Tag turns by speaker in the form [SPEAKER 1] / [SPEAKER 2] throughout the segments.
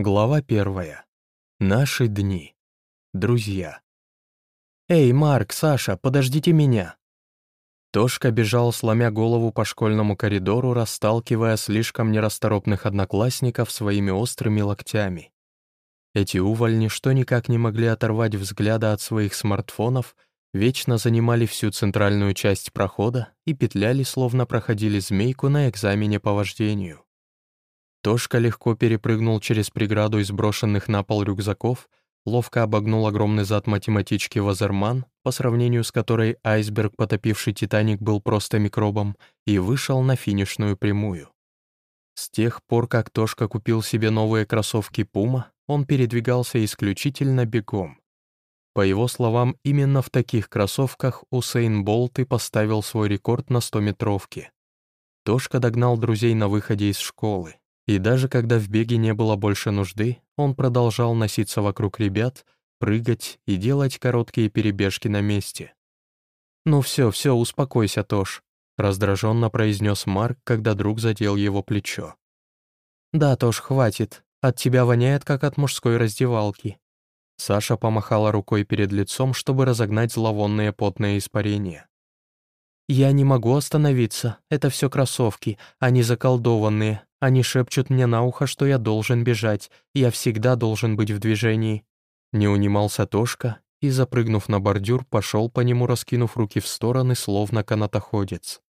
[SPEAKER 1] Глава первая. Наши дни. Друзья. «Эй, Марк, Саша, подождите меня!» Тошка бежал, сломя голову по школьному коридору, расталкивая слишком нерасторопных одноклассников своими острыми локтями. Эти увольни, что никак не могли оторвать взгляда от своих смартфонов, вечно занимали всю центральную часть прохода и петляли, словно проходили змейку на экзамене по вождению. Тошка легко перепрыгнул через преграду из брошенных на пол рюкзаков, ловко обогнул огромный зад математички Вазерман, по сравнению с которой айсберг, потопивший «Титаник», был просто микробом, и вышел на финишную прямую. С тех пор, как Тошка купил себе новые кроссовки «Пума», он передвигался исключительно бегом. По его словам, именно в таких кроссовках Усейн Болт и поставил свой рекорд на 100-метровке. Тошка догнал друзей на выходе из школы. И даже когда в беге не было больше нужды, он продолжал носиться вокруг ребят, прыгать и делать короткие перебежки на месте. «Ну все, все, успокойся, Тош», — раздраженно произнес Марк, когда друг задел его плечо. «Да, Тош, хватит. От тебя воняет, как от мужской раздевалки». Саша помахала рукой перед лицом, чтобы разогнать зловонные потные испарения. «Я не могу остановиться. Это все кроссовки. Они заколдованные. Они шепчут мне на ухо, что я должен бежать, я всегда должен быть в движении». Не унимался Тошка и, запрыгнув на бордюр, пошел по нему, раскинув руки в стороны, словно канатоходец.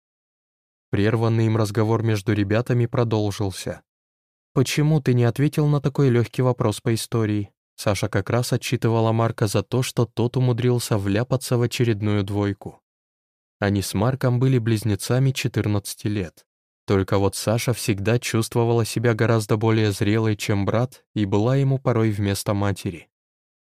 [SPEAKER 1] Прерванный им разговор между ребятами продолжился. «Почему ты не ответил на такой легкий вопрос по истории?» Саша как раз отчитывала Марка за то, что тот умудрился вляпаться в очередную двойку. Они с Марком были близнецами 14 лет. Только вот Саша всегда чувствовала себя гораздо более зрелой, чем брат, и была ему порой вместо матери.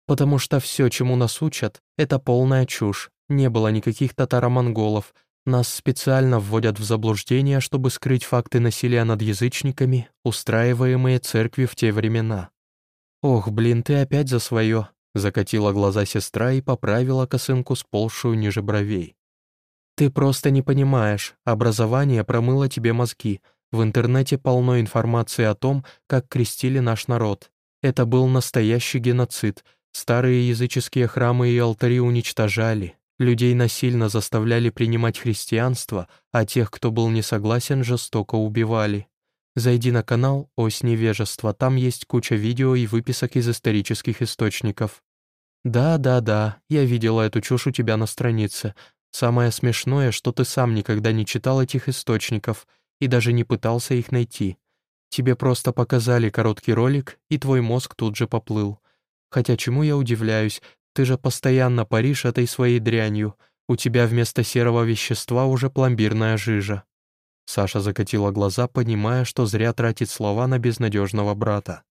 [SPEAKER 1] Потому что все, чему нас учат, это полная чушь. Не было никаких татаро-монголов. Нас специально вводят в заблуждение, чтобы скрыть факты насилия над язычниками, устраиваемые церкви в те времена. «Ох, блин, ты опять за свое!» Закатила глаза сестра и поправила косынку, сползшую ниже бровей. «Ты просто не понимаешь. Образование промыло тебе мозги. В интернете полно информации о том, как крестили наш народ. Это был настоящий геноцид. Старые языческие храмы и алтари уничтожали. Людей насильно заставляли принимать христианство, а тех, кто был не согласен, жестоко убивали. Зайди на канал «Ось невежества», там есть куча видео и выписок из исторических источников. Да-да-да, я видела эту чушь у тебя на странице, Самое смешное, что ты сам никогда не читал этих источников и даже не пытался их найти. Тебе просто показали короткий ролик, и твой мозг тут же поплыл. Хотя чему я удивляюсь, ты же постоянно паришь этой своей дрянью. У тебя вместо серого вещества уже пломбирная жижа». Саша закатила глаза, понимая, что зря тратит слова на безнадежного брата.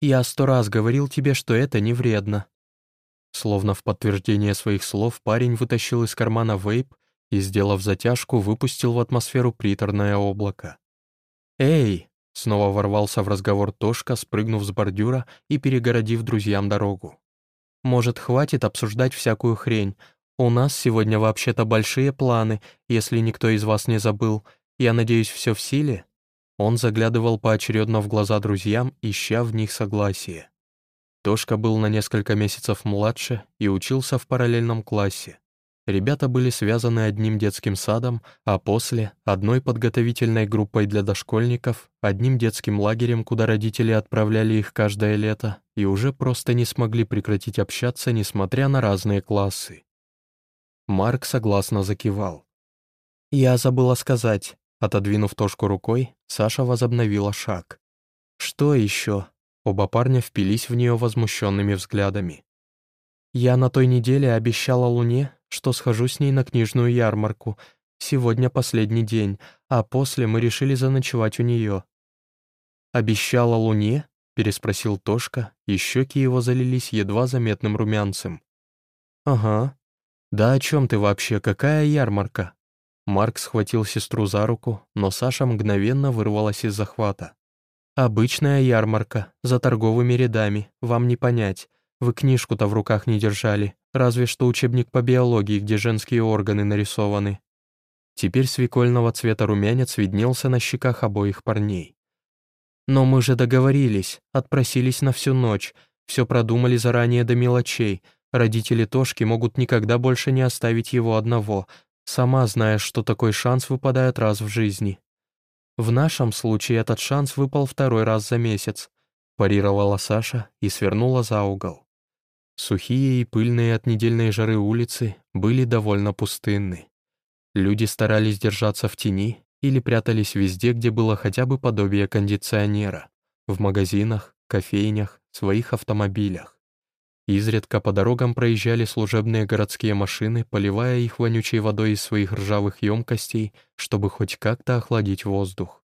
[SPEAKER 1] «Я сто раз говорил тебе, что это не вредно. Словно в подтверждение своих слов парень вытащил из кармана вейп и, сделав затяжку, выпустил в атмосферу приторное облако. «Эй!» — снова ворвался в разговор Тошка, спрыгнув с бордюра и перегородив друзьям дорогу. «Может, хватит обсуждать всякую хрень? У нас сегодня вообще-то большие планы, если никто из вас не забыл. Я надеюсь, все в силе?» Он заглядывал поочередно в глаза друзьям, ища в них согласие. Тошка был на несколько месяцев младше и учился в параллельном классе. Ребята были связаны одним детским садом, а после — одной подготовительной группой для дошкольников, одним детским лагерем, куда родители отправляли их каждое лето, и уже просто не смогли прекратить общаться, несмотря на разные классы. Марк согласно закивал. «Я забыла сказать», — отодвинув Тошку рукой, Саша возобновила шаг. «Что еще?» Оба парня впились в нее возмущенными взглядами. «Я на той неделе обещала Луне, что схожу с ней на книжную ярмарку. Сегодня последний день, а после мы решили заночевать у нее». «Обещала Луне?» — переспросил Тошка, и щеки его залились едва заметным румянцем. «Ага. Да о чем ты вообще? Какая ярмарка?» Марк схватил сестру за руку, но Саша мгновенно вырвалась из захвата. «Обычная ярмарка, за торговыми рядами, вам не понять. Вы книжку-то в руках не держали, разве что учебник по биологии, где женские органы нарисованы». Теперь свекольного цвета румянец виднелся на щеках обоих парней. «Но мы же договорились, отпросились на всю ночь, все продумали заранее до мелочей. Родители Тошки могут никогда больше не оставить его одного, сама знаешь, что такой шанс выпадает раз в жизни. В нашем случае этот шанс выпал второй раз за месяц», парировала Саша и свернула за угол. Сухие и пыльные от недельной жары улицы были довольно пустынны. Люди старались держаться в тени или прятались везде, где было хотя бы подобие кондиционера, в магазинах, кофейнях, своих автомобилях. Изредка по дорогам проезжали служебные городские машины, поливая их вонючей водой из своих ржавых емкостей, чтобы хоть как-то охладить воздух.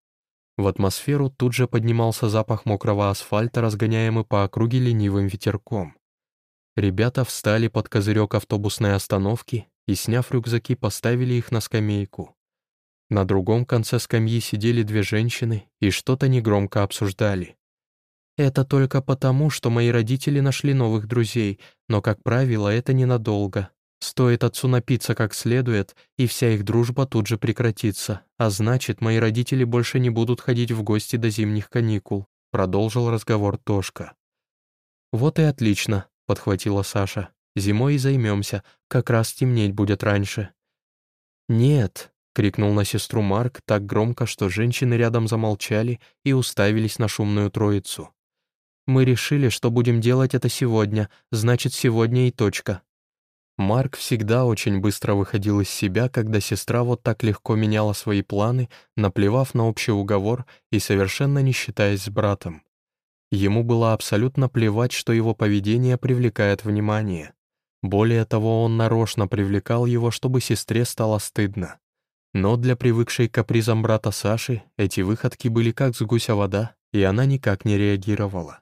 [SPEAKER 1] В атмосферу тут же поднимался запах мокрого асфальта, разгоняемый по округе ленивым ветерком. Ребята встали под козырек автобусной остановки и, сняв рюкзаки, поставили их на скамейку. На другом конце скамьи сидели две женщины и что-то негромко обсуждали. «Это только потому, что мои родители нашли новых друзей, но, как правило, это ненадолго. Стоит отцу напиться как следует, и вся их дружба тут же прекратится, а значит, мои родители больше не будут ходить в гости до зимних каникул», продолжил разговор Тошка. «Вот и отлично», — подхватила Саша. «Зимой и займемся, как раз темнеть будет раньше». «Нет», — крикнул на сестру Марк так громко, что женщины рядом замолчали и уставились на шумную троицу. «Мы решили, что будем делать это сегодня, значит, сегодня и точка». Марк всегда очень быстро выходил из себя, когда сестра вот так легко меняла свои планы, наплевав на общий уговор и совершенно не считаясь с братом. Ему было абсолютно плевать, что его поведение привлекает внимание. Более того, он нарочно привлекал его, чтобы сестре стало стыдно. Но для привыкшей к капризам брата Саши эти выходки были как с гуся вода, и она никак не реагировала.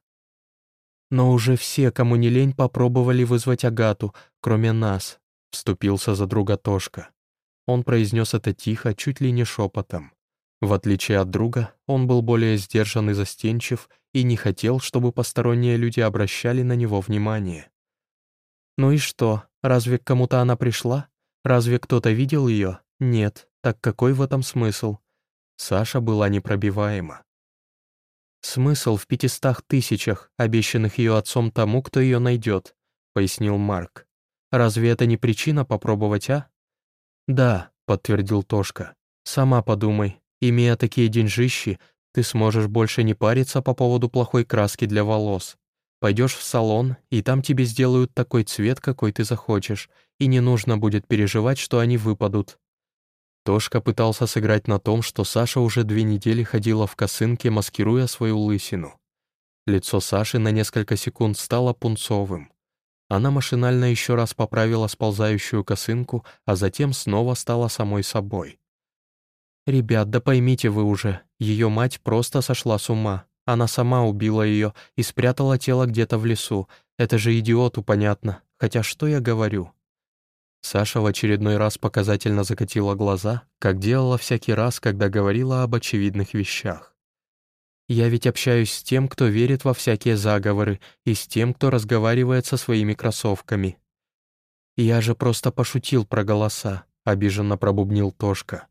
[SPEAKER 1] «Но уже все, кому не лень, попробовали вызвать Агату, кроме нас», — вступился за друга Тошка. Он произнес это тихо, чуть ли не шепотом. В отличие от друга, он был более сдержан и застенчив и не хотел, чтобы посторонние люди обращали на него внимание. «Ну и что, разве к кому-то она пришла? Разве кто-то видел ее? Нет. Так какой в этом смысл? Саша была непробиваема. «Смысл в пятистах тысячах, обещанных ее отцом тому, кто ее найдет», — пояснил Марк. «Разве это не причина попробовать, а?» «Да», — подтвердил Тошка. «Сама подумай, имея такие деньжищи, ты сможешь больше не париться по поводу плохой краски для волос. Пойдешь в салон, и там тебе сделают такой цвет, какой ты захочешь, и не нужно будет переживать, что они выпадут. Тошка пытался сыграть на том, что Саша уже две недели ходила в косынке, маскируя свою лысину. Лицо Саши на несколько секунд стало пунцовым. Она машинально еще раз поправила сползающую косынку, а затем снова стала самой собой. «Ребят, да поймите вы уже, ее мать просто сошла с ума. Она сама убила ее и спрятала тело где-то в лесу. Это же идиоту понятно. Хотя что я говорю?» Саша в очередной раз показательно закатила глаза, как делала всякий раз, когда говорила об очевидных вещах. «Я ведь общаюсь с тем, кто верит во всякие заговоры, и с тем, кто разговаривает со своими кроссовками». «Я же просто пошутил про голоса», — обиженно пробубнил Тошка.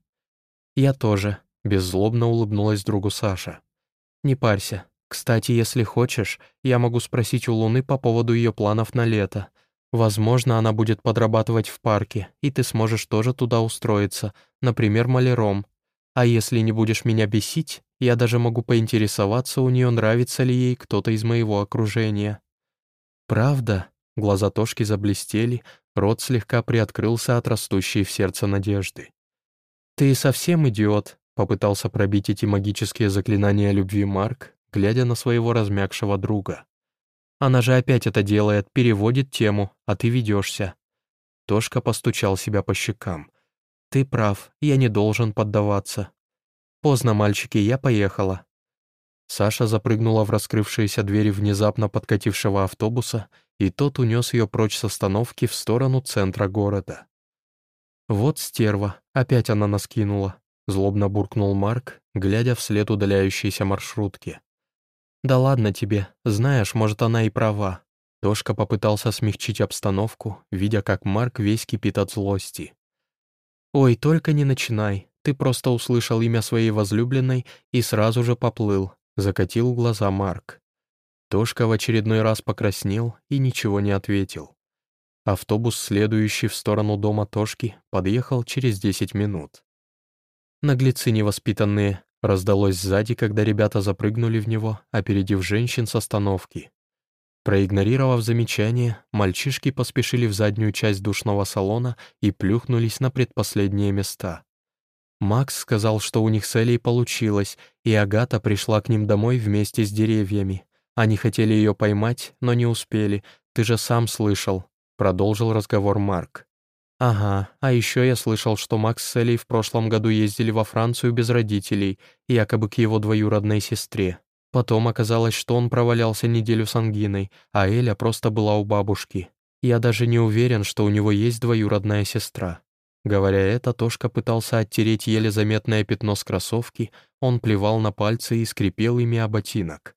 [SPEAKER 1] «Я тоже», — беззлобно улыбнулась другу Саша. «Не парься. Кстати, если хочешь, я могу спросить у Луны по поводу ее планов на лето. Возможно, она будет подрабатывать в парке, и ты сможешь тоже туда устроиться, например, маляром. А если не будешь меня бесить, я даже могу поинтересоваться у нее, нравится ли ей кто-то из моего окружения». «Правда?» Глаза Тошки заблестели, рот слегка приоткрылся от растущей в сердце надежды. «Ты совсем идиот», — попытался пробить эти магические заклинания любви Марк, глядя на своего размягшего друга. Она же опять это делает, переводит тему, а ты ведешься. Тошка постучал себя по щекам. «Ты прав, я не должен поддаваться. Поздно, мальчики, я поехала». Саша запрыгнула в раскрывшиеся двери внезапно подкатившего автобуса, и тот унес ее прочь с остановки в сторону центра города. «Вот стерва, опять она нас кинула», — злобно буркнул Марк, глядя вслед удаляющейся маршрутки. «Да ладно тебе, знаешь, может, она и права». Тошка попытался смягчить обстановку, видя, как Марк весь кипит от злости. «Ой, только не начинай. Ты просто услышал имя своей возлюбленной и сразу же поплыл. закатил глаза Марк. Тошка в очередной раз покраснел и ничего не ответил. Автобус, следующий в сторону дома Тошки, подъехал через 10 минут. Наглецы невоспитанные, раздалось сзади, когда ребята запрыгнули в него, опередив женщин с остановки. Проигнорировав замечание, мальчишки поспешили в заднюю часть душного салона и плюхнулись на предпоследние места. Макс сказал, что у них с Элей получилось, и Агата пришла к ним домой вместе с деревьями. Они хотели ее поймать, но не успели. Ты же сам слышал», — продолжил разговор Марк. «Ага, а еще я слышал, что Макс с Элей в прошлом году ездили во Францию без родителей, якобы к его двоюродной сестре. Потом оказалось, что он провалялся неделю с ангиной, а Эля просто была у бабушки. Я даже не уверен, что у него есть двоюродная сестра. Говоря это, Тошка пытался оттереть еле заметное пятно с кроссовки, он плевал на пальцы и скрипел ими о ботинок.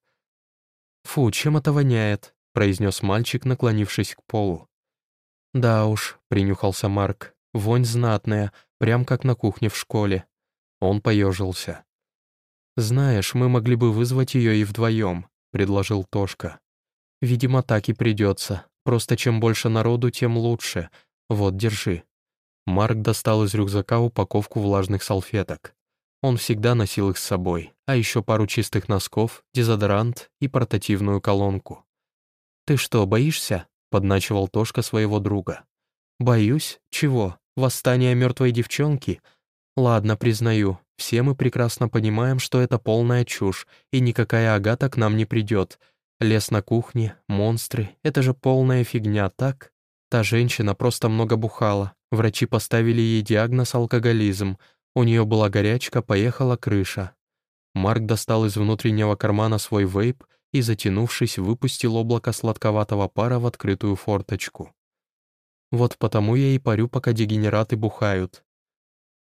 [SPEAKER 1] «Фу, чем это воняет?» — произнес мальчик, наклонившись к полу. «Да уж», — принюхался Марк, — «вонь знатная, прям как на кухне в школе». Он поежился. «Знаешь, мы могли бы вызвать ее и вдвоем», — предложил Тошка. «Видимо, так и придется. Просто чем больше народу, тем лучше. Вот, держи». Марк достал из рюкзака упаковку влажных салфеток. Он всегда носил их с собой, а еще пару чистых носков, дезодорант и портативную колонку. «Ты что, боишься?» — подначивал Тошка своего друга. «Боюсь? Чего? Восстание мертвой девчонки? Ладно, признаю, все мы прекрасно понимаем, что это полная чушь, и никакая Агата к нам не придет. Лес на кухне, монстры — это же полная фигня, так? Та женщина просто много бухала. Врачи поставили ей диагноз алкоголизм. У нее была горячка, поехала крыша. Марк достал из внутреннего кармана свой вейп и, затянувшись, выпустил облако сладковатого пара в открытую форточку. Вот потому я и парю, пока дегенераты бухают.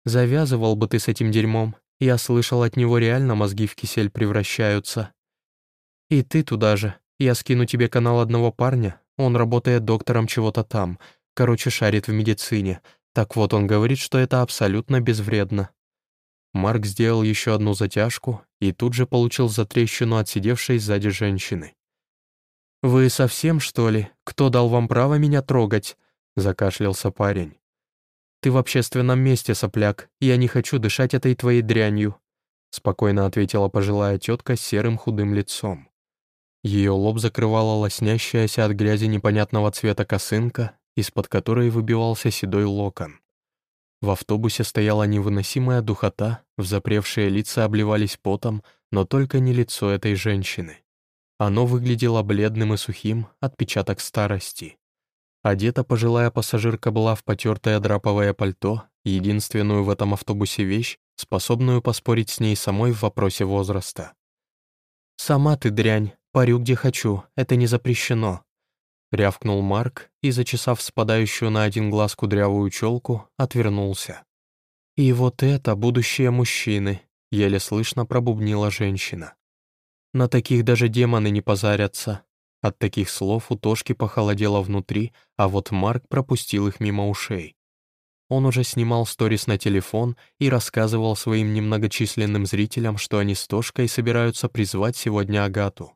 [SPEAKER 1] Завязывал бы ты с этим дерьмом. Я слышал, от него реально мозги в кисель превращаются. И ты туда же. Я скину тебе канал одного парня. Он работает доктором чего-то там. Короче, шарит в медицине. Так вот, он говорит, что это абсолютно безвредно. Марк сделал еще одну затяжку и тут же получил затрещину от сидевшей сзади женщины. «Вы совсем, что ли? Кто дал вам право меня трогать?» — закашлялся парень. «Ты в общественном месте, сопляк, я не хочу дышать этой твоей дрянью», спокойно ответила пожилая тетка с серым худым лицом. Ее лоб закрывала лоснящаяся от грязи непонятного цвета косынка, из-под которой выбивался седой локон. В автобусе стояла невыносимая духота, взапревшие лица обливались потом, но только не лицо этой женщины. Оно выглядело бледным и сухим, отпечаток старости. Одета пожилая пассажирка была в потертое драповое пальто, единственную в этом автобусе вещь, способную поспорить с ней самой в вопросе возраста. «Сама ты дрянь, парю где хочу, это не запрещено», — рявкнул Марк и, зачесав спадающую на один глаз кудрявую челку, отвернулся. «И вот это будущее мужчины», — еле слышно пробубнила женщина. «На таких даже демоны не позарятся, от таких слов у Тошки похолодело внутри, а вот Марк пропустил их мимо ушей. Он уже снимал сторис на телефон и рассказывал своим немногочисленным зрителям, что они с Тошкой собираются призвать сегодня Агату.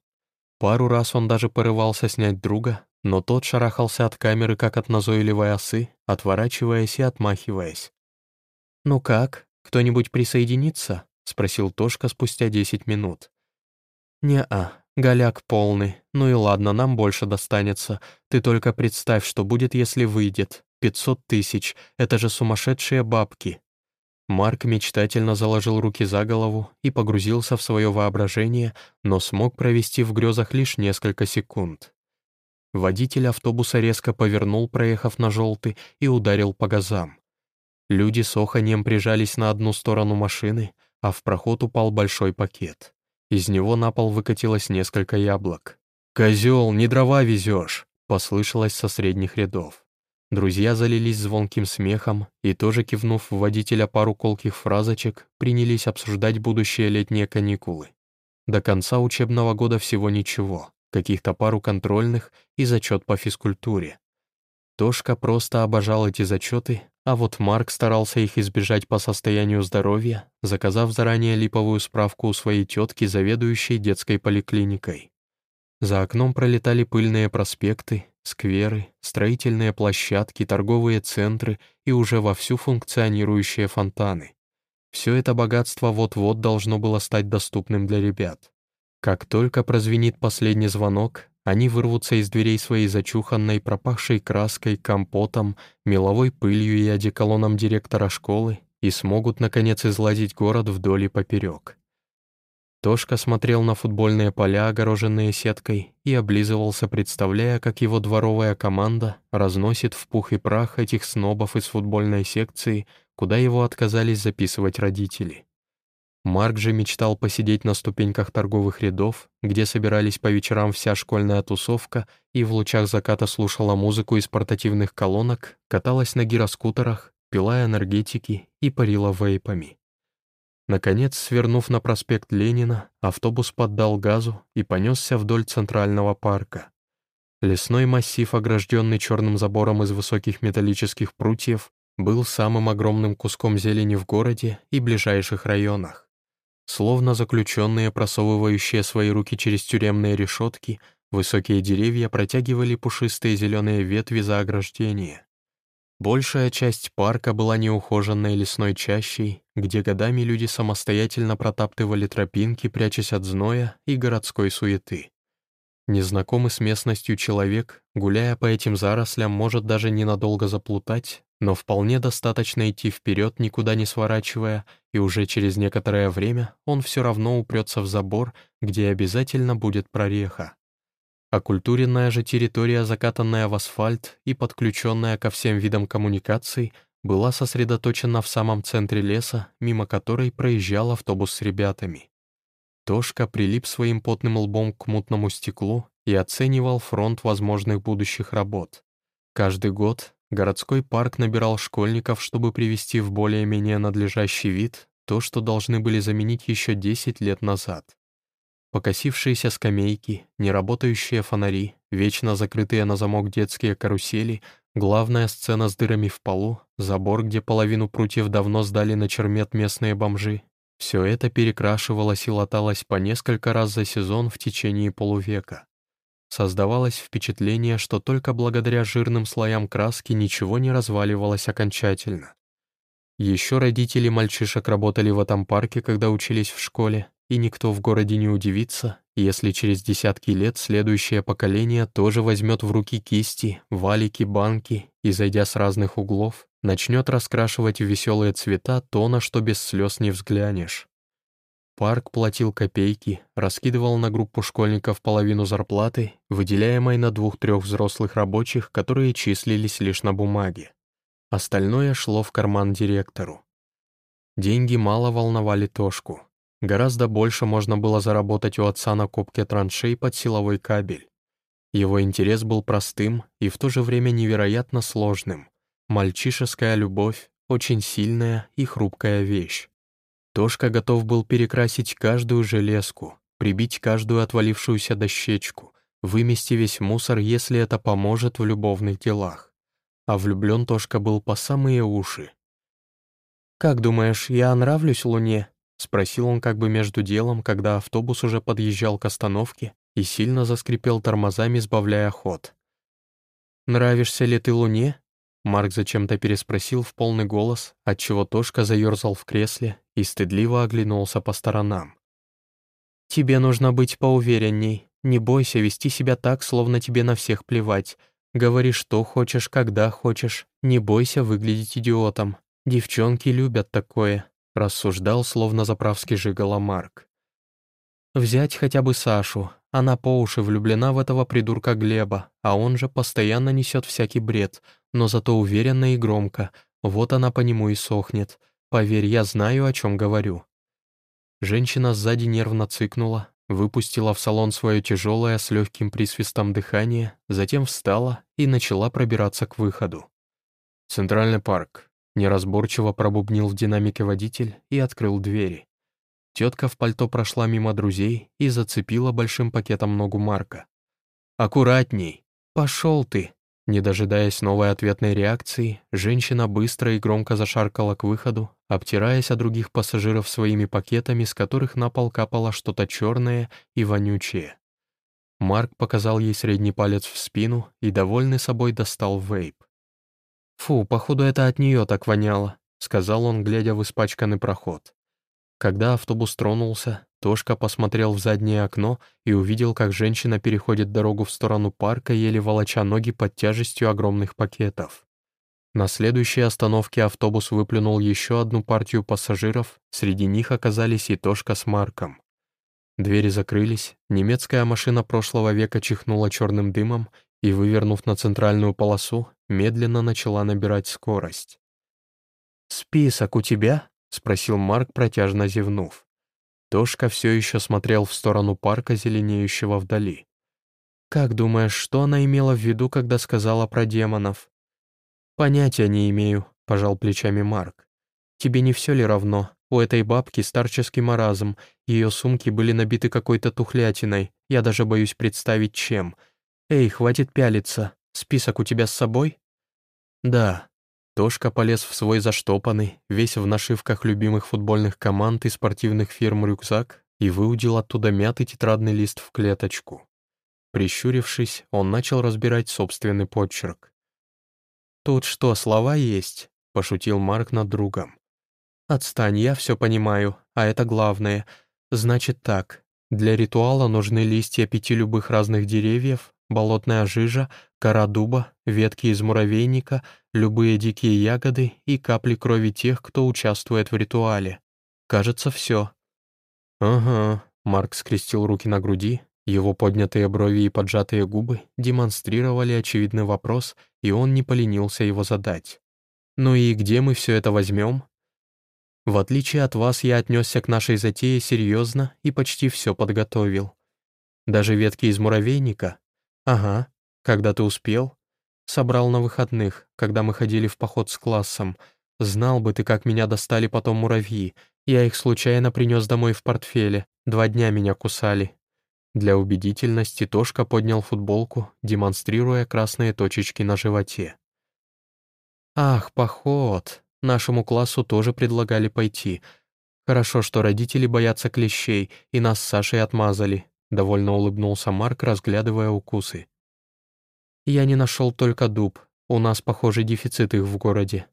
[SPEAKER 1] Пару раз он даже порывался снять друга, но тот шарахался от камеры, как от назойливой осы, отворачиваясь и отмахиваясь. «Ну как, кто-нибудь присоединится?» — спросил Тошка спустя десять минут. «Не-а, Голяк полный. Ну и ладно, нам больше достанется. Ты только представь, что будет, если выйдет. Пятьсот тысяч. Это же сумасшедшие бабки. Марк мечтательно заложил руки за голову и погрузился в свое воображение, но смог провести в грезах лишь несколько секунд. Водитель автобуса резко повернул, проехав на желтый, и ударил по газам. Люди с оханьем прижались на одну сторону машины, а в проход упал большой пакет. Из него на пол выкатилось несколько яблок. «Козел, не дрова везешь!» — послышалось со средних рядов. Друзья залились звонким смехом и, тоже кивнув в водителя пару колких фразочек, принялись обсуждать будущие летние каникулы. До конца учебного года всего ничего, каких-то пару контрольных и зачет по физкультуре. Тошка просто обожал эти зачеты, А вот Марк старался их избежать по состоянию здоровья, заказав заранее липовую справку у своей тетки, заведующей детской поликлиникой. За окном пролетали пыльные проспекты, скверы, строительные площадки, торговые центры и уже вовсю функционирующие фонтаны. Все это богатство вот-вот должно было стать доступным для ребят. Как только прозвенит последний звонок, они вырвутся из дверей своей зачуханной, пропахшей краской, компотом, меловой пылью и одеколоном директора школы и смогут, наконец, излазить город вдоль и поперек. Тошка смотрел на футбольные поля, огороженные сеткой, и облизывался, представляя, как его дворовая команда разносит в пух и прах этих снобов из футбольной секции, куда его отказались записывать родители. Марк же мечтал посидеть на ступеньках торговых рядов, где собирались по вечерам вся школьная тусовка и в лучах заката слушала музыку из портативных колонок, каталась на гироскутерах, пила энергетики и парила вейпами. Наконец, свернув на проспект Ленина, автобус поддал газу и понесся вдоль Центрального парка. Лесной массив, огражденный черным забором из высоких металлических прутьев, был самым огромным куском зелени в городе и ближайших районах. Словно заключенные, просовывающие свои руки через тюремные решетки, высокие деревья протягивали пушистые зеленые ветви за ограждение. Большая часть парка была неухоженной лесной чащей, где годами люди самостоятельно протаптывали тропинки, прячась от зноя и городской суеты. Незнакомый с местностью человек, гуляя по этим зарослям, может даже ненадолго заплутать, но вполне достаточно идти вперед, никуда не сворачивая, и уже через некоторое время он все равно упрется в забор, где обязательно будет прореха. Оккультуренная же территория, закатанная в асфальт и подключенная ко всем видам коммуникаций, была сосредоточена в самом центре леса, мимо которой проезжал автобус с ребятами. Тошка прилип своим потным лбом к мутному стеклу и оценивал фронт возможных будущих работ. Каждый год городской парк набирал школьников, чтобы привести в более-менее надлежащий вид то, что должны были заменить еще 10 лет назад. Покосившиеся скамейки, неработающие фонари, вечно закрытые на замок детские карусели, главная сцена с дырами в полу, забор, где половину прутьев давно сдали на чермет местные бомжи, все это перекрашивалось и латалось по несколько раз за сезон в течение полувека. Создавалось впечатление, что только благодаря жирным слоям краски ничего не разваливалось окончательно. Еще родители мальчишек работали в этом парке, когда учились в школе, и никто в городе не удивится, если через десятки лет следующее поколение тоже возьмет в руки кисти, валики, банки и, зайдя с разных углов, начнет раскрашивать веселые цвета то, на что без слез не взглянешь. Парк платил копейки, раскидывал на группу школьников половину зарплаты, выделяемой на двух-трех взрослых рабочих, которые числились лишь на бумаге. Остальное шло в карман директору. Деньги мало волновали Тошку. Гораздо больше можно было заработать у отца на копке траншей под силовой кабель. Его интерес был простым и в то же время невероятно сложным — Мальчишеская любовь — очень сильная и хрупкая вещь. Тошка готов был перекрасить каждую железку, прибить каждую отвалившуюся дощечку, вымести весь мусор, если это поможет в любовных делах. А влюблен Тошка был по самые уши. «Как думаешь, я нравлюсь Луне?» — спросил он как бы между делом, когда автобус уже подъезжал к остановке и сильно заскрипел тормозами, сбавляя ход. «Нравишься ли ты Луне?» Марк зачем-то переспросил в полный голос, отчего Тошка заерзал в кресле и стыдливо оглянулся по сторонам. «Тебе нужно быть поуверенней. Не бойся вести себя так, словно тебе на всех плевать. Говори, что хочешь, когда хочешь. Не бойся выглядеть идиотом. Девчонки любят такое», — рассуждал, словно заправский жигало Марк. «Взять хотя бы Сашу. Она по уши влюблена в этого придурка Глеба, а он же постоянно несет всякий бред, но зато уверенно и громко. Вот она по нему и сохнет. Поверь, я знаю, о чем говорю». Женщина сзади нервно цыкнула, выпустила в салон свое тяжелое с легким присвистом дыхание, затем встала и начала пробираться к выходу. «Центральный парк», — неразборчиво пробубнил в динамике водитель и открыл двери. Тетка в пальто прошла мимо друзей и зацепила большим пакетом ногу Марка. «Аккуратней! Пошел ты!» Не дожидаясь новой ответной реакции, женщина быстро и громко зашаркала к выходу, обтираясь о других пассажиров своими пакетами, с которых на пол капало что-то черное и вонючее. Марк показал ей средний палец в спину и, довольный собой, достал вейп. «Фу, походу, это от нее так воняло», — сказал он, глядя в испачканный проход. Когда автобус тронулся, Тошка посмотрел в заднее окно и увидел, как женщина переходит дорогу в сторону парка, еле волоча ноги под тяжестью огромных пакетов. На следующей остановке автобус выплюнул еще одну партию пассажиров, среди них оказались и Тошка с Марком. Двери закрылись, немецкая машина прошлого века чихнула черным дымом и, вывернув на центральную полосу, медленно начала набирать скорость. «Список у тебя?» — спросил Марк, протяжно зевнув. Тошка все еще смотрел в сторону парка, зеленеющего вдали. «Как думаешь, что она имела в виду, когда сказала про демонов?» «Понятия не имею», — пожал плечами Марк. «Тебе не все ли равно? У этой бабки старческий маразм, ее сумки были набиты какой-то тухлятиной, я даже боюсь представить, чем. Эй, хватит пялиться, список у тебя с собой?» «Да», Тошка полез в свой заштопанный, весь в нашивках любимых футбольных команд и спортивных фирм рюкзак и выудил оттуда мятый тетрадный лист в клеточку. Прищурившись, он начал разбирать собственный почерк. «Тут что, слова есть?» — пошутил Марк над другом. «Отстань, я все понимаю, а это главное. Значит так, для ритуала нужны листья пяти любых разных деревьев, болотная жижа, кора дуба, ветки из муравейника, любые дикие ягоды и капли крови тех, кто участвует в ритуале. Кажется, все. «Ага», — Марк скрестил руки на груди, его поднятые брови и поджатые губы демонстрировали очевидный вопрос, и он не поленился его задать. «Ну и где мы все это возьмем?» «В отличие от вас, я отнесся к нашей затее серьезно и почти все подготовил. Даже ветки из муравейника, «Ага. Когда ты успел?» «Собрал на выходных, когда мы ходили в поход с классом. Знал бы ты, как меня достали потом муравьи. Я их случайно принес домой в портфеле. Два дня меня кусали». Для убедительности Тошка поднял футболку, демонстрируя красные точечки на животе. «Ах, поход! Нашему классу тоже предлагали пойти. Хорошо, что родители боятся клещей, и нас с Сашей отмазали. Довольно улыбнулся Марк, разглядывая укусы. «Я не нашел только дуб. У нас, похоже, дефицит их в городе».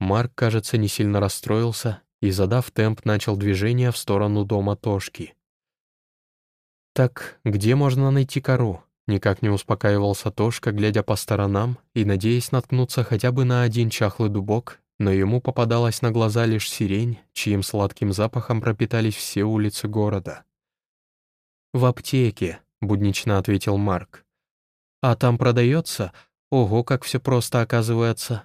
[SPEAKER 1] Марк, кажется, не сильно расстроился и, задав темп, начал движение в сторону дома Тошки. «Так где можно найти кору?» Никак не успокаивался Тошка, глядя по сторонам и надеясь наткнуться хотя бы на один чахлый дубок, но ему попадалась на глаза лишь сирень, чьим сладким запахом пропитались все улицы города. «В аптеке», — буднично ответил Марк. «А там продается? Ого, как все просто оказывается».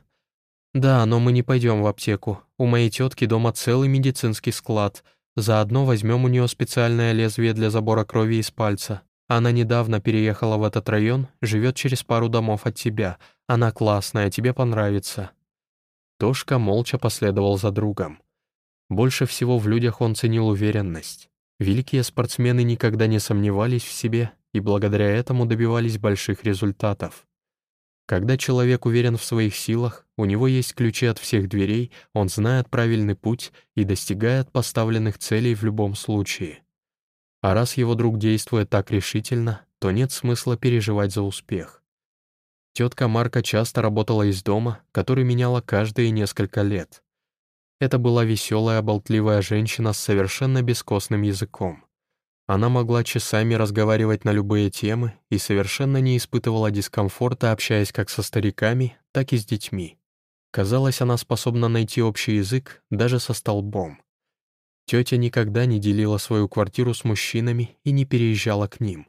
[SPEAKER 1] «Да, но мы не пойдем в аптеку. У моей тетки дома целый медицинский склад. Заодно возьмем у нее специальное лезвие для забора крови из пальца. Она недавно переехала в этот район, живет через пару домов от тебя. Она классная, тебе понравится». Тошка молча последовал за другом. Больше всего в людях он ценил уверенность. Великие спортсмены никогда не сомневались в себе и благодаря этому добивались больших результатов. Когда человек уверен в своих силах, у него есть ключи от всех дверей, он знает правильный путь и достигает поставленных целей в любом случае. А раз его друг действует так решительно, то нет смысла переживать за успех. Тетка Марка часто работала из дома, который меняла каждые несколько лет. Это была веселая, болтливая женщина с совершенно бескостным языком. Она могла часами разговаривать на любые темы и совершенно не испытывала дискомфорта, общаясь как со стариками, так и с детьми. Казалось, она способна найти общий язык даже со столбом. Тетя никогда не делила свою квартиру с мужчинами и не переезжала к ним.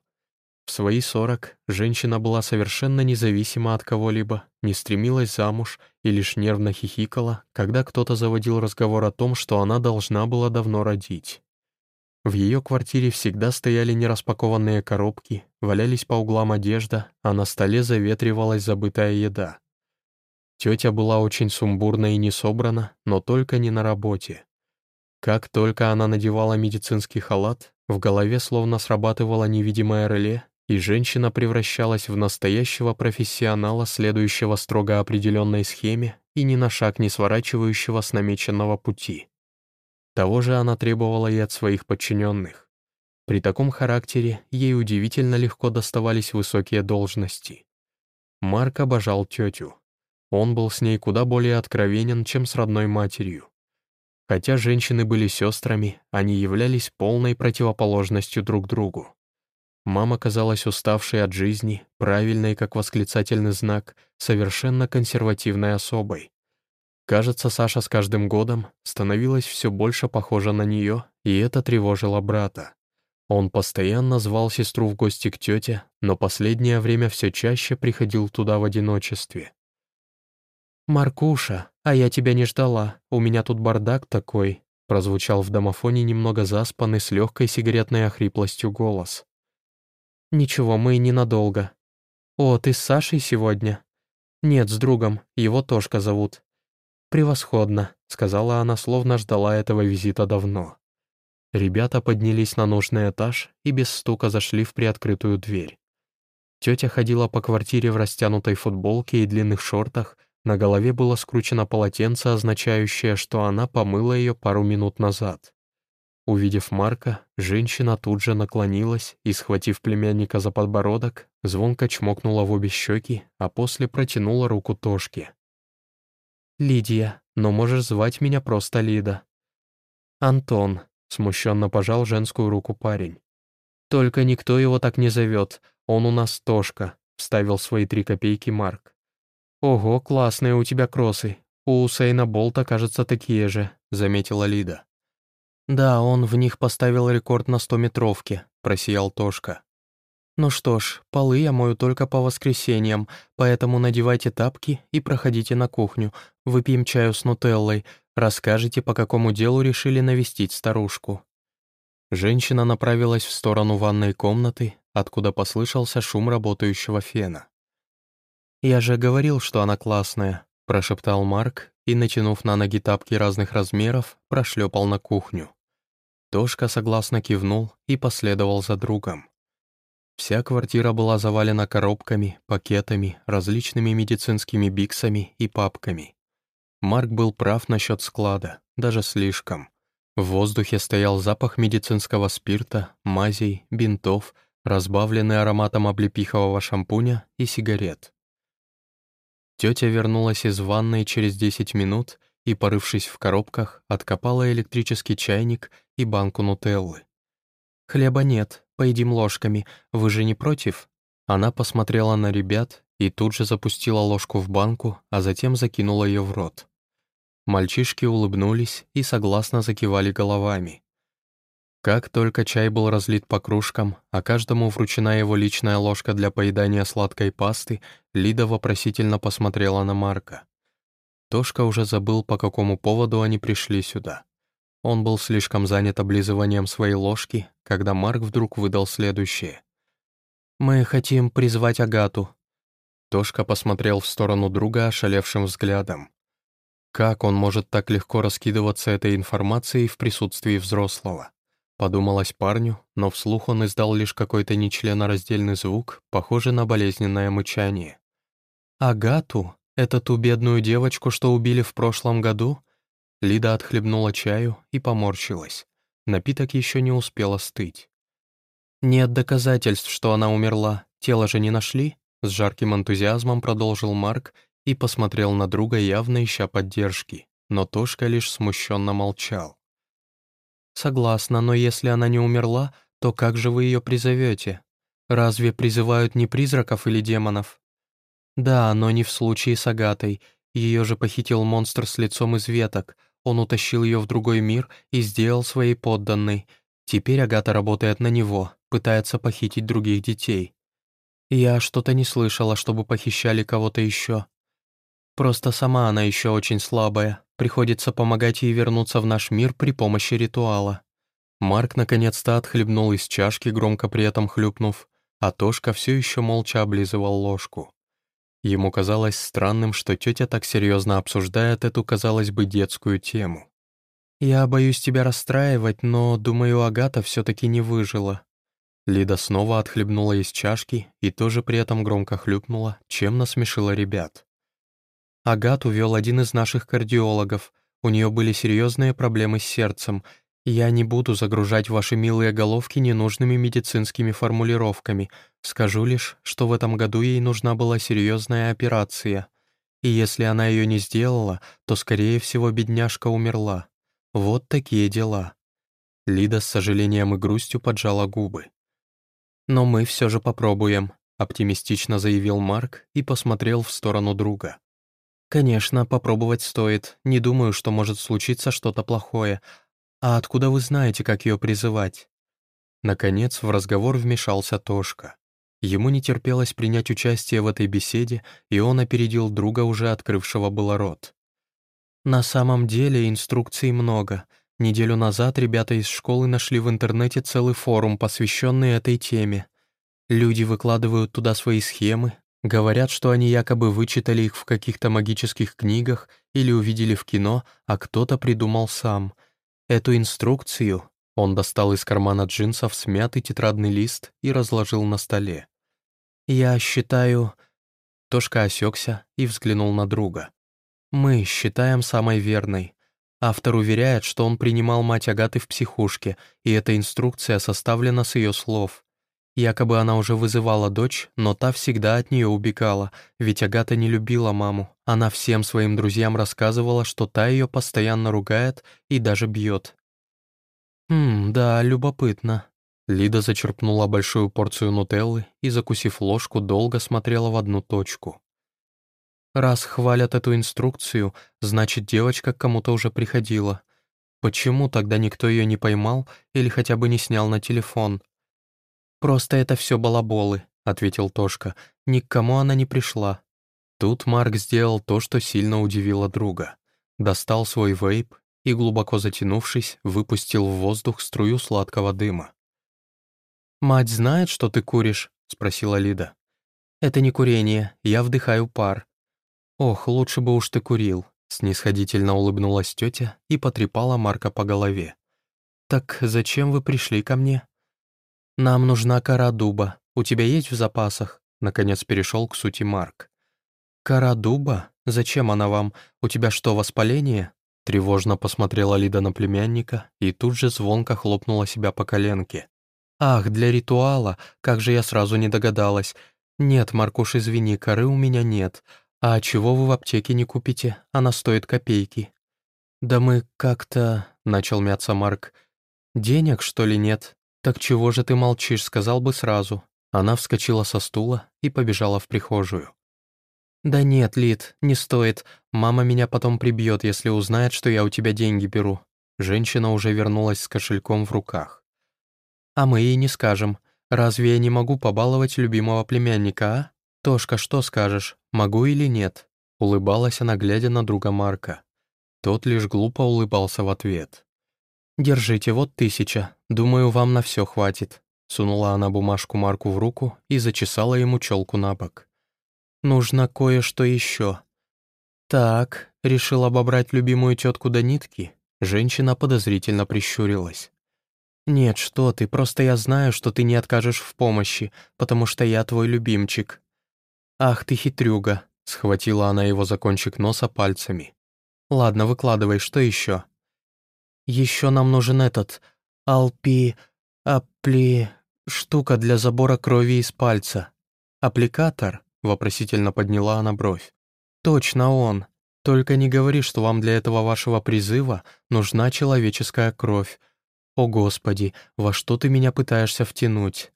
[SPEAKER 1] В свои сорок женщина была совершенно независима от кого-либо, не стремилась замуж и лишь нервно хихикала, когда кто-то заводил разговор о том, что она должна была давно родить. В ее квартире всегда стояли нераспакованные коробки, валялись по углам одежда, а на столе заветривалась забытая еда. Тетя была очень сумбурна и не собрана, но только не на работе. Как только она надевала медицинский халат, в голове словно срабатывало невидимое реле, и женщина превращалась в настоящего профессионала, следующего строго определенной схеме и ни на шаг не сворачивающего с намеченного пути. Того же она требовала и от своих подчиненных. При таком характере ей удивительно легко доставались высокие должности. Марк обожал тетю. Он был с ней куда более откровенен, чем с родной матерью. Хотя женщины были сестрами, они являлись полной противоположностью друг другу. Мама казалась уставшей от жизни, правильной, как восклицательный знак, совершенно консервативной особой. Кажется, Саша с каждым годом становилась все больше похожа на нее, и это тревожило брата. Он постоянно звал сестру в гости к тете, но последнее время все чаще приходил туда в одиночестве. «Маркуша, а я тебя не ждала, у меня тут бардак такой», прозвучал в домофоне немного заспанный с легкой сигаретной охриплостью голос. «Ничего, мы ненадолго». «О, ты с Сашей сегодня?» «Нет, с другом, его Тошка зовут». «Превосходно», — сказала она, словно ждала этого визита давно. Ребята поднялись на нужный этаж и без стука зашли в приоткрытую дверь. Тетя ходила по квартире в растянутой футболке и длинных шортах, на голове было скручено полотенце, означающее, что она помыла ее пару минут назад. Увидев Марка, женщина тут же наклонилась и, схватив племянника за подбородок, звонко чмокнула в обе щеки, а после протянула руку Тошке. «Лидия, но можешь звать меня просто Лида». «Антон», — смущенно пожал женскую руку парень. «Только никто его так не зовет, он у нас Тошка», — вставил свои три копейки Марк. «Ого, классные у тебя кроссы. У Усейна Болта, кажется, такие же», — заметила Лида. «Да, он в них поставил рекорд на стометровке», — просиял Тошка. «Ну что ж, полы я мою только по воскресеньям, поэтому надевайте тапки и проходите на кухню, выпьем чаю с нутеллой, расскажете, по какому делу решили навестить старушку». Женщина направилась в сторону ванной комнаты, откуда послышался шум работающего фена. «Я же говорил, что она классная», — прошептал Марк и, натянув на ноги тапки разных размеров, прошлепал на кухню. Тошка согласно кивнул и последовал за другом. Вся квартира была завалена коробками, пакетами, различными медицинскими биксами и папками. Марк был прав насчет склада, даже слишком. В воздухе стоял запах медицинского спирта, мазей, бинтов, разбавленный ароматом облепихового шампуня и сигарет. Тетя вернулась из ванной через 10 минут и, порывшись в коробках, откопала электрический чайник и банку нутеллы. «Хлеба нет, поедим ложками, вы же не против?» Она посмотрела на ребят и тут же запустила ложку в банку, а затем закинула ее в рот. Мальчишки улыбнулись и согласно закивали головами. Как только чай был разлит по кружкам, а каждому вручена его личная ложка для поедания сладкой пасты, Лида вопросительно посмотрела на Марка. Тошка уже забыл, по какому поводу они пришли сюда. Он был слишком занят облизыванием своей ложки, когда Марк вдруг выдал следующее. «Мы хотим призвать Агату». Тошка посмотрел в сторону друга ошалевшим взглядом. Как он может так легко раскидываться этой информацией в присутствии взрослого? Подумалось парню, но вслух он издал лишь какой-то нечленораздельный звук, похожий на болезненное мычание. «Агату?» «Это ту бедную девочку, что убили в прошлом году?» Лида отхлебнула чаю и поморщилась. Напиток еще не успел остыть. «Нет доказательств, что она умерла. Тело же не нашли?» С жарким энтузиазмом продолжил Марк и посмотрел на друга, явно ища поддержки. Но Тошка лишь смущенно молчал. «Согласна, но если она не умерла, то как же вы ее призовете? Разве призывают не призраков или демонов?» Да, но не в случае с Агатой. Ее же похитил монстр с лицом из веток. Он утащил ее в другой мир и сделал своей подданной. Теперь Агата работает на него, пытается похитить других детей. Я что-то не слышала, чтобы похищали кого-то еще. Просто сама она еще очень слабая. Приходится помогать ей вернуться в наш мир при помощи ритуала. Марк наконец-то отхлебнул из чашки, громко при этом хлюпнув, а Тошка все еще молча облизывал ложку. Ему казалось странным, что тетя так серьезно обсуждает эту, казалось бы, детскую тему. «Я боюсь тебя расстраивать, но, думаю, Агата все-таки не выжила». Лида снова отхлебнула из чашки и тоже при этом громко хлюпнула, чем насмешила ребят. Агат увел один из наших кардиологов. У нее были серьезные проблемы с сердцем. Я не буду загружать ваши милые головки ненужными медицинскими формулировками. Скажу лишь, что в этом году ей нужна была серьезная операция. И если она ее не сделала, то, скорее всего, бедняжка умерла. Вот такие дела. Лида с сожалением и грустью поджала губы. «Но мы все же попробуем», — оптимистично заявил Марк и посмотрел в сторону друга. «Конечно, попробовать стоит. Не думаю, что может случиться что-то плохое. А откуда вы знаете, как ее призывать?» Наконец в разговор вмешался Тошка. Ему не терпелось принять участие в этой беседе, и он опередил друга, уже открывшего было рот. «На самом деле инструкций много. Неделю назад ребята из школы нашли в интернете целый форум, посвященный этой теме. Люди выкладывают туда свои схемы, говорят, что они якобы вычитали их в каких-то магических книгах или увидели в кино, а кто-то придумал сам. Эту инструкцию он достал из кармана джинсов смятый тетрадный лист и разложил на столе. «Я считаю...» Тошка осекся и взглянул на друга. «Мы считаем самой верной. Автор уверяет, что он принимал мать Агаты в психушке, и эта инструкция составлена с ее слов. Якобы она уже вызывала дочь, но та всегда от нее убегала, ведь Агата не любила маму. Она всем своим друзьям рассказывала, что та ее постоянно ругает и даже бьет. «Хм, да, любопытно». Лида зачерпнула большую порцию нутеллы и, закусив ложку, долго смотрела в одну точку. Раз хвалят эту инструкцию, значит, девочка к кому-то уже приходила. Почему тогда никто ее не поймал или хотя бы не снял на телефон? «Просто это все балаболы», — ответил Тошка. «Ни к кому она не пришла». Тут Марк сделал то, что сильно удивило друга. Достал свой вейп и, глубоко затянувшись, выпустил в воздух струю сладкого дыма. «Мать знает, что ты куришь?» — спросила Лида. «Это не курение, я вдыхаю пар. «Ох, лучше бы уж ты курил», — снисходительно улыбнулась тетя и потрепала Марка по голове. «Так зачем вы пришли ко мне?» «Нам нужна кора дуба. У тебя есть в запасах?» Наконец перешел к сути Марк. «Кора дуба? Зачем она вам? У тебя что, воспаление?» Тревожно посмотрела Лида на племянника и тут же звонко хлопнула себя по коленке. «Ах, для ритуала! Как же я сразу не догадалась! Нет, Маркуш, извини, коры у меня нет. «А чего вы в аптеке не купите? Она стоит копейки». «Да мы как-то...» — начал мяться Марк. «Денег, что ли, нет? Так чего же ты молчишь, сказал бы сразу». Она вскочила со стула и побежала в прихожую. «Да нет, Лид, не стоит. Мама меня потом прибьет, если узнает, что я у тебя деньги беру». Женщина уже вернулась с кошельком в руках. «А мы ей не скажем. Разве я не могу побаловать любимого племянника, а? «Тошка, что скажешь, могу или нет?» Улыбалась она, глядя на друга Марка. Тот лишь глупо улыбался в ответ. «Держите, вот тысяча. Думаю, вам на все хватит». Сунула она бумажку Марку в руку и зачесала ему челку на бок. «Нужно кое-что еще». «Так», — решил обобрать любимую тетку до нитки. Женщина подозрительно прищурилась. «Нет, что ты, просто я знаю, что ты не откажешь в помощи, потому что я твой любимчик. «Ах ты хитрюга!» — схватила она его за кончик носа пальцами. «Ладно, выкладывай, что еще?» «Еще нам нужен этот... Алпи... Апли... штука для забора крови из пальца. Аппликатор?» — вопросительно подняла она бровь. «Точно он. Только не говори, что вам для этого вашего призыва нужна человеческая кровь. О, Господи, во что ты меня пытаешься втянуть?»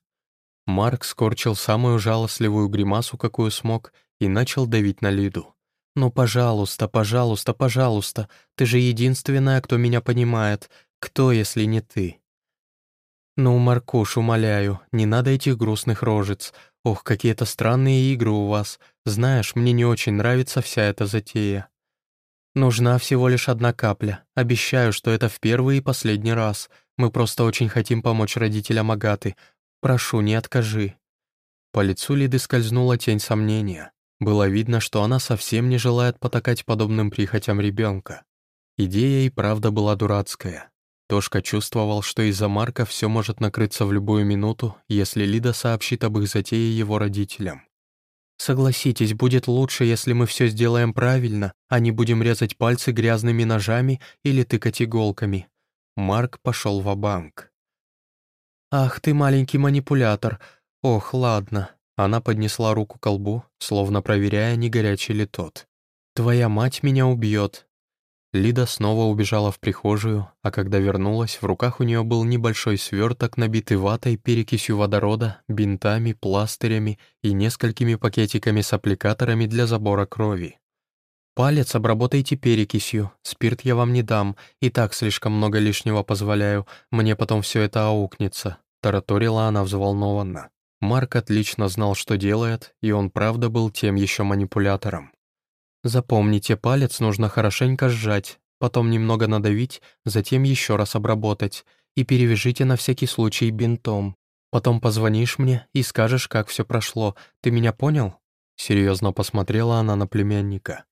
[SPEAKER 1] Марк скорчил самую жалостливую гримасу, какую смог, и начал давить на Лиду. «Ну, пожалуйста, пожалуйста, пожалуйста, ты же единственная, кто меня понимает. Кто, если не ты?» «Ну, Маркуш, умоляю, не надо этих грустных рожиц. Ох, какие-то странные игры у вас. Знаешь, мне не очень нравится вся эта затея. Нужна всего лишь одна капля. Обещаю, что это в первый и последний раз. Мы просто очень хотим помочь родителям Агаты, Прошу, не откажи». По лицу Лиды скользнула тень сомнения. Было видно, что она совсем не желает потакать подобным прихотям ребенка. Идея и правда была дурацкая. Тошка чувствовал, что из-за Марка все может накрыться в любую минуту, если Лида сообщит об их затее его родителям. «Согласитесь, будет лучше, если мы все сделаем правильно, а не будем резать пальцы грязными ножами или тыкать иголками». Марк пошел в банк «Ах ты, маленький манипулятор! Ох, ладно». Она поднесла руку к колбу, словно проверяя, не горячий ли тот. «Твоя мать меня убьет. Лида снова убежала в прихожую, а когда вернулась, в руках у нее был небольшой сверток, набитый ватой, перекисью водорода, бинтами, пластырями и несколькими пакетиками с аппликаторами для забора крови. «Палец обработайте перекисью, спирт я вам не дам, и так слишком много лишнего позволяю, мне потом все это аукнется», — тараторила она взволнованно. Марк отлично знал, что делает, и он правда был тем еще манипулятором. Запомните, палец нужно хорошенько сжать, потом немного надавить, затем еще раз обработать и перевяжите на всякий случай бинтом. Потом позвонишь мне и скажешь, как все прошло. Ты меня понял?» Серьезно посмотрела она на племянника.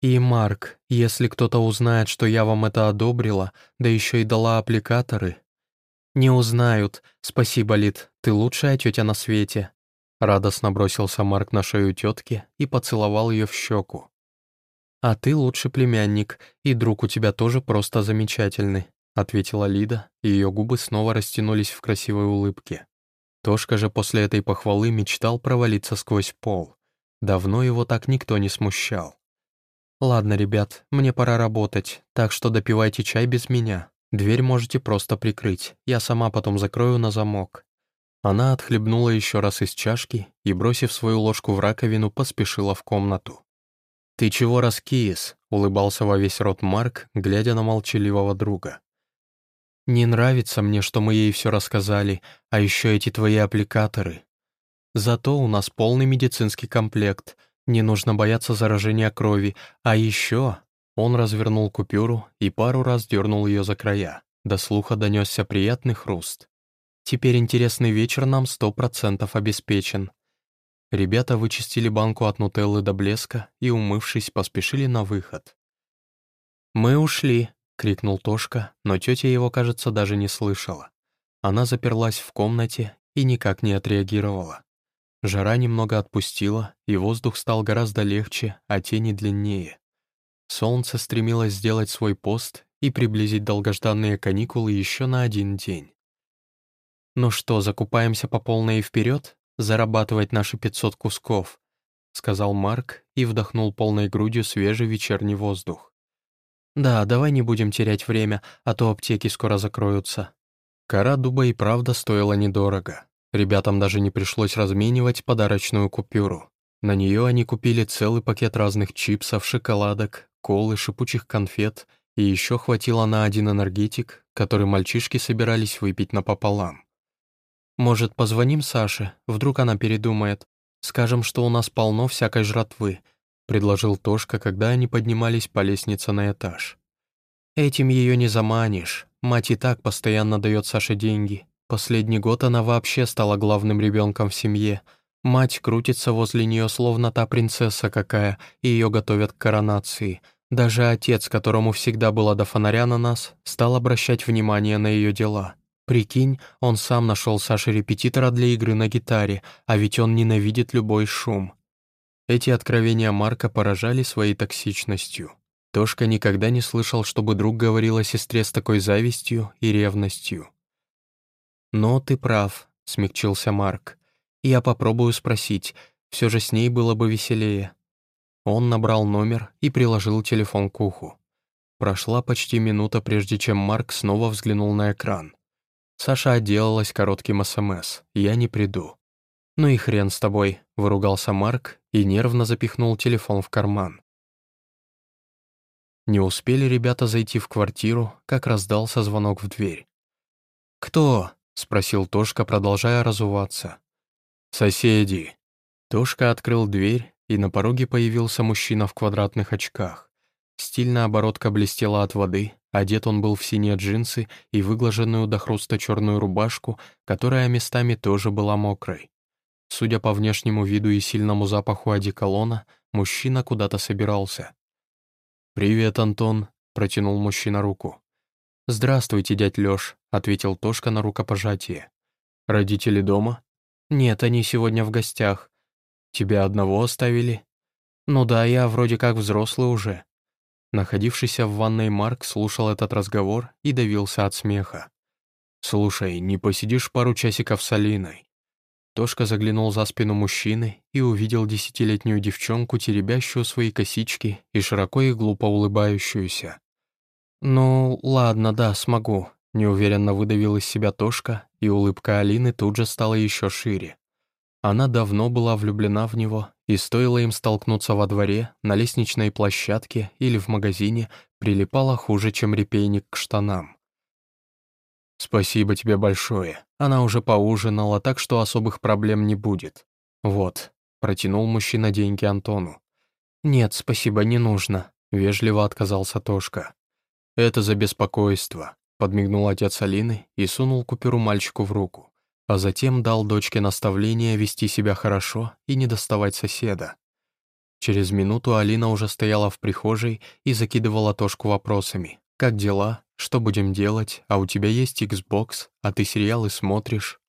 [SPEAKER 1] «И, Марк, если кто-то узнает, что я вам это одобрила, да еще и дала аппликаторы...» «Не узнают. Спасибо, Лид, ты лучшая тетя на свете». Радостно бросился Марк на шею тетки и поцеловал ее в щеку. «А ты лучший племянник, и друг у тебя тоже просто замечательный», ответила Лида, и ее губы снова растянулись в красивой улыбке. Тошка же после этой похвалы мечтал провалиться сквозь пол. Давно его так никто не смущал. «Ладно, ребят, мне пора работать, так что допивайте чай без меня. Дверь можете просто прикрыть, я сама потом закрою на замок». Она отхлебнула еще раз из чашки и, бросив свою ложку в раковину, поспешила в комнату. «Ты чего раскис?» — улыбался во весь рот Марк, глядя на молчаливого друга. «Не нравится мне, что мы ей все рассказали, а еще эти твои аппликаторы. Зато у нас полный медицинский комплект, не нужно бояться заражения крови, а еще...» Он развернул купюру и пару раз дернул ее за края. До слуха донесся приятный хруст. «Теперь интересный вечер нам сто процентов обеспечен. Ребята вычистили банку от нутеллы до блеска и, умывшись, поспешили на выход. «Мы ушли!» — крикнул Тошка, но тетя его, кажется, даже не слышала. Она заперлась в комнате и никак не отреагировала. Жара немного отпустила, и воздух стал гораздо легче, а тени длиннее. Солнце стремилось сделать свой пост и приблизить долгожданные каникулы еще на один день. «Ну что, закупаемся по полной и вперед?» зарабатывать наши 500 кусков», — сказал Марк и вдохнул полной грудью свежий вечерний воздух. «Да, давай не будем терять время, а то аптеки скоро закроются». Кора дуба и правда стоила недорого. Ребятам даже не пришлось разменивать подарочную купюру. На нее они купили целый пакет разных чипсов, шоколадок, колы, шипучих конфет, и еще хватило на один энергетик, который мальчишки собирались выпить напополам. «Может, позвоним Саше? Вдруг она передумает. Скажем, что у нас полно всякой жратвы», — предложил Тошка, когда они поднимались по лестнице на этаж. «Этим ее не заманишь. Мать и так постоянно дает Саше деньги. Последний год она вообще стала главным ребенком в семье. Мать крутится возле нее, словно та принцесса какая, и ее готовят к коронации. Даже отец, которому всегда было до фонаря на нас, стал обращать внимание на ее дела». Прикинь, он сам нашел Саше репетитора для игры на гитаре, а ведь он ненавидит любой шум. Эти откровения Марка поражали своей токсичностью. Тошка никогда не слышал, чтобы друг говорил о сестре с такой завистью и ревностью. «Но ты прав», — смягчился Марк. «Я попробую спросить, все же с ней было бы веселее». Он набрал номер и приложил телефон к уху. Прошла почти минута, прежде чем Марк снова взглянул на экран. Саша отделалась коротким СМС «Я не приду». «Ну и хрен с тобой», — выругался Марк и нервно запихнул телефон в карман. Не успели ребята зайти в квартиру, как раздался звонок в дверь. «Кто?» — спросил Тошка, продолжая разуваться. «Соседи». Тошка открыл дверь, и на пороге появился мужчина в квадратных очках. Стильная оборотка блестела от воды, Одет он был в синие джинсы и выглаженную до хруста черную рубашку, которая местами тоже была мокрой. Судя по внешнему виду и сильному запаху одеколона, мужчина куда-то собирался. «Привет, Антон», — протянул мужчина руку. «Здравствуйте, дядь Лёш», — ответил Тошка на рукопожатие. «Родители дома?» «Нет, они сегодня в гостях. Тебя одного оставили?» «Ну да, я вроде как взрослый уже». Находившийся в ванной Марк слушал этот разговор и давился от смеха. «Слушай, не посидишь пару часиков с Алиной?» Тошка заглянул за спину мужчины и увидел десятилетнюю девчонку, теребящую свои косички и широко и глупо улыбающуюся. «Ну, ладно, да, смогу», — неуверенно выдавил из себя Тошка, и улыбка Алины тут же стала еще шире. Она давно была влюблена в него, и стоило им столкнуться во дворе, на лестничной площадке или в магазине, прилипала хуже, чем репейник к штанам. «Спасибо тебе большое. Она уже поужинала, так что особых проблем не будет. Вот», — протянул мужчина деньги Антону. «Нет, спасибо, не нужно», — вежливо отказался Тошка. «Это за беспокойство», — подмигнул отец Алины и сунул купюру мальчику в руку, а затем дал дочке наставление вести себя хорошо и не доставать соседа. Через минуту Алина уже стояла в прихожей и закидывала Тошку вопросами. «Как дела? Что будем делать? А у тебя есть Xbox? А ты сериалы смотришь?»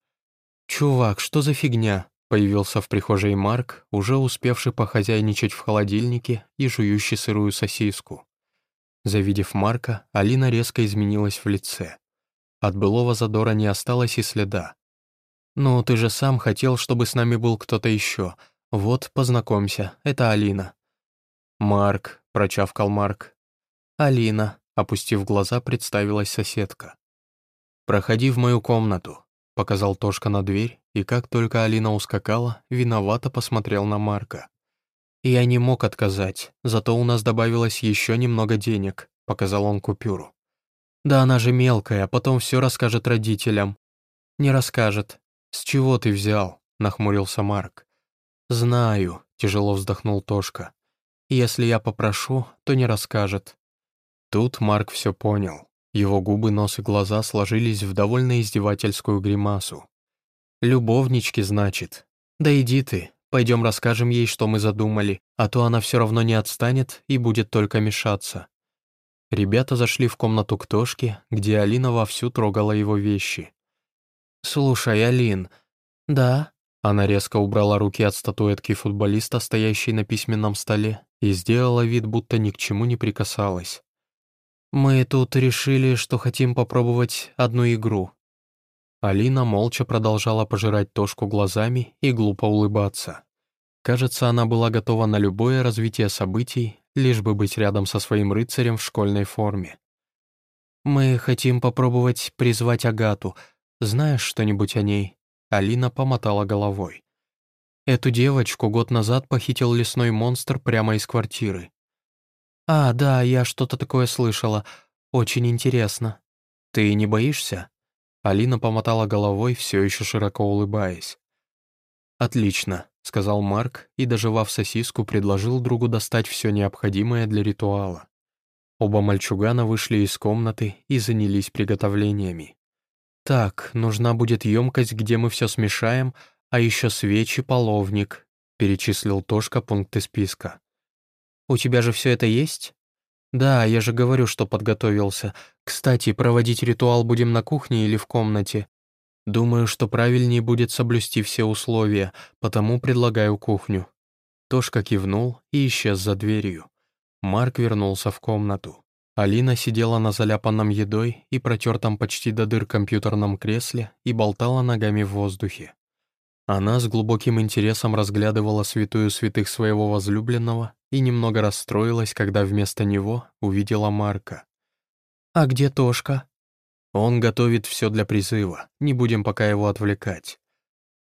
[SPEAKER 1] «Чувак, что за фигня?» Появился в прихожей Марк, уже успевший похозяйничать в холодильнике и жующий сырую сосиску. Завидев Марка, Алина резко изменилась в лице. От былого задора не осталось и следа. «Ну, ты же сам хотел, чтобы с нами был кто-то еще. Вот, познакомься, это Алина». «Марк», — прочавкал Марк. «Алина», — опустив глаза, представилась соседка. «Проходи в мою комнату», — показал Тошка на дверь, и как только Алина ускакала, виновато посмотрел на Марка. «Я не мог отказать, зато у нас добавилось еще немного денег», — показал он купюру. «Да она же мелкая, потом все расскажет родителям». «Не расскажет». «С чего ты взял?» — нахмурился Марк. «Знаю», — тяжело вздохнул Тошка. «Если я попрошу, то не расскажет». Тут Марк все понял. Его губы, нос и глаза сложились в довольно издевательскую гримасу. «Любовнички, значит? Да иди ты, Пойдем расскажем ей, что мы задумали, а то она все равно не отстанет и будет только мешаться». Ребята зашли в комнату к Тошке, где Алина вовсю трогала его вещи. «Слушай, Алин...» «Да?» Она резко убрала руки от статуэтки футболиста, стоящей на письменном столе, и сделала вид, будто ни к чему не прикасалась. «Мы тут решили, что хотим попробовать одну игру. Алина молча продолжала пожирать Тошку глазами и глупо улыбаться. Кажется, она была готова на любое развитие событий, лишь бы быть рядом со своим рыцарем в школьной форме. «Мы хотим попробовать призвать Агату. Знаешь что-нибудь о ней?» Алина помотала головой. «Эту девочку год назад похитил лесной монстр прямо из квартиры». «А, да, я что-то такое слышала. Очень интересно. Ты не боишься?» Алина помотала головой, все еще широко улыбаясь. «Отлично», — сказал Марк и, доживав сосиску, предложил другу достать все необходимое для ритуала. Оба мальчугана вышли из комнаты и занялись приготовлениями. «Так, нужна будет емкость, где мы все смешаем, а еще свечи, половник», — перечислил Тошка пункты списка. «У тебя же все это есть?» «Да, я же говорю, что подготовился. Кстати, проводить ритуал будем на кухне или в комнате? Думаю, что правильнее будет соблюсти все условия, потому предлагаю кухню». Тошка кивнул и исчез за дверью. Марк вернулся в комнату. Алина сидела на заляпанном едой и протертом почти до дыр компьютерном кресле и болтала ногами в воздухе. Она с глубоким интересом разглядывала святую святых своего возлюбленного и немного расстроилась, когда вместо него увидела Марка. «А где Тошка?» «Он готовит все для призыва, не будем пока его отвлекать».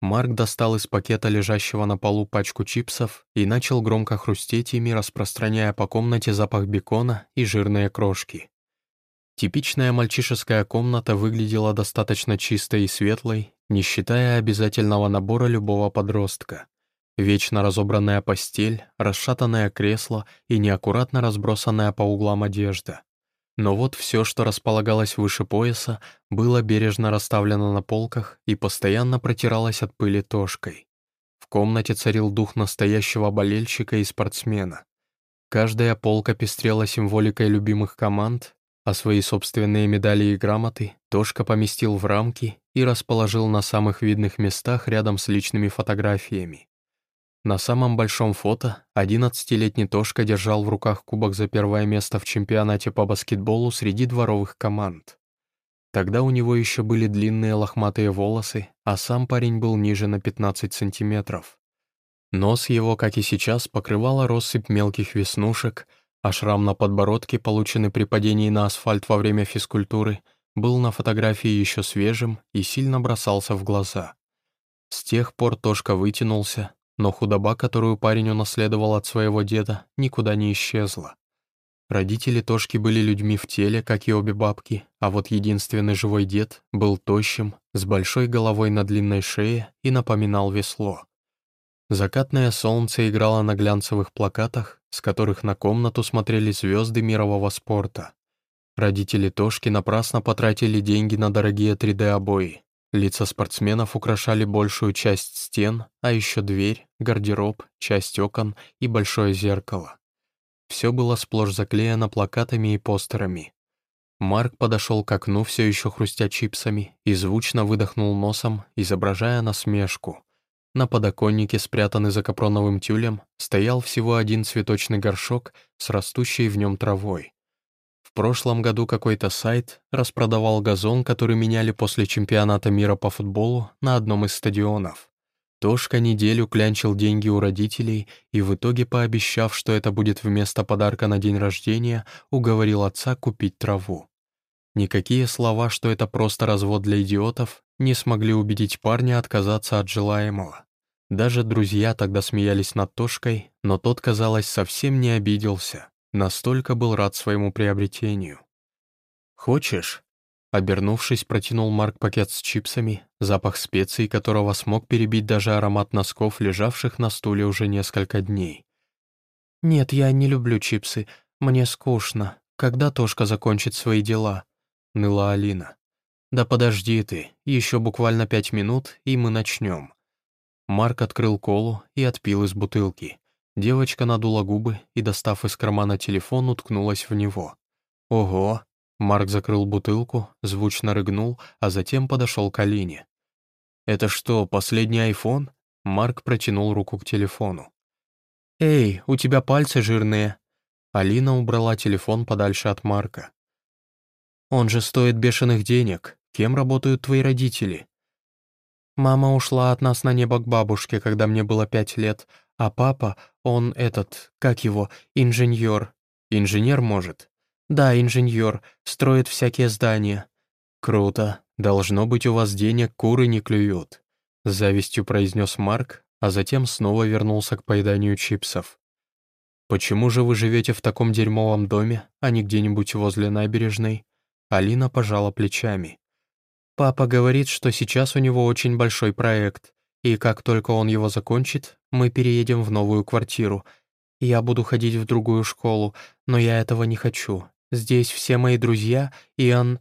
[SPEAKER 1] Марк достал из пакета лежащего на полу пачку чипсов и начал громко хрустеть ими, распространяя по комнате запах бекона и жирные крошки. Типичная мальчишеская комната выглядела достаточно чистой и светлой, не считая обязательного набора любого подростка. Вечно разобранная постель, расшатанное кресло и неаккуратно разбросанная по углам одежда. Но вот все, что располагалось выше пояса, было бережно расставлено на полках и постоянно протиралось от пыли тошкой. В комнате царил дух настоящего болельщика и спортсмена. Каждая полка пестрела символикой любимых команд, а свои собственные медали и грамоты Тошка поместил в рамки и расположил на самых видных местах рядом с личными фотографиями. На самом большом фото 11-летний Тошка держал в руках кубок за первое место в чемпионате по баскетболу среди дворовых команд. Тогда у него еще были длинные лохматые волосы, а сам парень был ниже на 15 сантиметров. Нос его, как и сейчас, покрывала россыпь мелких веснушек, а шрам на подбородке, полученный при падении на асфальт во время физкультуры, был на фотографии еще свежим и сильно бросался в глаза. С тех пор Тошка вытянулся, но худоба, которую парень унаследовал от своего деда, никуда не исчезла. Родители Тошки были людьми в теле, как и обе бабки, а вот единственный живой дед был тощим, с большой головой на длинной шее и напоминал весло. Закатное солнце играло на глянцевых плакатах, с которых на комнату смотрели звезды мирового спорта. Родители Тошки напрасно потратили деньги на дорогие 3D-обои, Лица спортсменов украшали большую часть стен, а еще дверь, гардероб, часть окон и большое зеркало. Все было сплошь заклеено плакатами и постерами. Марк подошел к окну, все еще хрустя чипсами, и звучно выдохнул носом, изображая насмешку. На подоконнике, спрятанный за капроновым тюлем, стоял всего один цветочный горшок с растущей в нем травой прошлом году какой-то сайт распродавал газон, который меняли после чемпионата мира по футболу на одном из стадионов. Тошка неделю клянчил деньги у родителей и в итоге, пообещав, что это будет вместо подарка на день рождения, уговорил отца купить траву. Никакие слова, что это просто развод для идиотов, не смогли убедить парня отказаться от желаемого. Даже друзья тогда смеялись над Тошкой, но тот, казалось, совсем не обиделся. Настолько был рад своему приобретению. «Хочешь?» Обернувшись, протянул Марк пакет с чипсами, запах специй которого смог перебить даже аромат носков, лежавших на стуле уже несколько дней. «Нет, я не люблю чипсы. Мне скучно. Когда Тошка закончит свои дела?» — ныла Алина. «Да подожди ты, еще буквально пять минут, и мы начнем». Марк открыл колу и отпил из бутылки. Девочка надула губы и, достав из кармана телефон, уткнулась в него. «Ого!» Марк закрыл бутылку, звучно рыгнул, а затем подошел к Алине. «Это что, последний айфон?» Марк протянул руку к телефону. «Эй, у тебя пальцы жирные!» Алина убрала телефон подальше от Марка. «Он же стоит бешеных денег. Кем работают твои родители?» «Мама ушла от нас на небо к бабушке, когда мне было пять лет, а папа, он этот, как его, инженер. Инженер, может? Да, инженер, строит всякие здания. Круто. Должно быть, у вас денег куры не клюют. С завистью произнес Марк, а затем снова вернулся к поеданию чипсов. «Почему же вы живете в таком дерьмовом доме, а не где-нибудь возле набережной?» Алина пожала плечами. «Папа говорит, что сейчас у него очень большой проект и как только он его закончит, мы переедем в новую квартиру. Я буду ходить в другую школу, но я этого не хочу. Здесь все мои друзья, и он...»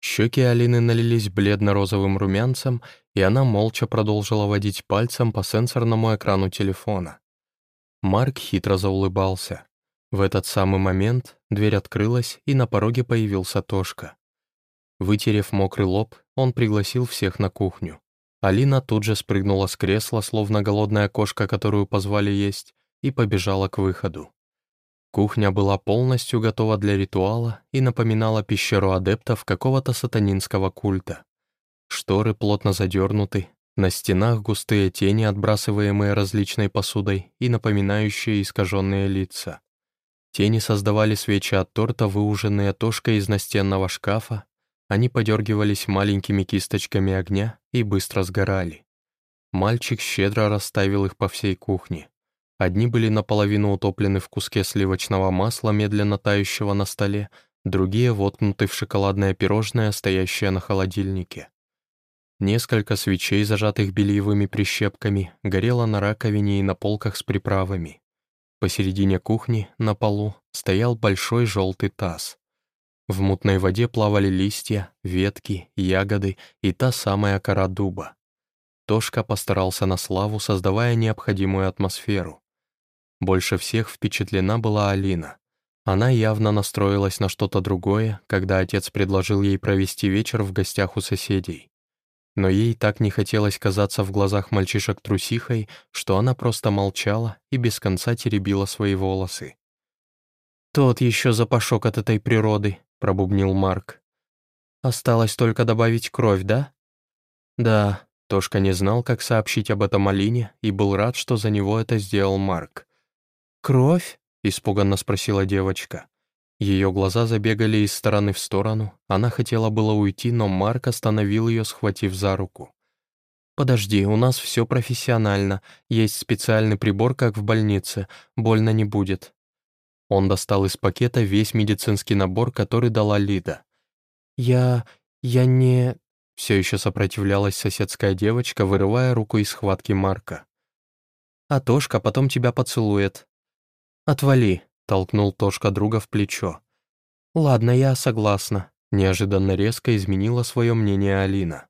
[SPEAKER 1] Щеки Алины налились бледно-розовым румянцем, и она молча продолжила водить пальцем по сенсорному экрану телефона. Марк хитро заулыбался. В этот самый момент дверь открылась, и на пороге появился Тошка. Вытерев мокрый лоб, он пригласил всех на кухню. Алина тут же спрыгнула с кресла, словно голодная кошка, которую позвали есть, и побежала к выходу. Кухня была полностью готова для ритуала и напоминала пещеру адептов какого-то сатанинского культа. Шторы плотно задернуты, на стенах густые тени, отбрасываемые различной посудой и напоминающие искаженные лица. Тени создавали свечи от торта, выуженные тошкой из настенного шкафа, они подергивались маленькими кисточками огня и быстро сгорали. Мальчик щедро расставил их по всей кухне. Одни были наполовину утоплены в куске сливочного масла, медленно тающего на столе, другие воткнуты в шоколадное пирожное, стоящее на холодильнике. Несколько свечей, зажатых бельевыми прищепками, горело на раковине и на полках с приправами. Посередине кухни, на полу, стоял большой желтый таз. В мутной воде плавали листья, ветки, ягоды и та самая кора дуба. Тошка постарался на славу, создавая необходимую атмосферу. Больше всех впечатлена была Алина. Она явно настроилась на что-то другое, когда отец предложил ей провести вечер в гостях у соседей. Но ей так не хотелось казаться в глазах мальчишек трусихой, что она просто молчала и без конца теребила свои волосы. «Тот еще запашок от этой природы», — пробубнил Марк. «Осталось только добавить кровь, да?» «Да», — Тошка не знал, как сообщить об этом Алине, и был рад, что за него это сделал Марк. «Кровь?» — испуганно спросила девочка. Ее глаза забегали из стороны в сторону, она хотела было уйти, но Марк остановил ее, схватив за руку. «Подожди, у нас все профессионально, есть специальный прибор, как в больнице, больно не будет». Он достал из пакета весь медицинский набор, который дала Лида. «Я... я не...» Все еще сопротивлялась соседская девочка, вырывая руку из схватки Марка. «А Тошка потом тебя поцелует», «Отвали», — толкнул Тошка друга в плечо. «Ладно, я согласна», — неожиданно резко изменила свое мнение Алина.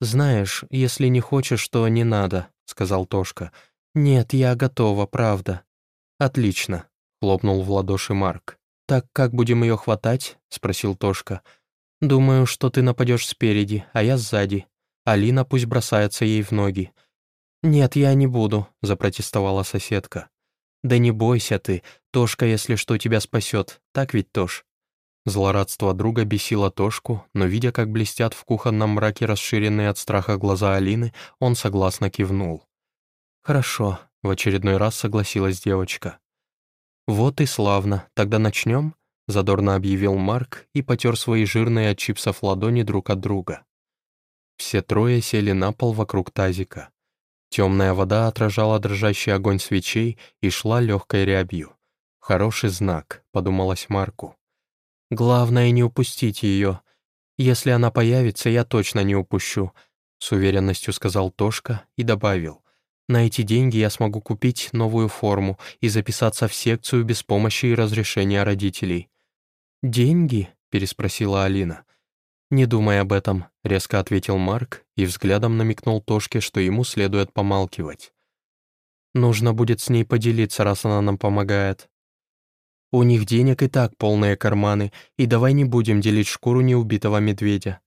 [SPEAKER 1] «Знаешь, если не хочешь, то не надо», — сказал Тошка. «Нет, я готова, правда». «Отлично», — хлопнул в ладоши Марк. «Так как будем ее хватать?» — спросил Тошка. «Думаю, что ты нападешь спереди, а я сзади. Алина пусть бросается ей в ноги». «Нет, я не буду», — запротестовала соседка. «Да не бойся ты, Тошка, если что, тебя спасет, так ведь, Тош?» Злорадство друга бесило Тошку, но, видя, как блестят в кухонном мраке расширенные от страха глаза Алины, он согласно кивнул. «Хорошо», — в очередной раз согласилась девочка. «Вот и славно, тогда начнем?» — задорно объявил Марк и потер свои жирные от чипсов ладони друг от друга. Все трое сели на пол вокруг тазика. Темная вода отражала дрожащий огонь свечей и шла легкой рябью. «Хороший знак», — подумалось Марку. «Главное не упустить ее. Если она появится, я точно не упущу», — с уверенностью сказал Тошка и добавил. «На эти деньги я смогу купить новую форму и записаться в секцию без помощи и разрешения родителей». «Деньги?» — переспросила Алина. «Не думай об этом», — резко ответил Марк и взглядом намекнул Тошке, что ему следует помалкивать. «Нужно будет с ней поделиться, раз она нам помогает. У них денег и так полные карманы, и давай не будем делить шкуру неубитого медведя».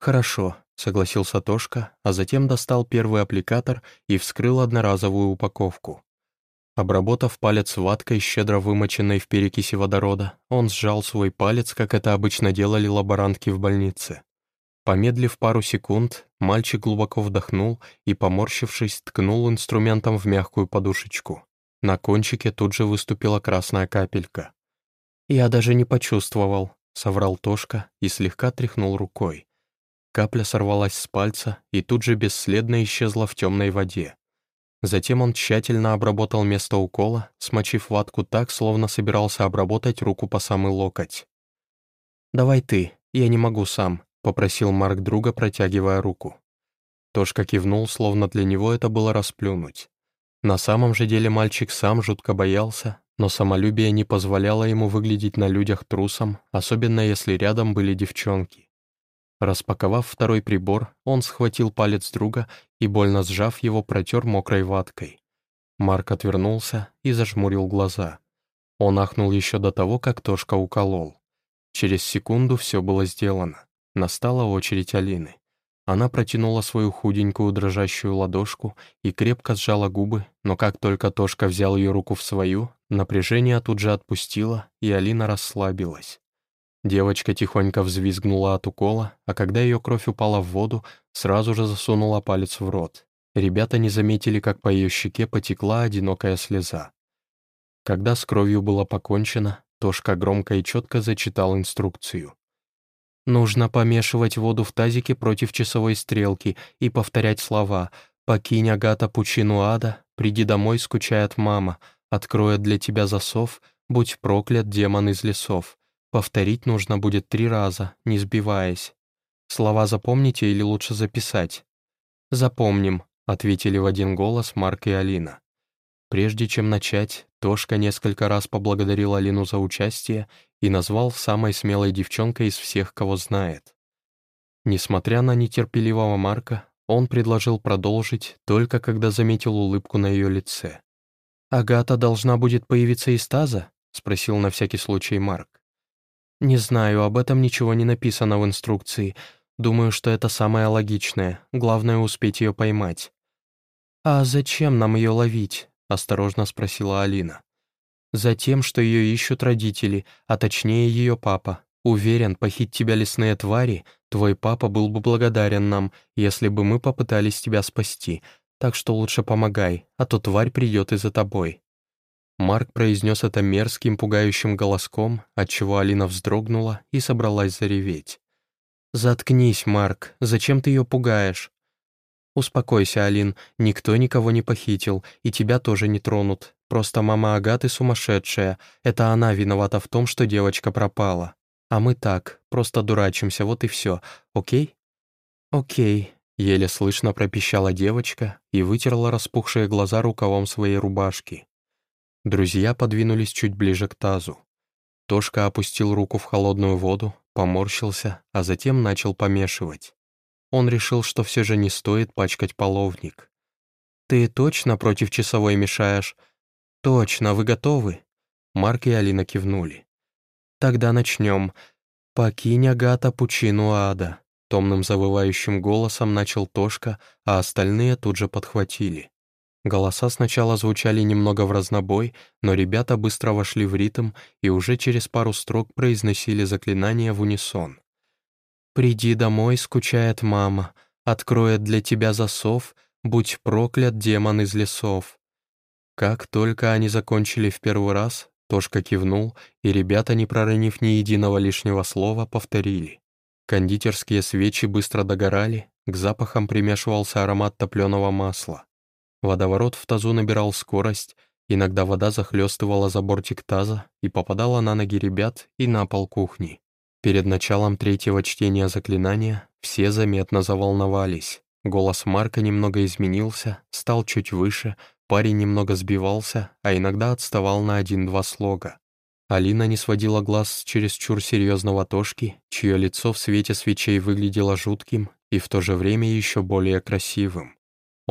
[SPEAKER 1] «Хорошо», — согласился Тошка, а затем достал первый аппликатор и вскрыл одноразовую упаковку. Обработав палец ваткой, щедро вымоченной в перекиси водорода, он сжал свой палец, как это обычно делали лаборантки в больнице. Помедлив пару секунд, мальчик глубоко вдохнул и, поморщившись, ткнул инструментом в мягкую подушечку. На кончике тут же выступила красная капелька. «Я даже не почувствовал», — соврал Тошка и слегка тряхнул рукой. Капля сорвалась с пальца и тут же бесследно исчезла в темной воде. Затем он тщательно обработал место укола, смочив ватку так, словно собирался обработать руку по самый локоть. «Давай ты, я не могу сам», — попросил Марк друга, протягивая руку. Тошка кивнул, словно для него это было расплюнуть. На самом же деле мальчик сам жутко боялся, но самолюбие не позволяло ему выглядеть на людях трусом, особенно если рядом были девчонки. Распаковав второй прибор, он схватил палец друга и, больно сжав его, протер мокрой ваткой. Марк отвернулся и зажмурил глаза. Он ахнул еще до того, как Тошка уколол. Через секунду все было сделано. Настала очередь Алины. Она протянула свою худенькую дрожащую ладошку и крепко сжала губы, но как только Тошка взял ее руку в свою, напряжение тут же отпустило, и Алина расслабилась. Девочка тихонько взвизгнула от укола, а когда ее кровь упала в воду, сразу же засунула палец в рот. Ребята не заметили, как по ее щеке потекла одинокая слеза. Когда с кровью было покончено, Тошка громко и четко зачитал инструкцию. «Нужно помешивать воду в тазике против часовой стрелки и повторять слова «Покинь, Агата, пучину ада, приди домой, скучает мама, откроет для тебя засов, будь проклят демон из лесов». Повторить нужно будет три раза, не сбиваясь. Слова запомните или лучше записать? «Запомним», — ответили в один голос Марк и Алина. Прежде чем начать, Тошка несколько раз поблагодарил Алину за участие и назвал самой смелой девчонкой из всех, кого знает. Несмотря на нетерпеливого Марка, он предложил продолжить, только когда заметил улыбку на ее лице. «Агата должна будет появиться из таза?» — спросил на всякий случай Марк. «Не знаю, об этом ничего не написано в инструкции. Думаю, что это самое логичное. Главное — успеть ее поймать». «А зачем нам ее ловить?» — осторожно спросила Алина. «Затем, что ее ищут родители, а точнее ее папа. Уверен, похить тебя лесные твари, твой папа был бы благодарен нам, если бы мы попытались тебя спасти, так что лучше помогай, а то тварь придет и за тобой». Марк произнес это мерзким, пугающим голоском, отчего Алина вздрогнула и собралась зареветь. «Заткнись, Марк, зачем ты ее пугаешь?» «Успокойся, Алин, никто никого не похитил, и тебя тоже не тронут. Просто мама Агаты сумасшедшая, это она виновата в том, что девочка пропала. А мы так, просто дурачимся, вот и все, окей?» «Окей», — еле слышно пропищала девочка и вытерла распухшие глаза рукавом своей рубашки. Друзья подвинулись чуть ближе к тазу. Тошка опустил руку в холодную воду, поморщился, а затем начал помешивать. Он решил, что все же не стоит пачкать половник. «Ты точно против часовой мешаешь?» «Точно, вы готовы?» Марк и Алина кивнули. «Тогда начнем. Покинь, Агата, пучину ада», — томным завывающим голосом начал Тошка, а остальные тут же подхватили. Голоса сначала звучали немного в разнобой, но ребята быстро вошли в ритм и уже через пару строк произносили заклинание в унисон. «Приди домой, скучает мама, откроет для тебя засов, будь проклят демон из лесов». Как только они закончили в первый раз, Тошка кивнул, и ребята, не проронив ни единого лишнего слова, повторили. Кондитерские свечи быстро догорали, к запахам примешивался аромат топленого масла. Водоворот в тазу набирал скорость, иногда вода захлестывала за бортик таза и попадала на ноги ребят и на пол кухни. Перед началом третьего чтения заклинания все заметно заволновались. Голос Марка немного изменился, стал чуть выше, парень немного сбивался, а иногда отставал на один-два слога. Алина не сводила глаз с чересчур серьезного Тошки, чье лицо в свете свечей выглядело жутким и в то же время еще более красивым.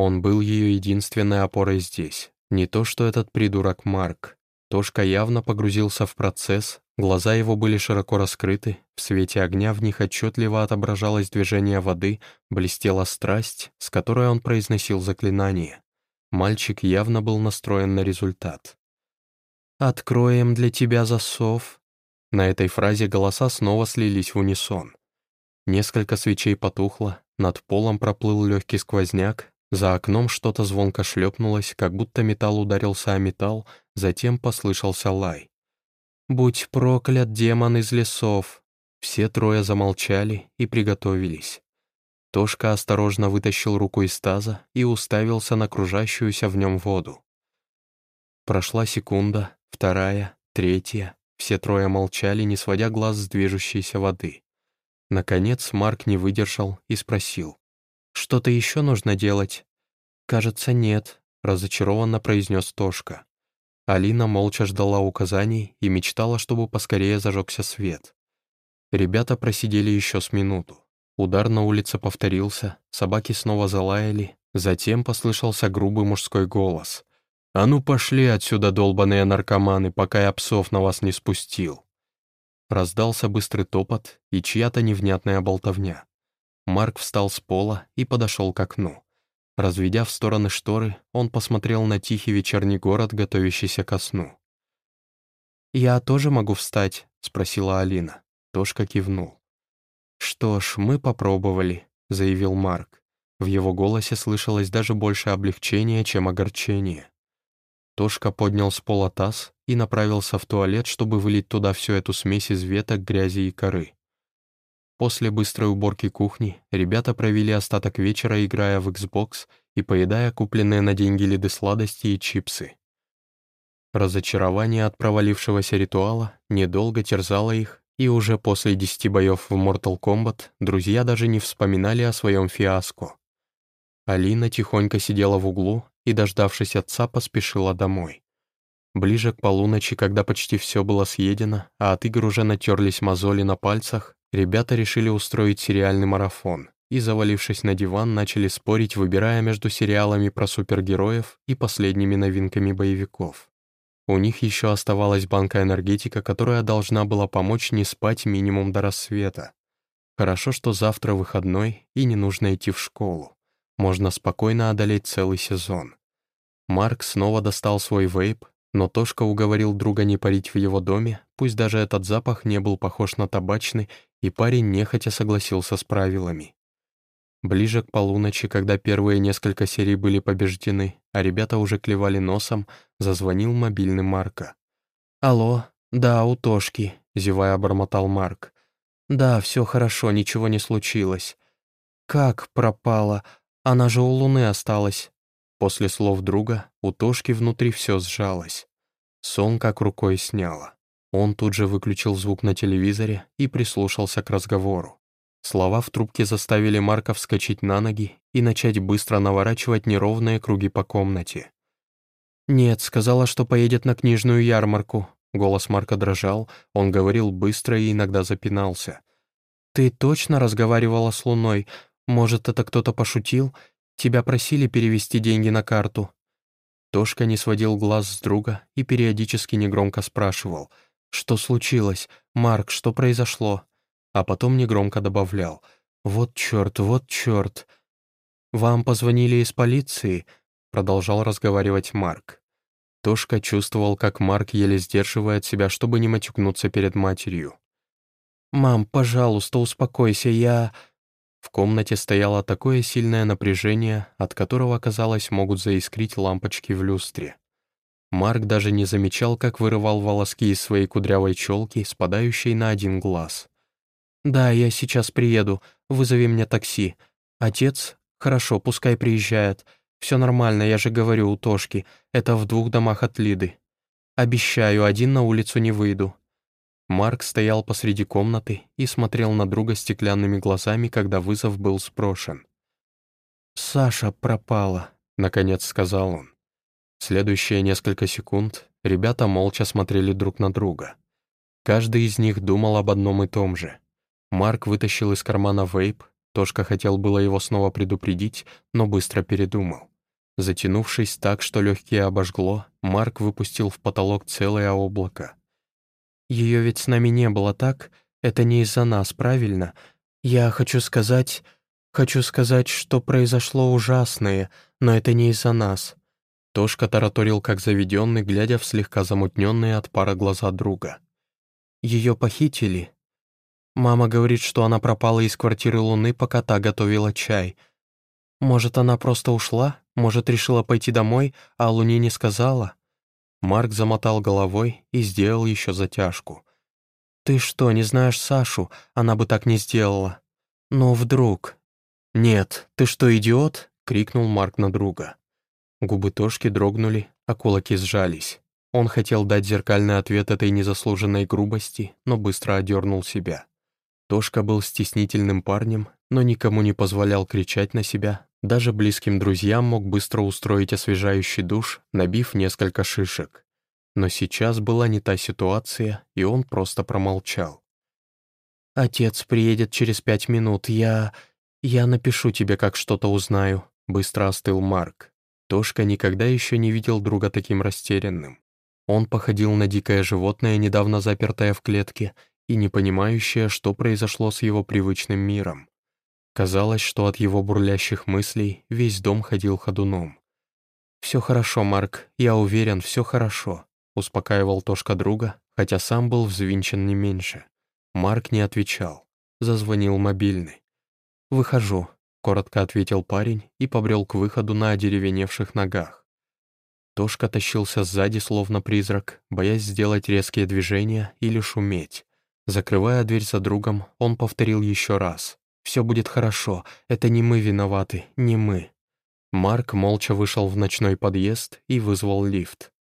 [SPEAKER 1] Он был ее единственной опорой здесь. Не то что этот придурок Марк. Тошка явно погрузился в процесс, глаза его были широко раскрыты, в свете огня в них отчетливо отображалось движение воды, блестела страсть, с которой он произносил заклинание. Мальчик явно был настроен на результат. «Откроем для тебя засов». На этой фразе голоса снова слились в унисон. Несколько свечей потухло, над полом проплыл легкий сквозняк, за окном что-то звонко шлепнулось, как будто металл ударился о металл, затем послышался лай. «Будь проклят, демон из лесов!» Все трое замолчали и приготовились. Тошка осторожно вытащил руку из таза и уставился на кружащуюся в нем воду. Прошла секунда, вторая, третья. Все трое молчали, не сводя глаз с движущейся воды. Наконец Марк не выдержал и спросил. Что-то еще нужно делать?» «Кажется, нет», — разочарованно произнес Тошка. Алина молча ждала указаний и мечтала, чтобы поскорее зажегся свет. Ребята просидели еще с минуту. Удар на улице повторился, собаки снова залаяли, затем послышался грубый мужской голос. «А ну пошли отсюда, долбаные наркоманы, пока я псов на вас не спустил!» Раздался быстрый топот и чья-то невнятная болтовня. Марк встал с пола и подошел к окну. Разведя в стороны шторы, он посмотрел на тихий вечерний город, готовящийся ко сну. «Я тоже могу встать?» — спросила Алина. Тошка кивнул. «Что ж, мы попробовали», — заявил Марк. В его голосе слышалось даже больше облегчения, чем огорчение. Тошка поднял с пола таз и направился в туалет, чтобы вылить туда всю эту смесь из веток, грязи и коры. После быстрой уборки кухни ребята провели остаток вечера, играя в Xbox и поедая купленные на деньги лиды сладости и чипсы. Разочарование от провалившегося ритуала недолго терзало их, и уже после десяти боев в Mortal Kombat друзья даже не вспоминали о своем фиаско. Алина тихонько сидела в углу и, дождавшись отца, поспешила домой. Ближе к полуночи, когда почти все было съедено, а от игр уже натерлись мозоли на пальцах, Ребята решили устроить сериальный марафон и, завалившись на диван, начали спорить, выбирая между сериалами про супергероев и последними новинками боевиков. У них еще оставалась банка энергетика, которая должна была помочь не спать минимум до рассвета. Хорошо, что завтра выходной и не нужно идти в школу. Можно спокойно одолеть целый сезон. Марк снова достал свой вейп, но Тошка уговорил друга не парить в его доме, пусть даже этот запах не был похож на табачный, и парень нехотя согласился с правилами. Ближе к полуночи, когда первые несколько серий были побеждены, а ребята уже клевали носом, зазвонил мобильный Марка. «Алло, да, у Тошки», — зевая обормотал Марк. «Да, все хорошо, ничего не случилось». «Как пропала? Она же у Луны осталась». После слов друга у Тошки внутри все сжалось. Сон как рукой сняло. Он тут же выключил звук на телевизоре и прислушался к разговору. Слова в трубке заставили Марка вскочить на ноги и начать быстро наворачивать неровные круги по комнате. «Нет, сказала, что поедет на книжную ярмарку». Голос Марка дрожал, он говорил быстро и иногда запинался. «Ты точно разговаривала с Луной? Может, это кто-то пошутил? Тебя просили перевести деньги на карту». Тошка не сводил глаз с друга и периодически негромко спрашивал, «Что случилось? Марк, что произошло?» А потом негромко добавлял, «Вот черт, вот черт!» «Вам позвонили из полиции?» Продолжал разговаривать Марк. Тошка чувствовал, как Марк еле сдерживает себя, чтобы не матюкнуться перед матерью. «Мам, пожалуйста, успокойся, я...» В комнате стояло такое сильное напряжение, от которого, казалось, могут заискрить лампочки в люстре. Марк даже не замечал, как вырывал волоски из своей кудрявой челки, спадающей на один глаз. «Да, я сейчас приеду. Вызови мне такси. Отец? Хорошо, пускай приезжает. Все нормально, я же говорю у Тошки. Это в двух домах от Лиды. Обещаю, один на улицу не выйду. Марк стоял посреди комнаты и смотрел на друга стеклянными глазами, когда вызов был спрошен. «Саша пропала», — наконец сказал он. Следующие несколько секунд ребята молча смотрели друг на друга. Каждый из них думал об одном и том же. Марк вытащил из кармана вейп, Тошка хотел было его снова предупредить, но быстро передумал. Затянувшись так, что легкие обожгло, Марк выпустил в потолок целое облако. Ее ведь с нами не было, так? Это не из-за нас, правильно? Я хочу сказать... Хочу сказать, что произошло ужасное, но это не из-за нас». Тошка тараторил как заведенный, глядя в слегка замутненные от пара глаза друга. Ее похитили. Мама говорит, что она пропала из квартиры Луны, пока та готовила чай. Может, она просто ушла? Может, решила пойти домой, а Луне не сказала? Марк замотал головой и сделал еще затяжку. «Ты что, не знаешь Сашу? Она бы так не сделала». «Но вдруг...» «Нет, ты что, идиот?» — крикнул Марк на друга. Губы Тошки дрогнули, а кулаки сжались. Он хотел дать зеркальный ответ этой незаслуженной грубости, но быстро одернул себя. Тошка был стеснительным парнем, но никому не позволял кричать на себя, даже близким друзьям мог быстро устроить освежающий душ, набив несколько шишек. Но сейчас была не та ситуация, и он просто промолчал. «Отец приедет через пять минут, я... я напишу тебе, как что-то узнаю», — быстро остыл Марк. Тошка никогда еще не видел друга таким растерянным. Он походил на дикое животное, недавно запертое в клетке, и не понимающее, что произошло с его привычным миром. Казалось, что от его бурлящих мыслей весь дом ходил ходуном. «Все хорошо, Марк, я уверен, все хорошо», — успокаивал Тошка друга, хотя сам был взвинчен не меньше. Марк не отвечал. Зазвонил мобильный. «Выхожу», — коротко ответил парень и побрел к выходу на одеревеневших ногах. Тошка тащился сзади, словно призрак, боясь сделать резкие движения или шуметь. Закрывая дверь за другом, он повторил еще раз. Все будет хорошо, это не мы виноваты, не мы». Марк молча вышел в ночной подъезд и вызвал лифт.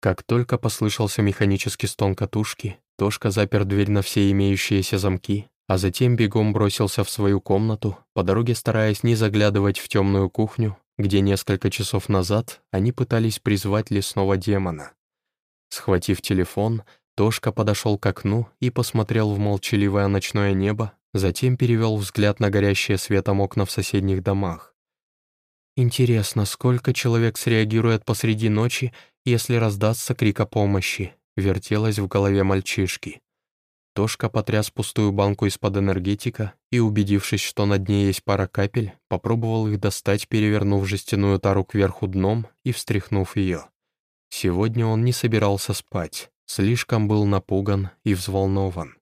[SPEAKER 1] Как только послышался механический стон катушки, Тошка запер дверь на все имеющиеся замки, а затем бегом бросился в свою комнату, по дороге стараясь не заглядывать в темную кухню, где несколько часов назад они пытались призвать лесного демона. Схватив телефон, Тошка подошел к окну и посмотрел в молчаливое ночное небо, Затем перевел взгляд на горящие светом окна в соседних домах. Интересно, сколько человек среагирует посреди ночи, если раздастся крик о помощи, вертелась в голове мальчишки. Тошка потряс пустую банку из-под энергетика и, убедившись, что на дне есть пара капель, попробовал их достать, перевернув жестяную тару кверху дном и встряхнув ее. Сегодня он не собирался спать, слишком был напуган и взволнован.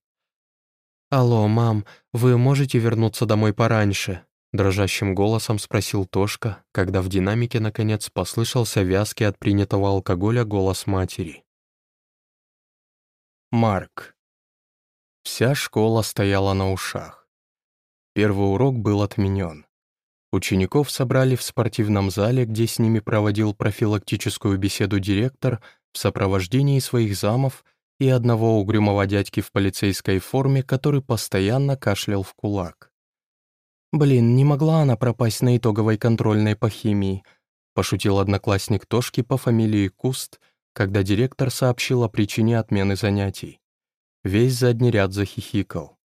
[SPEAKER 1] «Алло, мам, вы можете вернуться домой пораньше?» Дрожащим голосом спросил Тошка, когда в динамике наконец послышался вязкий от принятого алкоголя голос матери. Марк. Вся школа стояла на ушах. Первый урок был отменен. Учеников собрали в спортивном зале, где с ними проводил профилактическую беседу директор в сопровождении своих замов и одного угрюмого дядьки в полицейской форме, который постоянно кашлял в кулак. «Блин, не могла она пропасть на итоговой контрольной по химии», пошутил одноклассник Тошки по фамилии Куст, когда директор сообщил о причине отмены занятий. Весь задний ряд захихикал.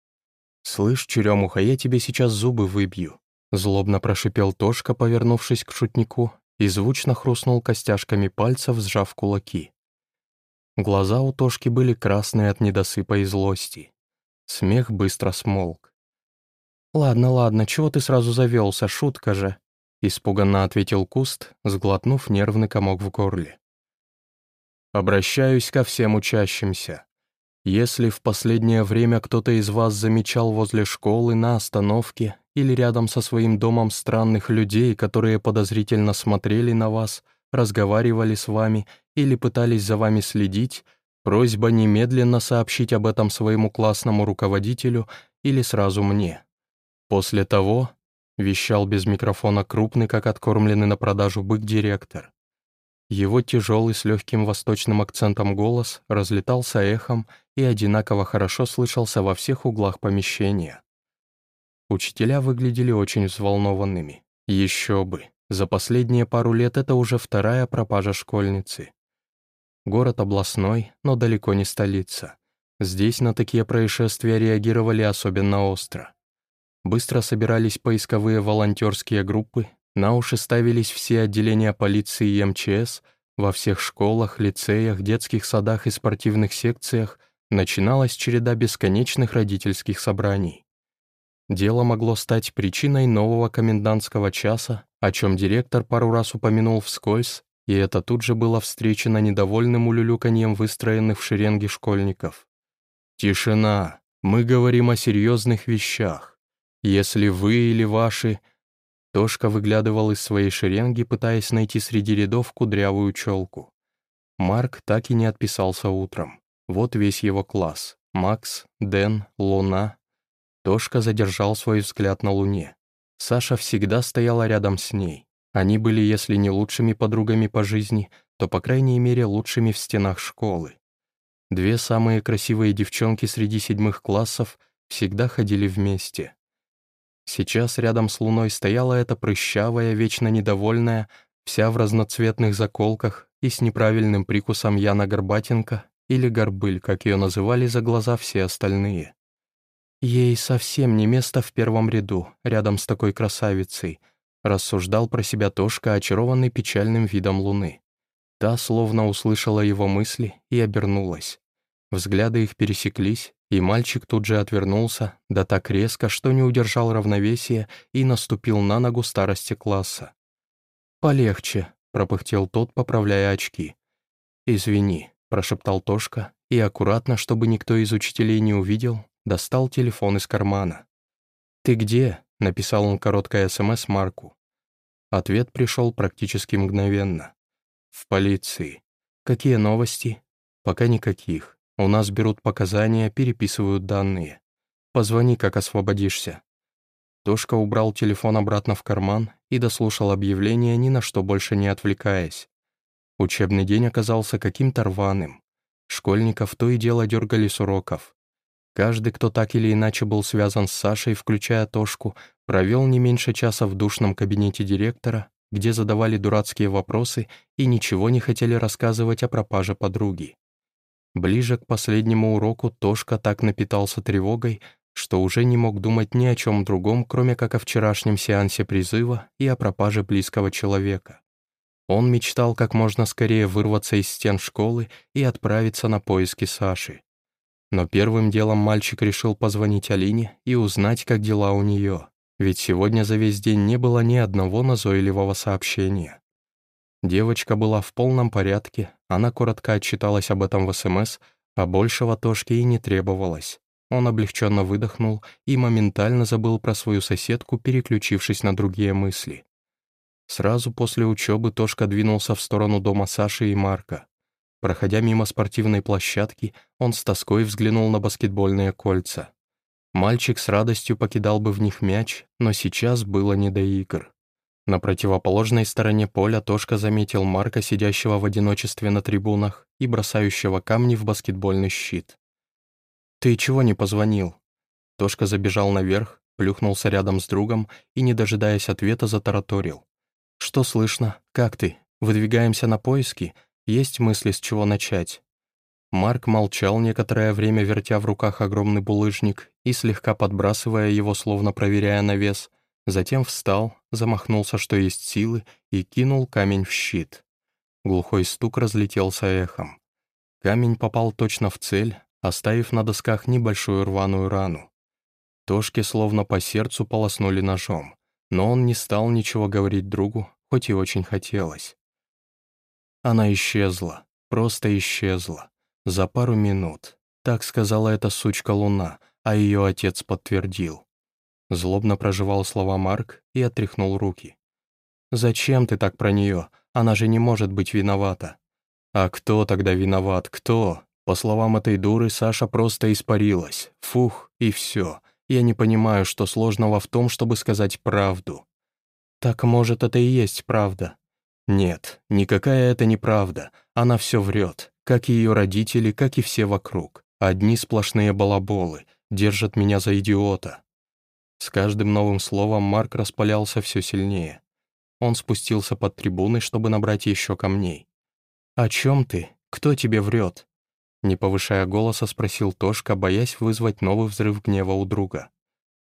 [SPEAKER 1] «Слышь, черемуха, я тебе сейчас зубы выбью», злобно прошипел Тошка, повернувшись к шутнику, и звучно хрустнул костяшками пальцев, сжав кулаки. Глаза у Тошки были красные от недосыпа и злости. Смех быстро смолк. «Ладно, ладно, чего ты сразу завелся, шутка же», испуганно ответил Куст, сглотнув нервный комок в горле. «Обращаюсь ко всем учащимся. Если в последнее время кто-то из вас замечал возле школы, на остановке или рядом со своим домом странных людей, которые подозрительно смотрели на вас, разговаривали с вами или пытались за вами следить, просьба немедленно сообщить об этом своему классному руководителю или сразу мне. После того вещал без микрофона крупный, как откормленный на продажу бык-директор. Его тяжелый с легким восточным акцентом голос разлетался эхом и одинаково хорошо слышался во всех углах помещения. Учителя выглядели очень взволнованными. Еще бы, за последние пару лет это уже вторая пропажа школьницы. Город областной, но далеко не столица. Здесь на такие происшествия реагировали особенно остро. Быстро собирались поисковые волонтерские группы, на уши ставились все отделения полиции и МЧС, во всех школах, лицеях, детских садах и спортивных секциях начиналась череда бесконечных родительских собраний. Дело могло стать причиной нового комендантского часа, о чем директор пару раз упомянул вскользь, и это тут же было встречено недовольным улюлюканьем выстроенных в шеренги школьников. «Тишина! Мы говорим о серьезных вещах. Если вы или ваши Тошка выглядывал из своей шеренги, пытаясь найти среди рядов кудрявую челку. Марк так и не отписался утром. Вот весь его класс. Макс, Дэн, Луна. Тошка задержал свой взгляд на Луне. Саша всегда стояла рядом с ней. Они были, если не лучшими подругами по жизни, то, по крайней мере, лучшими в стенах школы. Две самые красивые девчонки среди седьмых классов всегда ходили вместе. Сейчас рядом с луной стояла эта прыщавая, вечно недовольная, вся в разноцветных заколках и с неправильным прикусом Яна Горбатенко или Горбыль, как ее называли за глаза все остальные. Ей совсем не место в первом ряду, рядом с такой красавицей, рассуждал про себя Тошка, очарованный печальным видом луны. Та словно услышала его мысли и обернулась. Взгляды их пересеклись, и мальчик тут же отвернулся, да так резко, что не удержал равновесия и наступил на ногу старости класса. «Полегче», — пропыхтел тот, поправляя очки. «Извини», — прошептал Тошка, и аккуратно, чтобы никто из учителей не увидел, достал телефон из кармана. «Ты где?» — написал он короткое СМС Марку. Ответ пришел практически мгновенно. «В полиции. Какие новости?» «Пока никаких. У нас берут показания, переписывают данные. Позвони, как освободишься». Тошка убрал телефон обратно в карман и дослушал объявление, ни на что больше не отвлекаясь. Учебный день оказался каким-то рваным. Школьников то и дело дергали с уроков. Каждый, кто так или иначе был связан с Сашей, включая Тошку, провел не меньше часа в душном кабинете директора, где задавали дурацкие вопросы и ничего не хотели рассказывать о пропаже подруги. Ближе к последнему уроку Тошка так напитался тревогой, что уже не мог думать ни о чем другом, кроме как о вчерашнем сеансе призыва и о пропаже близкого человека. Он мечтал как можно скорее вырваться из стен школы и отправиться на поиски Саши. Но первым делом мальчик решил позвонить Алине и узнать, как дела у нее, ведь сегодня за весь день не было ни одного назойливого сообщения. Девочка была в полном порядке, она коротко отчиталась об этом в СМС, а большего Тошке и не требовалось. Он облегченно выдохнул и моментально забыл про свою соседку, переключившись на другие мысли. Сразу после учебы Тошка двинулся в сторону дома Саши и Марка. Проходя мимо спортивной площадки, он с тоской взглянул на баскетбольные кольца. Мальчик с радостью покидал бы в них мяч, но сейчас было не до игр. На противоположной стороне поля Тошка заметил Марка, сидящего в одиночестве на трибунах и бросающего камни в баскетбольный щит. «Ты чего не позвонил?» Тошка забежал наверх, плюхнулся рядом с другом и, не дожидаясь ответа, затараторил. «Что слышно? Как ты? Выдвигаемся на поиски? Есть мысли, с чего начать?» Марк молчал некоторое время, вертя в руках огромный булыжник и слегка подбрасывая его, словно проверяя на вес, затем встал, замахнулся, что есть силы, и кинул камень в щит. Глухой стук разлетелся эхом. Камень попал точно в цель, оставив на досках небольшую рваную рану. Тошке словно по сердцу полоснули ножом, но он не стал ничего говорить другу, хоть и очень хотелось. Она исчезла, просто исчезла. За пару минут. Так сказала эта сучка Луна, а ее отец подтвердил. Злобно проживал слова Марк и отряхнул руки. «Зачем ты так про нее? Она же не может быть виновата». «А кто тогда виноват? Кто?» По словам этой дуры, Саша просто испарилась. Фух, и все. Я не понимаю, что сложного в том, чтобы сказать правду. Так может, это и есть правда? Нет, никакая это не правда. Она все врет, как и ее родители, как и все вокруг. Одни сплошные балаболы, держат меня за идиота. С каждым новым словом Марк распалялся все сильнее. Он спустился под трибуны, чтобы набрать еще камней. «О чем ты? Кто тебе врет?» Не повышая голоса, спросил Тошка, боясь вызвать новый взрыв гнева у друга.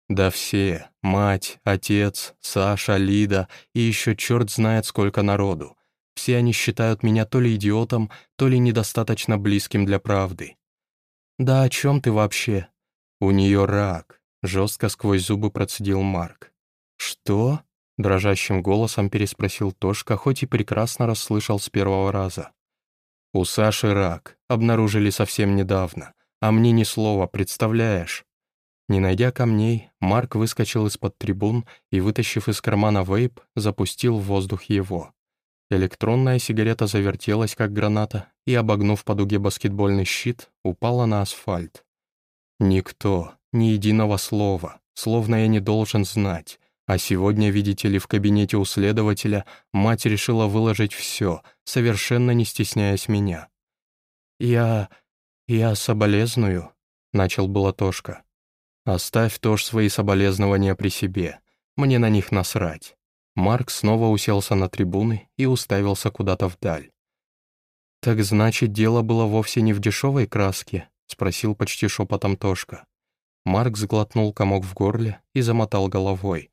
[SPEAKER 1] «Да все. Мать, отец, Саша, Лида и еще черт знает сколько народу. Все они считают меня то ли идиотом, то ли недостаточно близким для правды». «Да о чем ты вообще?» «У нее рак», — жестко сквозь зубы процедил Марк. «Что?» — дрожащим голосом переспросил Тошка, хоть и прекрасно расслышал с первого раза. У Саши рак. Обнаружили совсем недавно. А мне ни слова, представляешь? Не найдя камней, Марк выскочил из-под трибун и, вытащив из кармана вейп, запустил в воздух его. Электронная сигарета завертелась, как граната, и, обогнув по дуге баскетбольный щит, упала на асфальт. Никто, ни единого слова, словно я не должен знать, а сегодня, видите ли, в кабинете у следователя мать решила выложить все, совершенно не стесняясь меня. «Я... я соболезную», — начал было Тошка. «Оставь тоже свои соболезнования при себе. Мне на них насрать». Марк снова уселся на трибуны и уставился куда-то вдаль. «Так значит, дело было вовсе не в дешевой краске?» — спросил почти шепотом Тошка. Марк сглотнул комок в горле и замотал головой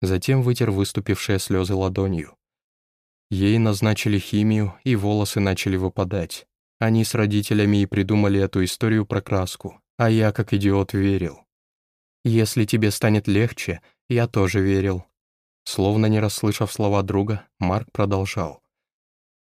[SPEAKER 1] затем вытер выступившие слезы ладонью. Ей назначили химию, и волосы начали выпадать. Они с родителями и придумали эту историю про краску, а я, как идиот, верил. «Если тебе станет легче, я тоже верил». Словно не расслышав слова друга, Марк продолжал.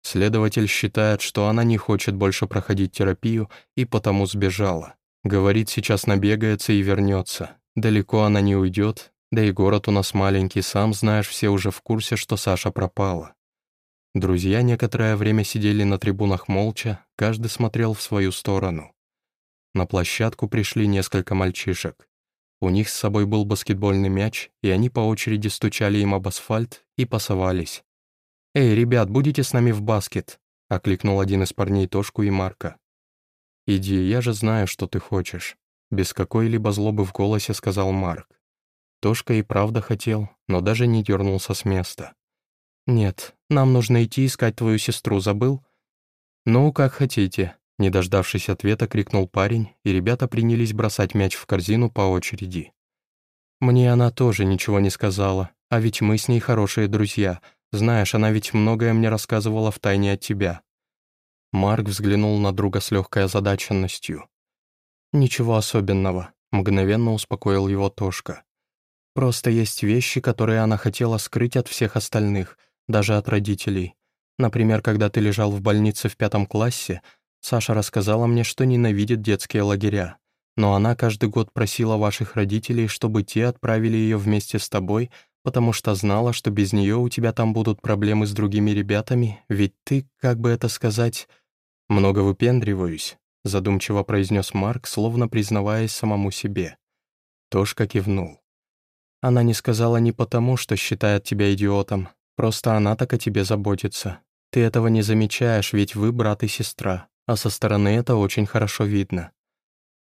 [SPEAKER 1] Следователь считает, что она не хочет больше проходить терапию и потому сбежала. Говорит, сейчас набегается и вернется. Далеко она не уйдет, да и город у нас маленький, сам знаешь, все уже в курсе, что Саша пропала. Друзья некоторое время сидели на трибунах молча, каждый смотрел в свою сторону. На площадку пришли несколько мальчишек. У них с собой был баскетбольный мяч, и они по очереди стучали им об асфальт и пасовались. «Эй, ребят, будете с нами в баскет?» — окликнул один из парней Тошку и Марка. «Иди, я же знаю, что ты хочешь», — без какой-либо злобы в голосе сказал Марк. Тошка и правда хотел, но даже не дернулся с места. «Нет, нам нужно идти искать твою сестру, забыл?» «Ну, как хотите», — не дождавшись ответа, крикнул парень, и ребята принялись бросать мяч в корзину по очереди. «Мне она тоже ничего не сказала, а ведь мы с ней хорошие друзья. Знаешь, она ведь многое мне рассказывала в тайне от тебя». Марк взглянул на друга с легкой озадаченностью. «Ничего особенного», — мгновенно успокоил его Тошка. «Просто есть вещи, которые она хотела скрыть от всех остальных, даже от родителей. Например, когда ты лежал в больнице в пятом классе, Саша рассказала мне, что ненавидит детские лагеря. Но она каждый год просила ваших родителей, чтобы те отправили ее вместе с тобой, потому что знала, что без нее у тебя там будут проблемы с другими ребятами, ведь ты, как бы это сказать, много выпендриваюсь, задумчиво произнес Марк, словно признаваясь самому себе. Тошка кивнул. Она не сказала не потому, что считает тебя идиотом, просто она так о тебе заботится. Ты этого не замечаешь, ведь вы брат и сестра, а со стороны это очень хорошо видно.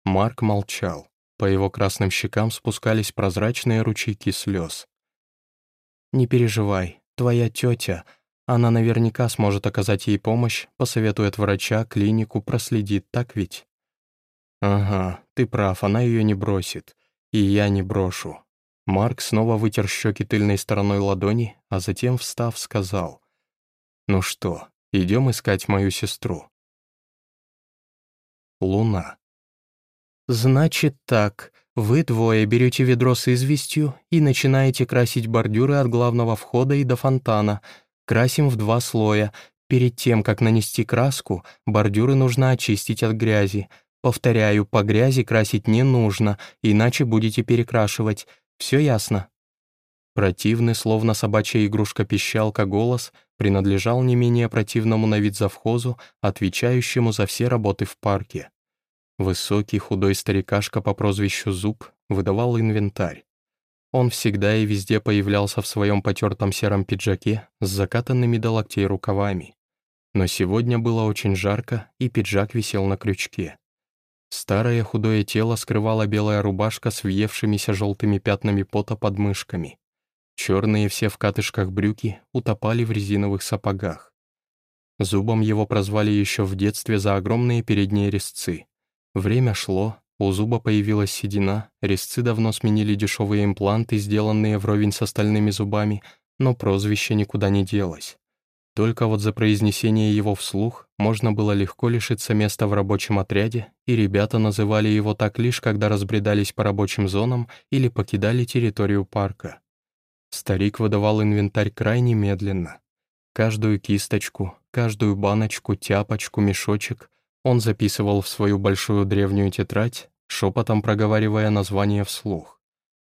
[SPEAKER 1] Марк молчал. По его красным щекам спускались прозрачные ручейки слез. «Не переживай, твоя тетя, она наверняка сможет оказать ей помощь, посоветует врача, клинику, проследит, так ведь?» «Ага, ты прав, она ее не бросит. И я не брошу». Марк снова вытер щеки тыльной стороной ладони, а затем, встав, сказал. «Ну что, идем искать мою сестру?» Луна. «Значит так, вы двое берете ведро с известью и начинаете красить бордюры от главного входа и до фонтана. Красим в два слоя. Перед тем, как нанести краску, бордюры нужно очистить от грязи. Повторяю, по грязи красить не нужно, иначе будете перекрашивать. Все ясно?» Противный, словно собачья игрушка-пищалка голос принадлежал не менее противному на вид завхозу, отвечающему за все работы в парке. Высокий худой старикашка по прозвищу Зуб выдавал инвентарь. Он всегда и везде появлялся в своем потертом сером пиджаке с закатанными до локтей рукавами. Но сегодня было очень жарко, и пиджак висел на крючке. Старое худое тело скрывала белая рубашка с въевшимися желтыми пятнами пота под мышками. Черные все в катышках брюки утопали в резиновых сапогах. Зубом его прозвали еще в детстве за огромные передние резцы. Время шло, у зуба появилась седина, резцы давно сменили дешевые импланты, сделанные вровень с остальными зубами, но прозвище никуда не делось. Только вот за произнесение его вслух можно было легко лишиться места в рабочем отряде, и ребята называли его так лишь, когда разбредались по рабочим зонам или покидали территорию парка. Старик выдавал инвентарь крайне медленно. Каждую кисточку, каждую баночку, тяпочку, мешочек он записывал в свою большую древнюю тетрадь, шепотом проговаривая название вслух.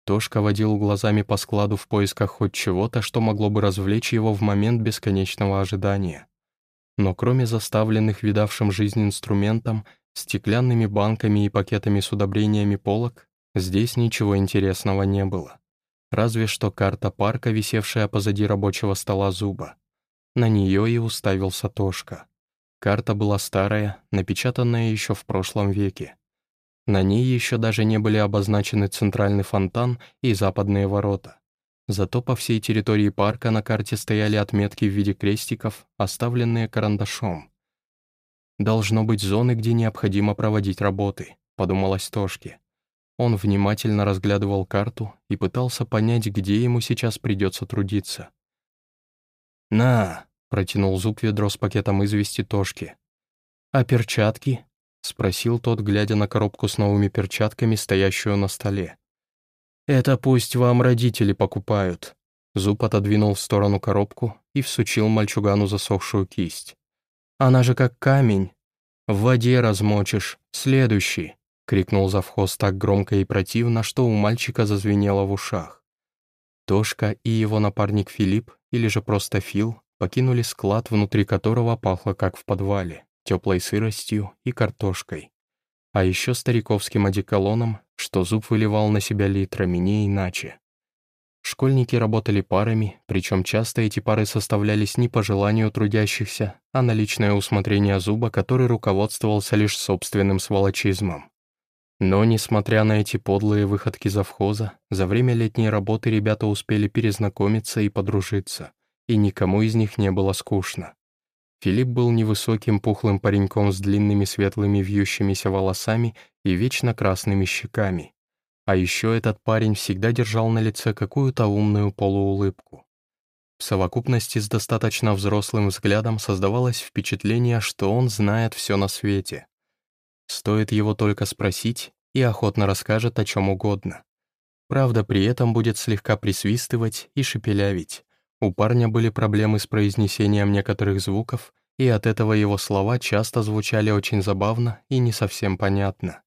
[SPEAKER 1] Тошка водил глазами по складу в поисках хоть чего-то, что могло бы развлечь его в момент бесконечного ожидания. Но кроме заставленных видавшим жизнь инструментом, стеклянными банками и пакетами с удобрениями полок, здесь ничего интересного не было. Разве что карта парка, висевшая позади рабочего стола зуба. На нее и уставился Тошка. Карта была старая, напечатанная еще в прошлом веке. На ней еще даже не были обозначены центральный фонтан и западные ворота. Зато по всей территории парка на карте стояли отметки в виде крестиков, оставленные карандашом. «Должно быть зоны, где необходимо проводить работы», — подумалось Тошке. Он внимательно разглядывал карту и пытался понять, где ему сейчас придется трудиться. «На!» Протянул зуб ведро с пакетом извести Тошки. «А перчатки?» — спросил тот, глядя на коробку с новыми перчатками, стоящую на столе. «Это пусть вам родители покупают». Зуб отодвинул в сторону коробку и всучил мальчугану засохшую кисть. «Она же как камень. В воде размочишь. Следующий!» — крикнул завхоз так громко и противно, что у мальчика зазвенело в ушах. Тошка и его напарник Филипп, или же просто Фил, покинули склад, внутри которого пахло как в подвале, теплой сыростью и картошкой. А еще стариковским одеколоном, что зуб выливал на себя литрами, не иначе. Школьники работали парами, причем часто эти пары составлялись не по желанию трудящихся, а на личное усмотрение зуба, который руководствовался лишь собственным сволочизмом. Но, несмотря на эти подлые выходки завхоза, за время летней работы ребята успели перезнакомиться и подружиться, и никому из них не было скучно. Филипп был невысоким пухлым пареньком с длинными светлыми вьющимися волосами и вечно красными щеками. А еще этот парень всегда держал на лице какую-то умную полуулыбку. В совокупности с достаточно взрослым взглядом создавалось впечатление, что он знает все на свете. Стоит его только спросить, и охотно расскажет о чем угодно. Правда, при этом будет слегка присвистывать и шепелявить. У парня были проблемы с произнесением некоторых звуков, и от этого его слова часто звучали очень забавно и не совсем понятно.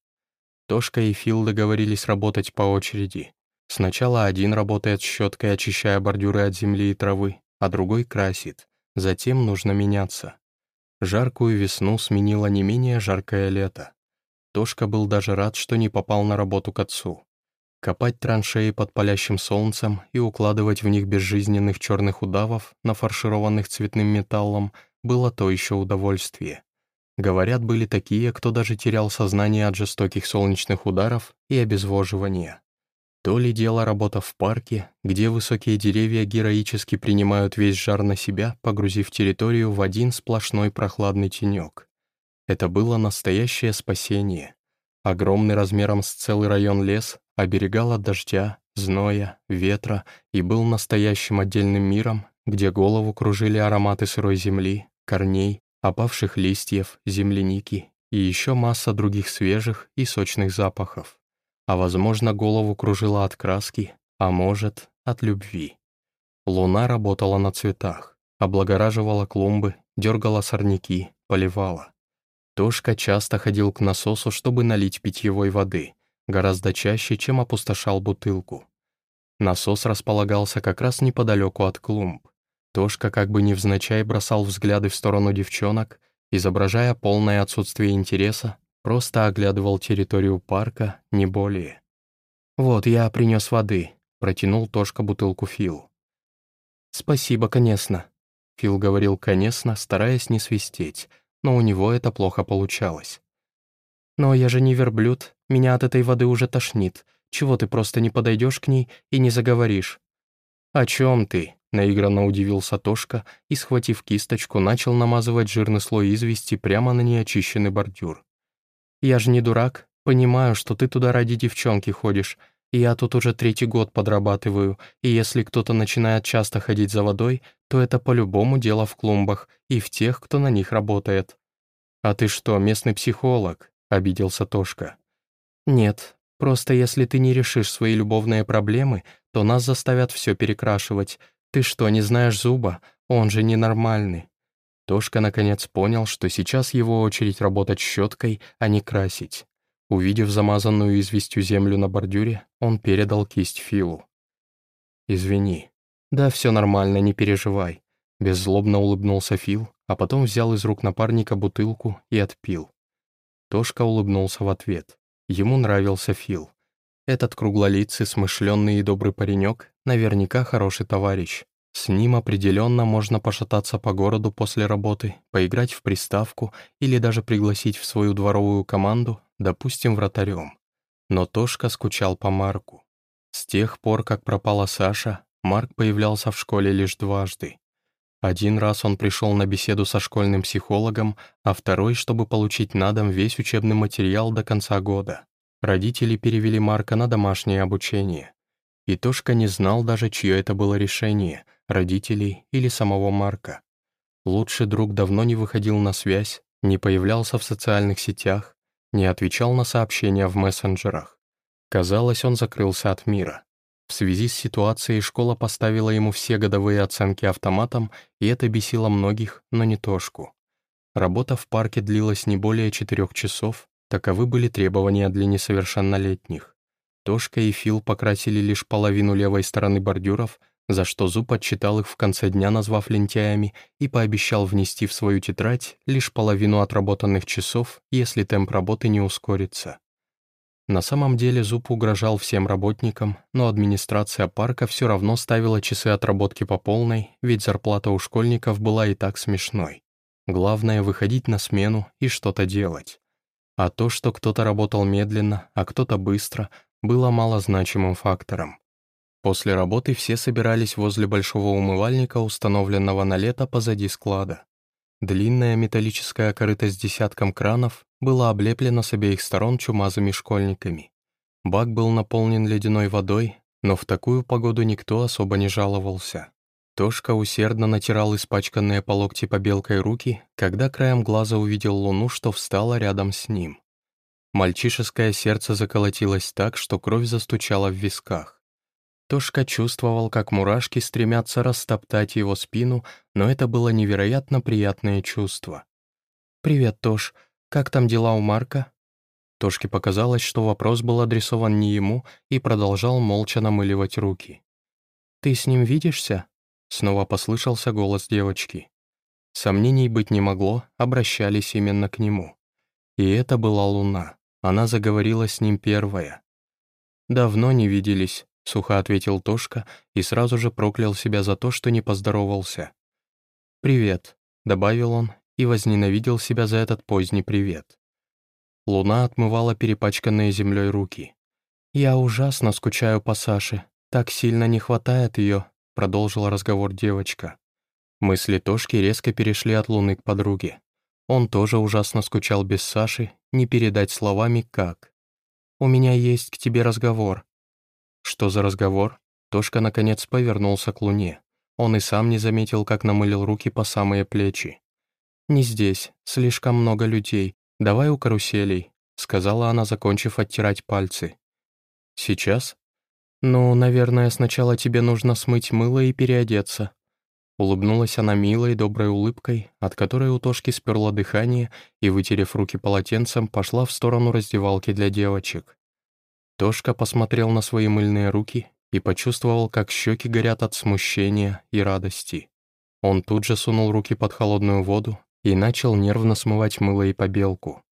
[SPEAKER 1] Тошка и Фил договорились работать по очереди. Сначала один работает щеткой, очищая бордюры от земли и травы, а другой красит. Затем нужно меняться. Жаркую весну сменило не менее жаркое лето. Тошка был даже рад, что не попал на работу к отцу. Копать траншеи под палящим солнцем и укладывать в них безжизненных черных удавов, нафаршированных цветным металлом, было то еще удовольствие. Говорят, были такие, кто даже терял сознание от жестоких солнечных ударов и обезвоживания. То ли дело работа в парке, где высокие деревья героически принимают весь жар на себя, погрузив территорию в один сплошной прохладный тенек. Это было настоящее спасение. Огромный размером с целый район лес оберегал от дождя, зноя, ветра и был настоящим отдельным миром, где голову кружили ароматы сырой земли, корней, опавших листьев, земляники и еще масса других свежих и сочных запахов. А возможно, голову кружила от краски, а может, от любви. Луна работала на цветах, облагораживала клумбы, дергала сорняки, поливала. Тошка часто ходил к насосу, чтобы налить питьевой воды, гораздо чаще, чем опустошал бутылку. Насос располагался как раз неподалеку от клумб. Тошка как бы невзначай бросал взгляды в сторону девчонок, изображая полное отсутствие интереса, просто оглядывал территорию парка, не более. «Вот, я принес воды», — протянул Тошка бутылку Фил. «Спасибо, конечно», — Фил говорил «конечно», стараясь не свистеть, но у него это плохо получалось. «Но я же не верблюд, меня от этой воды уже тошнит. Чего ты просто не подойдешь к ней и не заговоришь?» «О чем ты?» — наигранно удивился Тошка и, схватив кисточку, начал намазывать жирный слой извести прямо на неочищенный бордюр. «Я же не дурак, понимаю, что ты туда ради девчонки ходишь, я тут уже третий год подрабатываю, и если кто-то начинает часто ходить за водой, то это по-любому дело в клумбах и в тех, кто на них работает». «А ты что, местный психолог?» — обиделся Тошка. «Нет, просто если ты не решишь свои любовные проблемы, то нас заставят все перекрашивать. Ты что, не знаешь зуба? Он же ненормальный». Тошка наконец понял, что сейчас его очередь работать щеткой, а не красить. Увидев замазанную известью землю на бордюре, он передал кисть Филу. «Извини». «Да, все нормально, не переживай». Беззлобно улыбнулся Фил, а потом взял из рук напарника бутылку и отпил. Тошка улыбнулся в ответ. Ему нравился Фил. Этот круглолицый, смышленный и добрый паренек наверняка хороший товарищ. С ним определенно можно пошататься по городу после работы, поиграть в приставку или даже пригласить в свою дворовую команду, допустим, вратарем. Но Тошка скучал по Марку. С тех пор, как пропала Саша, Марк появлялся в школе лишь дважды. Один раз он пришел на беседу со школьным психологом, а второй, чтобы получить на дом весь учебный материал до конца года. Родители перевели Марка на домашнее обучение. И Тошка не знал даже, чье это было решение, родителей или самого Марка. Лучший друг давно не выходил на связь, не появлялся в социальных сетях, не отвечал на сообщения в мессенджерах. Казалось, он закрылся от мира. В связи с ситуацией школа поставила ему все годовые оценки автоматом, и это бесило многих, но не Тошку. Работа в парке длилась не более четырех часов, таковы были требования для несовершеннолетних. Тошка и Фил покрасили лишь половину левой стороны бордюров, за что Зуб отчитал их в конце дня, назвав лентяями, и пообещал внести в свою тетрадь лишь половину отработанных часов, если темп работы не ускорится. На самом деле Зуб угрожал всем работникам, но администрация парка все равно ставила часы отработки по полной, ведь зарплата у школьников была и так смешной. Главное — выходить на смену и что-то делать. А то, что кто-то работал медленно, а кто-то быстро, было малозначимым фактором. После работы все собирались возле большого умывальника, установленного на лето позади склада. Длинная металлическая корыта с десятком кранов была облеплена с обеих сторон чумазыми школьниками. Бак был наполнен ледяной водой, но в такую погоду никто особо не жаловался. Тошка усердно натирал испачканные по локти побелкой руки, когда краем глаза увидел луну, что встала рядом с ним. Мальчишеское сердце заколотилось так, что кровь застучала в висках. Тошка чувствовал, как мурашки стремятся растоптать его спину, но это было невероятно приятное чувство. «Привет, Тош. Как там дела у Марка?» Тошке показалось, что вопрос был адресован не ему, и продолжал молча намыливать руки. «Ты с ним видишься?» Снова послышался голос девочки. Сомнений быть не могло, обращались именно к нему. И это была Луна. Она заговорила с ним первая. «Давно не виделись», — сухо ответил Тошка и сразу же проклял себя за то, что не поздоровался. «Привет», — добавил он и возненавидел себя за этот поздний привет. Луна отмывала перепачканные землей руки. «Я ужасно скучаю по Саше. Так сильно не хватает ее», продолжила разговор девочка. Мысли Тошки резко перешли от Луны к подруге. Он тоже ужасно скучал без Саши, не передать словами как. «У меня есть к тебе разговор». «Что за разговор?» Тошка наконец повернулся к Луне. Он и сам не заметил, как намылил руки по самые плечи. «Не здесь, слишком много людей. Давай у каруселей», — сказала она, закончив оттирать пальцы. «Сейчас?» «Ну, наверное, сначала тебе нужно смыть мыло и переодеться». Улыбнулась она милой, доброй улыбкой, от которой у Тошки сперло дыхание, и, вытерев руки полотенцем, пошла в сторону раздевалки для девочек. Тошка посмотрел на свои мыльные руки и почувствовал, как щеки горят от смущения и радости. Он тут же сунул руки под холодную воду и начал нервно смывать мыло и побелку.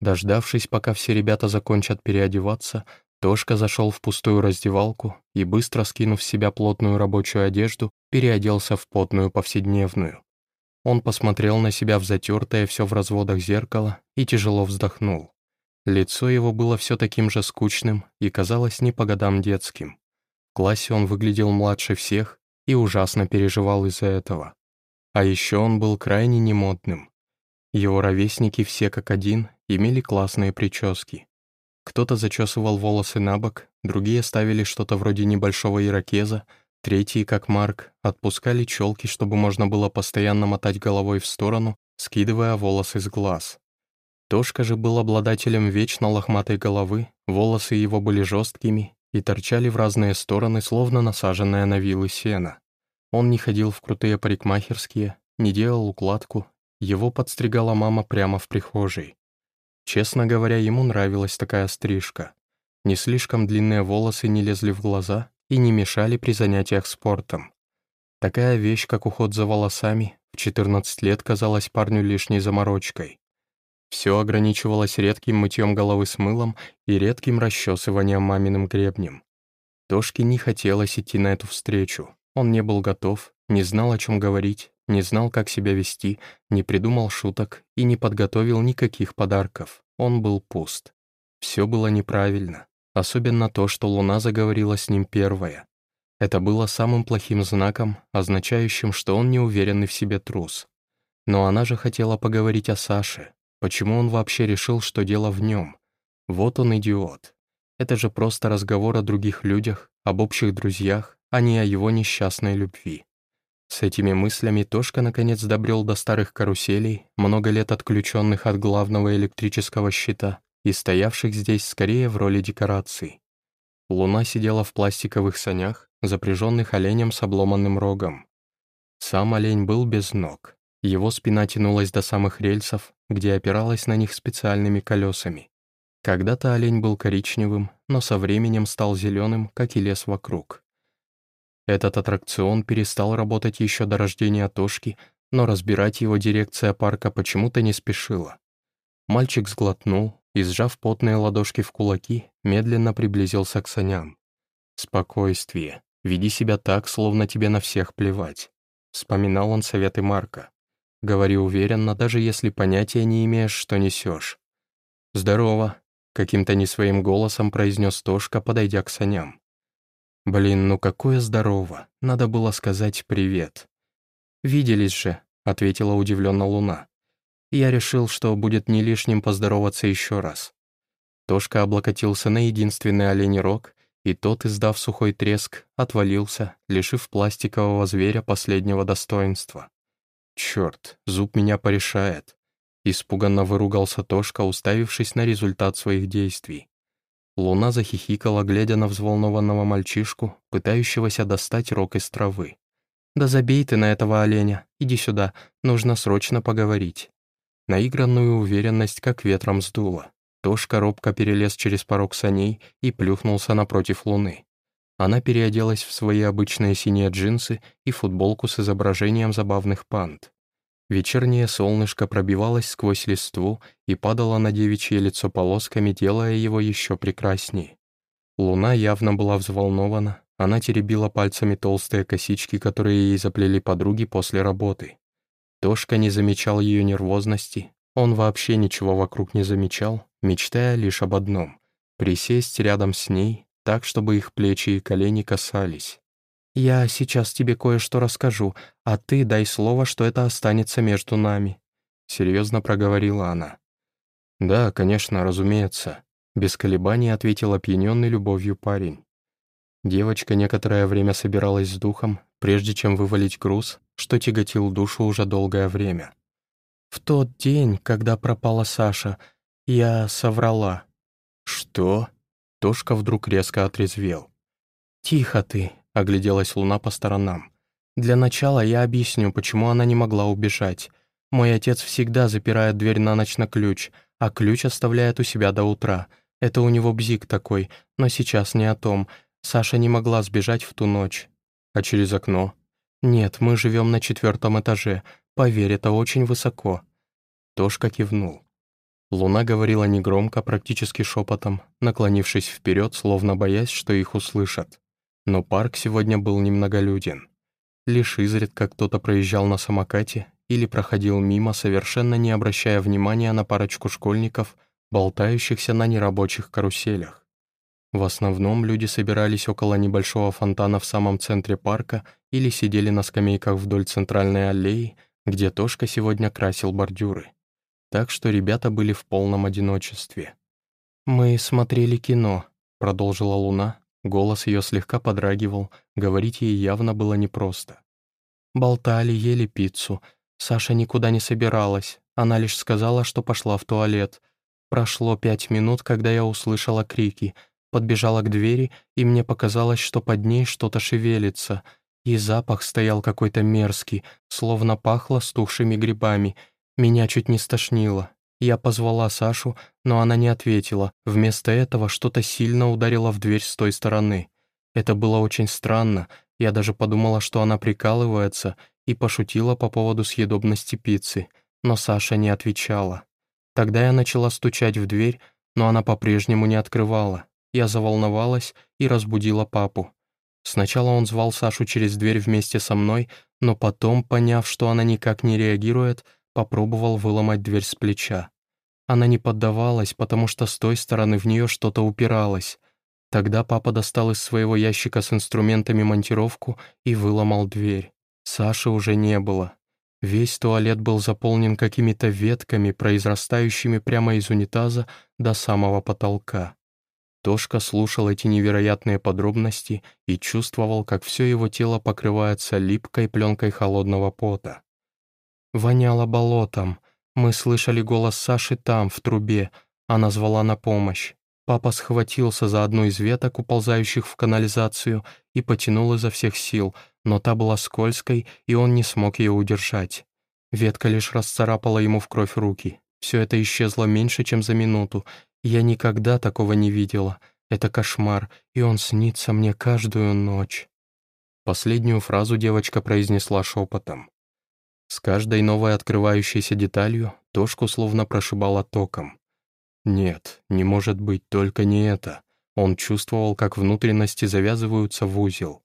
[SPEAKER 1] Дождавшись, пока все ребята закончат переодеваться, Тошка зашел в пустую раздевалку и, быстро скинув с себя плотную рабочую одежду, переоделся в потную повседневную. Он посмотрел на себя в затертое все в разводах зеркало и тяжело вздохнул. Лицо его было все таким же скучным и казалось не по годам детским. В классе он выглядел младше всех и ужасно переживал из-за этого. А еще он был крайне немодным. Его ровесники все как один имели классные прически. Кто-то зачесывал волосы на бок, другие ставили что-то вроде небольшого ирокеза, третьи, как Марк, отпускали челки, чтобы можно было постоянно мотать головой в сторону, скидывая волосы с глаз. Тошка же был обладателем вечно лохматой головы, волосы его были жесткими и торчали в разные стороны, словно насаженная на вилы сена. Он не ходил в крутые парикмахерские, не делал укладку, его подстригала мама прямо в прихожей. Честно говоря, ему нравилась такая стрижка. Не слишком длинные волосы не лезли в глаза и не мешали при занятиях спортом. Такая вещь, как уход за волосами, в 14 лет казалась парню лишней заморочкой. Все ограничивалось редким мытьем головы с мылом и редким расчесыванием маминым гребнем. Тошке не хотелось идти на эту встречу. Он не был готов, не знал, о чем говорить, не знал, как себя вести, не придумал шуток и не подготовил никаких подарков. Он был пуст. Все было неправильно, особенно то, что Луна заговорила с ним первая. Это было самым плохим знаком, означающим, что он неуверенный в себе трус. Но она же хотела поговорить о Саше. Почему он вообще решил, что дело в нем? Вот он идиот. Это же просто разговор о других людях, об общих друзьях, а не о его несчастной любви. С этими мыслями Тошка наконец добрел до старых каруселей, много лет отключенных от главного электрического щита и стоявших здесь скорее в роли декораций. Луна сидела в пластиковых санях, запряженных оленем с обломанным рогом. Сам олень был без ног. Его спина тянулась до самых рельсов, где опиралась на них специальными колесами. Когда-то олень был коричневым, но со временем стал зеленым, как и лес вокруг. Этот аттракцион перестал работать еще до рождения Тошки, но разбирать его дирекция парка почему-то не спешила. Мальчик сглотнул и, сжав потные ладошки в кулаки, медленно приблизился к саням. «Спокойствие. Веди себя так, словно тебе на всех плевать», — вспоминал он советы Марка. «Говори уверенно, даже если понятия не имеешь, что несешь». «Здорово», — каким-то не своим голосом произнес Тошка, подойдя к саням. Блин, ну какое здорово. Надо было сказать привет. «Виделись же», — ответила удивленно Луна. Я решил, что будет не лишним поздороваться еще раз. Тошка облокотился на единственный оленей рог и тот, издав сухой треск, отвалился, лишив пластикового зверя последнего достоинства. «Черт, зуб меня порешает!» Испуганно выругался Тошка, уставившись на результат своих действий. Луна захихикала, глядя на взволнованного мальчишку, пытающегося достать рог из травы. «Да забей ты на этого оленя, иди сюда, нужно срочно поговорить». Наигранную уверенность как ветром сдуло. Тошка робко перелез через порог саней и плюхнулся напротив луны. Она переоделась в свои обычные синие джинсы и футболку с изображением забавных панд. Вечернее солнышко пробивалось сквозь листву и падало на девичье лицо полосками, делая его еще прекраснее. Луна явно была взволнована, она теребила пальцами толстые косички, которые ей заплели подруги после работы. Тошка не замечал ее нервозности, он вообще ничего вокруг не замечал, мечтая лишь об одном — присесть рядом с ней, так, чтобы их плечи и колени касались. «Я сейчас тебе кое-что расскажу, а ты дай слово, что это останется между нами», — серьезно проговорила она. «Да, конечно, разумеется», — без колебаний ответил опьяненный любовью парень. Девочка некоторое время собиралась с духом, прежде чем вывалить груз, что тяготил душу уже долгое время. «В тот день, когда пропала Саша, я соврала». «Что?» Тошка вдруг резко отрезвел. «Тихо ты, — огляделась Луна по сторонам. «Для начала я объясню, почему она не могла убежать. Мой отец всегда запирает дверь на ночь на ключ, а ключ оставляет у себя до утра. Это у него бзик такой, но сейчас не о том. Саша не могла сбежать в ту ночь. А через окно? Нет, мы живем на четвертом этаже. Поверь, это очень высоко». Тошка кивнул. Луна говорила негромко, практически шепотом, наклонившись вперед, словно боясь, что их услышат. Но парк сегодня был немноголюден. Лишь изредка кто-то проезжал на самокате или проходил мимо, совершенно не обращая внимания на парочку школьников, болтающихся на нерабочих каруселях. В основном люди собирались около небольшого фонтана в самом центре парка или сидели на скамейках вдоль центральной аллеи, где Тошка сегодня красил бордюры. Так что ребята были в полном одиночестве. «Мы смотрели кино», — продолжила Луна, Голос ее слегка подрагивал, говорить ей явно было непросто. Болтали, ели пиццу. Саша никуда не собиралась, она лишь сказала, что пошла в туалет. Прошло пять минут, когда я услышала крики, подбежала к двери, и мне показалось, что под ней что-то шевелится, и запах стоял какой-то мерзкий, словно пахло стухшими грибами. Меня чуть не стошнило. Я позвала Сашу, но она не ответила. Вместо этого что-то сильно ударило в дверь с той стороны. Это было очень странно. Я даже подумала, что она прикалывается, и пошутила по поводу съедобности пиццы. Но Саша не отвечала. Тогда я начала стучать в дверь, но она по-прежнему не открывала. Я заволновалась и разбудила папу. Сначала он звал Сашу через дверь вместе со мной, но потом, поняв, что она никак не реагирует, попробовал выломать дверь с плеча. Она не поддавалась, потому что с той стороны в нее что-то упиралось. Тогда папа достал из своего ящика с инструментами монтировку и выломал дверь. Саши уже не было. Весь туалет был заполнен какими-то ветками, произрастающими прямо из унитаза до самого потолка. Тошка слушал эти невероятные подробности и чувствовал, как все его тело покрывается липкой пленкой холодного пота. Воняло болотом, мы слышали голос Саши там, в трубе. Она звала на помощь. Папа схватился за одну из веток, уползающих в канализацию, и потянул изо всех сил, но та была скользкой, и он не смог ее удержать. Ветка лишь расцарапала ему в кровь руки. Все это исчезло меньше, чем за минуту. Я никогда такого не видела. Это кошмар, и он снится мне каждую ночь. Последнюю фразу девочка произнесла шепотом. С каждой новой открывающейся деталью Тошку словно прошибало током. Нет, не может быть, только не это. Он чувствовал, как внутренности завязываются в узел.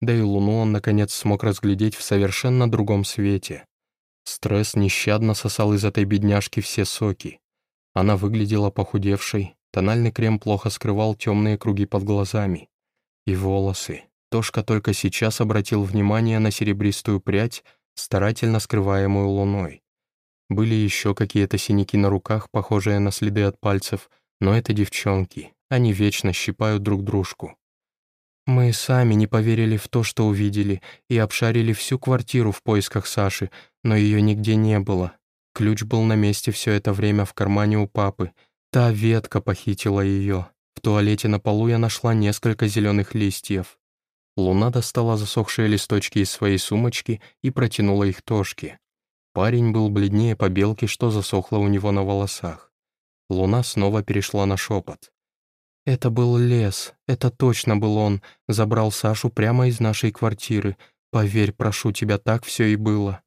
[SPEAKER 1] Да и Луну он, наконец, смог разглядеть в совершенно другом свете. Стресс нещадно сосал из этой бедняжки все соки. Она выглядела похудевшей, тональный крем плохо скрывал темные круги под глазами. И волосы. Тошка только сейчас обратил внимание на серебристую прядь, старательно скрываемую луной. Были еще какие-то синяки на руках, похожие на следы от пальцев, но это девчонки, они вечно щипают друг дружку. Мы сами не поверили в то, что увидели, и обшарили всю квартиру в поисках Саши, но ее нигде не было. Ключ был на месте все это время в кармане у папы. Та ветка похитила ее. В туалете на полу я нашла несколько зеленых листьев. Луна достала засохшие листочки из своей сумочки и протянула их Тошке. Парень был бледнее побелки, что засохло у него на волосах. Луна снова перешла на шепот. «Это был лес, это точно был он, забрал Сашу прямо из нашей квартиры. Поверь, прошу тебя, так все и было.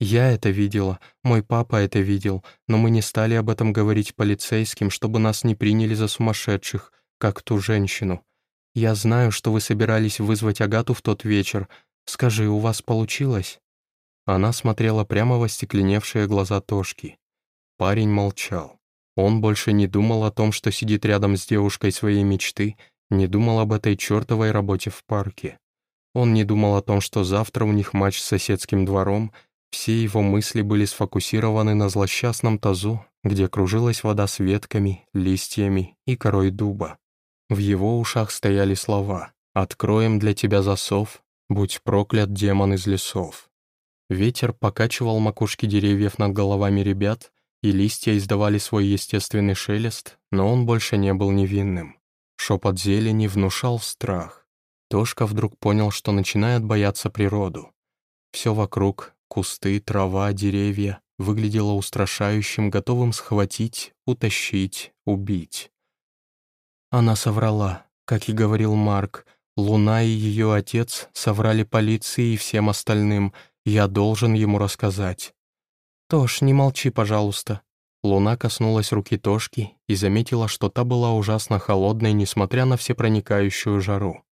[SPEAKER 1] Я это видела, мой папа это видел, но мы не стали об этом говорить полицейским, чтобы нас не приняли за сумасшедших, как ту женщину. Я знаю, что вы собирались вызвать Агату в тот вечер. Скажи, у вас получилось?» Она смотрела прямо в остекленевшие глаза Тошки. Парень молчал. Он больше не думал о том, что сидит рядом с девушкой своей мечты, не думал об этой чертовой работе в парке. Он не думал о том, что завтра у них матч с соседским двором — все его мысли были сфокусированы на злосчастном тазу, где кружилась вода с ветками, листьями и корой дуба. В его ушах стояли слова «Откроем для тебя засов, будь проклят демон из лесов». Ветер покачивал макушки деревьев над головами ребят, и листья издавали свой естественный шелест, но он больше не был невинным. Шепот зелени внушал страх. Тошка вдруг понял, что начинает бояться природу. Все вокруг Кусты, трава, деревья выглядело устрашающим, готовым схватить, утащить, убить. Она соврала, как и говорил Марк. Луна и ее отец соврали полиции и всем остальным. Я должен ему рассказать. «Тош, не молчи, пожалуйста». Луна коснулась руки Тошки и заметила, что та была ужасно холодной, несмотря на всепроникающую жару.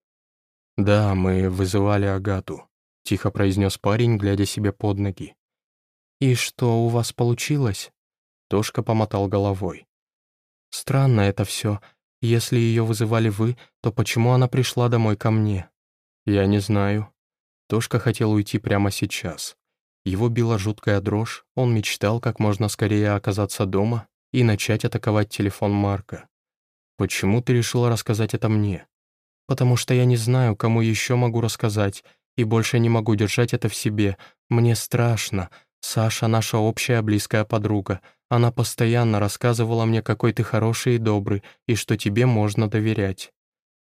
[SPEAKER 1] «Да, мы вызывали Агату тихо произнес парень, глядя себе под ноги. «И что, у вас получилось?» Тошка помотал головой. «Странно это все. Если ее вызывали вы, то почему она пришла домой ко мне?» «Я не знаю». Тошка хотел уйти прямо сейчас. Его била жуткая дрожь, он мечтал как можно скорее оказаться дома и начать атаковать телефон Марка. «Почему ты решила рассказать это мне?» «Потому что я не знаю, кому еще могу рассказать, и больше не могу держать это в себе. Мне страшно. Саша — наша общая близкая подруга. Она постоянно рассказывала мне, какой ты хороший и добрый, и что тебе можно доверять».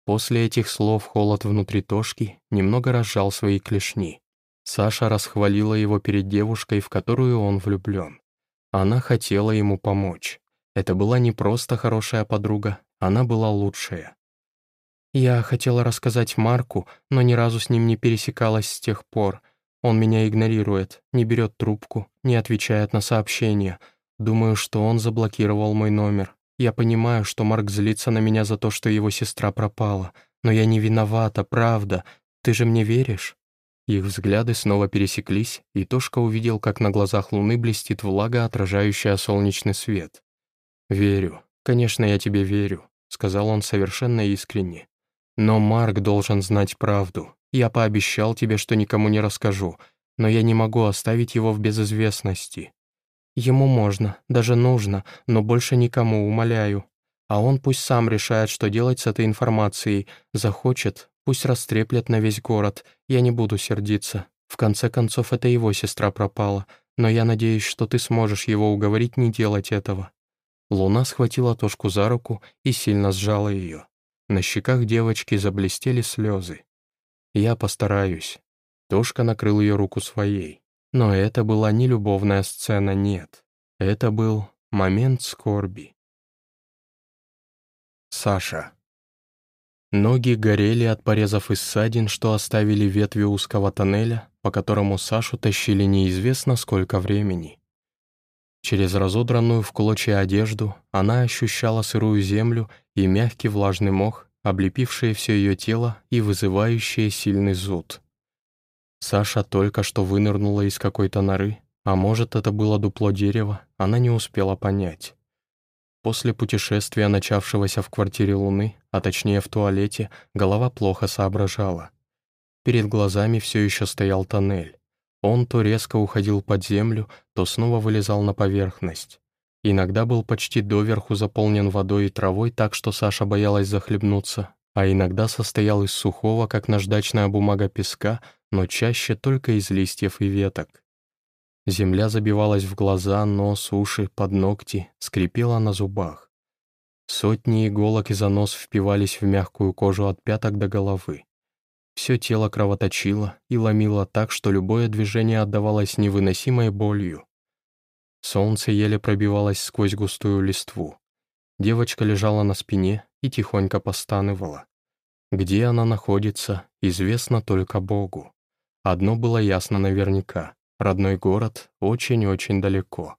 [SPEAKER 1] После этих слов холод внутри Тошки немного разжал свои клешни. Саша расхвалила его перед девушкой, в которую он влюблен. Она хотела ему помочь. Это была не просто хорошая подруга, она была лучшая. Я хотела рассказать Марку, но ни разу с ним не пересекалась с тех пор. Он меня игнорирует, не берет трубку, не отвечает на сообщения. Думаю, что он заблокировал мой номер. Я понимаю, что Марк злится на меня за то, что его сестра пропала. Но я не виновата, правда. Ты же мне веришь?» Их взгляды снова пересеклись, и Тошка увидел, как на глазах луны блестит влага, отражающая солнечный свет. «Верю. Конечно, я тебе верю», — сказал он совершенно искренне. Но Марк должен знать правду. Я пообещал тебе, что никому не расскажу, но я не могу оставить его в безызвестности. Ему можно, даже нужно, но больше никому, умоляю. А он пусть сам решает, что делать с этой информацией. Захочет, пусть растреплет на весь город. Я не буду сердиться. В конце концов, это его сестра пропала. Но я надеюсь, что ты сможешь его уговорить не делать этого». Луна схватила Тошку за руку и сильно сжала ее. На щеках девочки заблестели слезы. «Я постараюсь». Тошка накрыл ее руку своей. Но это была не любовная сцена, нет. Это был момент скорби. Саша. Ноги горели от порезов и ссадин, что оставили ветви узкого тоннеля, по которому Сашу тащили неизвестно сколько времени. Через разодранную в клочья одежду она ощущала сырую землю и мягкий влажный мох, облепившие все ее тело и вызывающие сильный зуд. Саша только что вынырнула из какой-то норы, а может, это было дупло дерева, она не успела понять. После путешествия, начавшегося в квартире Луны, а точнее в туалете, голова плохо соображала. Перед глазами все еще стоял тоннель. Он то резко уходил под землю, то снова вылезал на поверхность. Иногда был почти доверху заполнен водой и травой так, что Саша боялась захлебнуться, а иногда состоял из сухого, как наждачная бумага песка, но чаще только из листьев и веток. Земля забивалась в глаза, нос, уши, под ногти, скрипела на зубах. Сотни иголок и занос впивались в мягкую кожу от пяток до головы. Все тело кровоточило и ломило так, что любое движение отдавалось невыносимой болью. Солнце еле пробивалось сквозь густую листву. Девочка лежала на спине и тихонько постанывала. Где она находится, известно только Богу. Одно было ясно наверняка — родной город очень-очень далеко.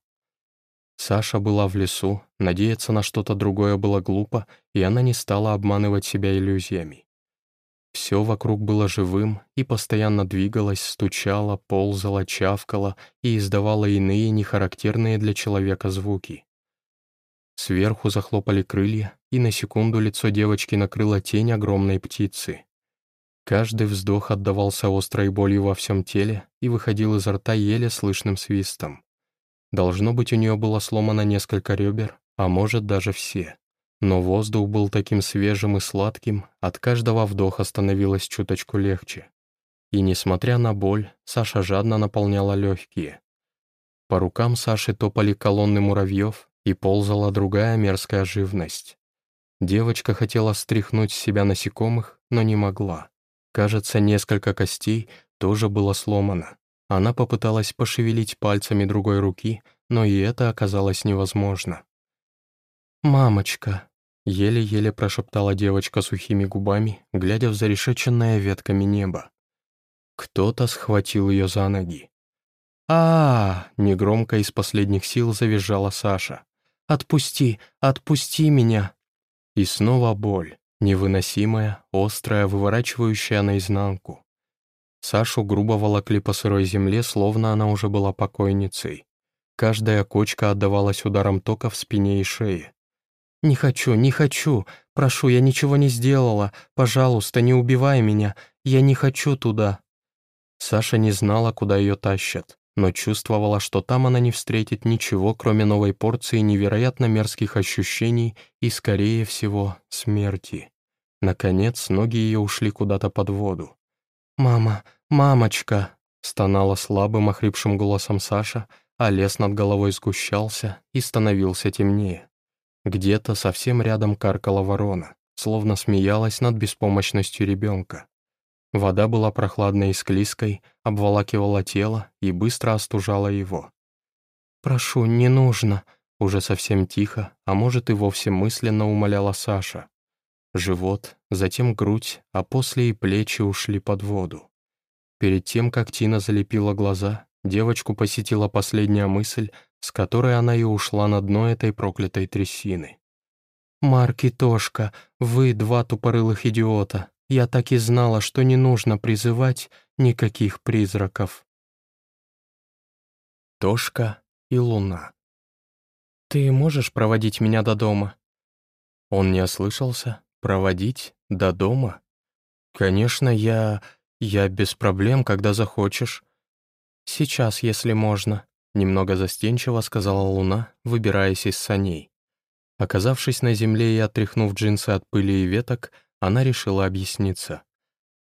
[SPEAKER 1] Саша была в лесу, надеяться на что-то другое было глупо, и она не стала обманывать себя иллюзиями. Все вокруг было живым и постоянно двигалось, стучало, ползало, чавкало и издавало иные нехарактерные для человека звуки. Сверху захлопали крылья, и на секунду лицо девочки накрыла тень огромной птицы. Каждый вздох отдавался острой болью во всем теле и выходил изо рта еле слышным свистом. Должно быть, у нее было сломано несколько ребер, а может даже все. Но воздух был таким свежим и сладким, от каждого вдоха становилось чуточку легче. И несмотря на боль, Саша жадно наполняла легкие. По рукам Саши топали колонны муравьев, и ползала другая мерзкая живность. Девочка хотела стряхнуть с себя насекомых, но не могла. Кажется, несколько костей тоже было сломано. Она попыталась пошевелить пальцами другой руки, но и это оказалось невозможно. «Мамочка», Еле-еле прошептала девочка сухими губами, глядя в зарешеченное ветками небо. Кто-то схватил ее за ноги. а, -а, -а негромко из последних сил завизжала Саша. «Отпусти! Отпусти меня!» И снова боль, невыносимая, острая, выворачивающая наизнанку. Сашу грубо волокли по сырой земле, словно она уже была покойницей. Каждая кочка отдавалась ударом тока в спине и шее. «Не хочу, не хочу. Прошу, я ничего не сделала. Пожалуйста, не убивай меня. Я не хочу туда». Саша не знала, куда ее тащат, но чувствовала, что там она не встретит ничего, кроме новой порции невероятно мерзких ощущений и, скорее всего, смерти. Наконец, ноги ее ушли куда-то под воду. «Мама, мамочка!» — стонала слабым, охрипшим голосом Саша, а лес над головой сгущался и становился темнее. Где-то совсем рядом каркала ворона, словно смеялась над беспомощностью ребенка. Вода была прохладной и склизкой, обволакивала тело и быстро остужала его. «Прошу, не нужно», — уже совсем тихо, а может и вовсе мысленно умоляла Саша. Живот, затем грудь, а после и плечи ушли под воду. Перед тем, как Тина залепила глаза, девочку посетила последняя мысль, с которой она и ушла на дно этой проклятой трясины. «Марк и Тошка, вы два тупорылых идиота. Я так и знала, что не нужно призывать никаких призраков». Тошка и Луна. «Ты можешь проводить меня до дома?» Он не ослышался. «Проводить? До дома?» «Конечно, я... я без проблем, когда захочешь. Сейчас, если можно», Немного застенчиво сказала Луна, выбираясь из саней. Оказавшись на земле и отряхнув джинсы от пыли и веток, она решила объясниться.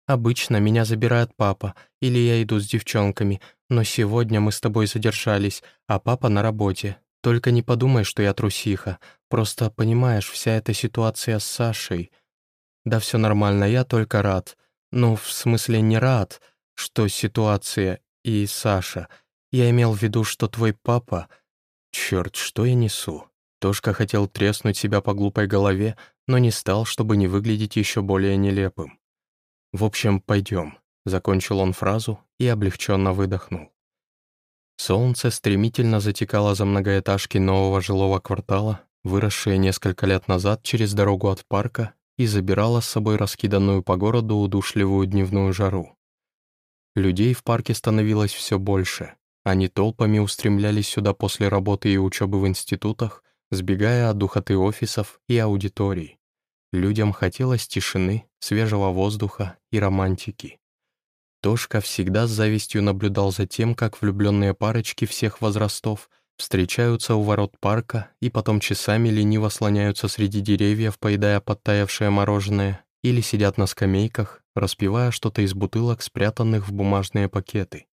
[SPEAKER 1] «Обычно меня забирает папа, или я иду с девчонками, но сегодня мы с тобой задержались, а папа на работе. Только не подумай, что я трусиха. Просто, понимаешь, вся эта ситуация с Сашей. Да все нормально, я только рад. Ну, в смысле не рад, что ситуация и Саша — я имел в виду, что твой папа... Черт, что я несу? Тошка хотел треснуть себя по глупой голове, но не стал, чтобы не выглядеть еще более нелепым. «В общем, пойдем», — закончил он фразу и облегченно выдохнул. Солнце стремительно затекало за многоэтажки нового жилого квартала, выросшие несколько лет назад через дорогу от парка, и забирало с собой раскиданную по городу удушливую дневную жару. Людей в парке становилось все больше, они толпами устремлялись сюда после работы и учебы в институтах, сбегая от духоты офисов и аудиторий. Людям хотелось тишины, свежего воздуха и романтики. Тошка всегда с завистью наблюдал за тем, как влюбленные парочки всех возрастов встречаются у ворот парка и потом часами лениво слоняются среди деревьев, поедая подтаявшее мороженое, или сидят на скамейках, распивая что-то из бутылок, спрятанных в бумажные пакеты.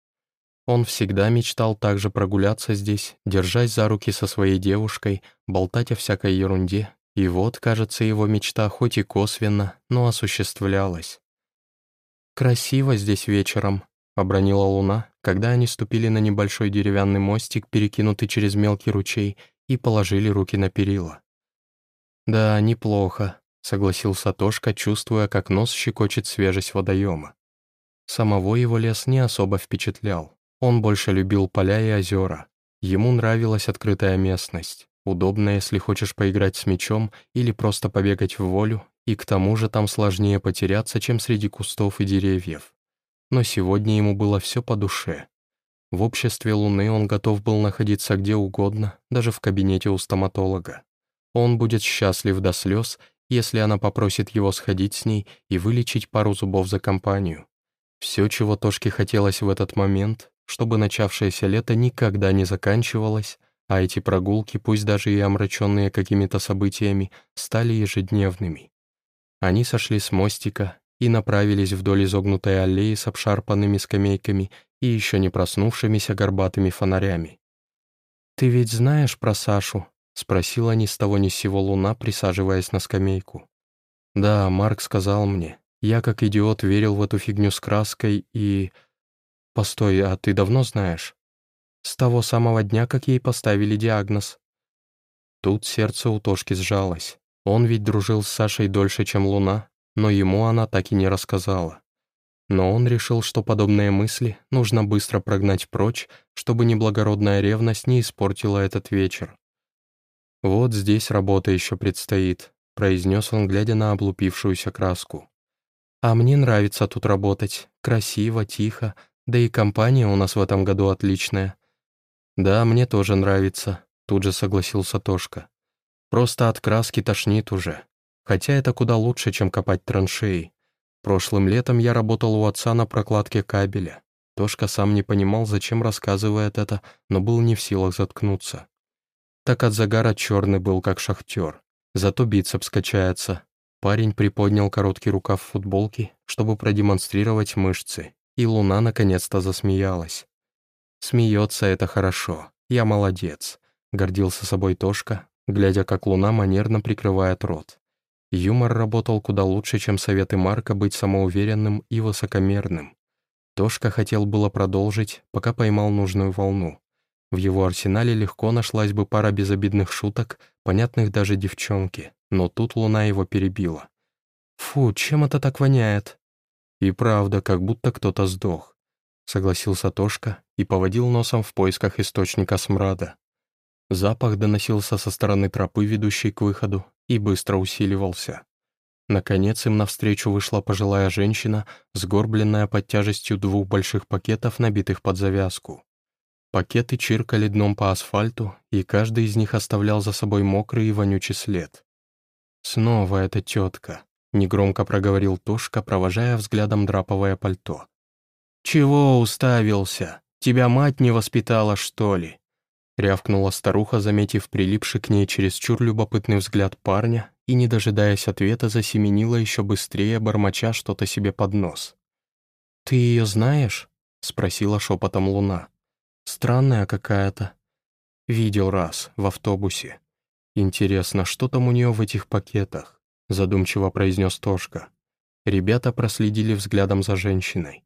[SPEAKER 1] Он всегда мечтал также прогуляться здесь, держась за руки со своей девушкой, болтать о всякой ерунде, и вот, кажется, его мечта хоть и косвенно, но осуществлялась. «Красиво здесь вечером», — обронила луна, когда они ступили на небольшой деревянный мостик, перекинутый через мелкий ручей, и положили руки на перила. «Да, неплохо», — согласился Тошка, чувствуя, как нос щекочет свежесть водоема. Самого его лес не особо впечатлял. Он больше любил поля и озера. Ему нравилась открытая местность, удобная, если хочешь поиграть с мячом или просто побегать в волю, и к тому же там сложнее потеряться, чем среди кустов и деревьев. Но сегодня ему было все по душе. В обществе Луны он готов был находиться где угодно, даже в кабинете у стоматолога. Он будет счастлив до слез, если она попросит его сходить с ней и вылечить пару зубов за компанию. Все, чего Тошке хотелось в этот момент, чтобы начавшееся лето никогда не заканчивалось, а эти прогулки, пусть даже и омраченные какими-то событиями, стали ежедневными. Они сошли с мостика и направились вдоль изогнутой аллеи с обшарпанными скамейками и еще не проснувшимися горбатыми фонарями. «Ты ведь знаешь про Сашу?» — спросила ни с того ни с сего луна, присаживаясь на скамейку. «Да, Марк сказал мне. Я, как идиот, верил в эту фигню с краской и...» «Постой, а ты давно знаешь?» «С того самого дня, как ей поставили диагноз». Тут сердце у Тошки сжалось. Он ведь дружил с Сашей дольше, чем Луна, но ему она так и не рассказала. Но он решил, что подобные мысли нужно быстро прогнать прочь, чтобы неблагородная ревность не испортила этот вечер. «Вот здесь работа еще предстоит», — произнес он, глядя на облупившуюся краску. «А мне нравится тут работать. Красиво, тихо, да и компания у нас в этом году отличная». «Да, мне тоже нравится», — тут же согласился Тошка. «Просто от краски тошнит уже. Хотя это куда лучше, чем копать траншеи. Прошлым летом я работал у отца на прокладке кабеля. Тошка сам не понимал, зачем рассказывает это, но был не в силах заткнуться. Так от загара черный был, как шахтер. Зато бицепс качается. Парень приподнял короткий рукав футболки, чтобы продемонстрировать мышцы, и Луна наконец-то засмеялась. «Смеется это хорошо. Я молодец», — гордился собой Тошка, глядя, как Луна манерно прикрывает рот. Юмор работал куда лучше, чем советы Марка быть самоуверенным и высокомерным. Тошка хотел было продолжить, пока поймал нужную волну. В его арсенале легко нашлась бы пара безобидных шуток, понятных даже девчонке, но тут Луна его перебила. «Фу, чем это так воняет?» «И правда, как будто кто-то сдох», — согласился Тошка и поводил носом в поисках источника смрада. Запах доносился со стороны тропы, ведущей к выходу, и быстро усиливался. Наконец им навстречу вышла пожилая женщина, сгорбленная под тяжестью двух больших пакетов, набитых под завязку. Пакеты чиркали дном по асфальту, и каждый из них оставлял за собой мокрый и вонючий след. «Снова эта тетка», — негромко проговорил Тушка, провожая взглядом драповое пальто. «Чего уставился? Тебя мать не воспитала, что ли?» Рявкнула старуха, заметив прилипший к ней чересчур любопытный взгляд парня и, не дожидаясь ответа, засеменила еще быстрее, бормоча что-то себе под нос. «Ты ее знаешь?» — спросила шепотом Луна. «Странная какая-то». «Видел раз, в автобусе. Интересно, что там у нее в этих пакетах?» Задумчиво произнес Тошка. Ребята проследили взглядом за женщиной.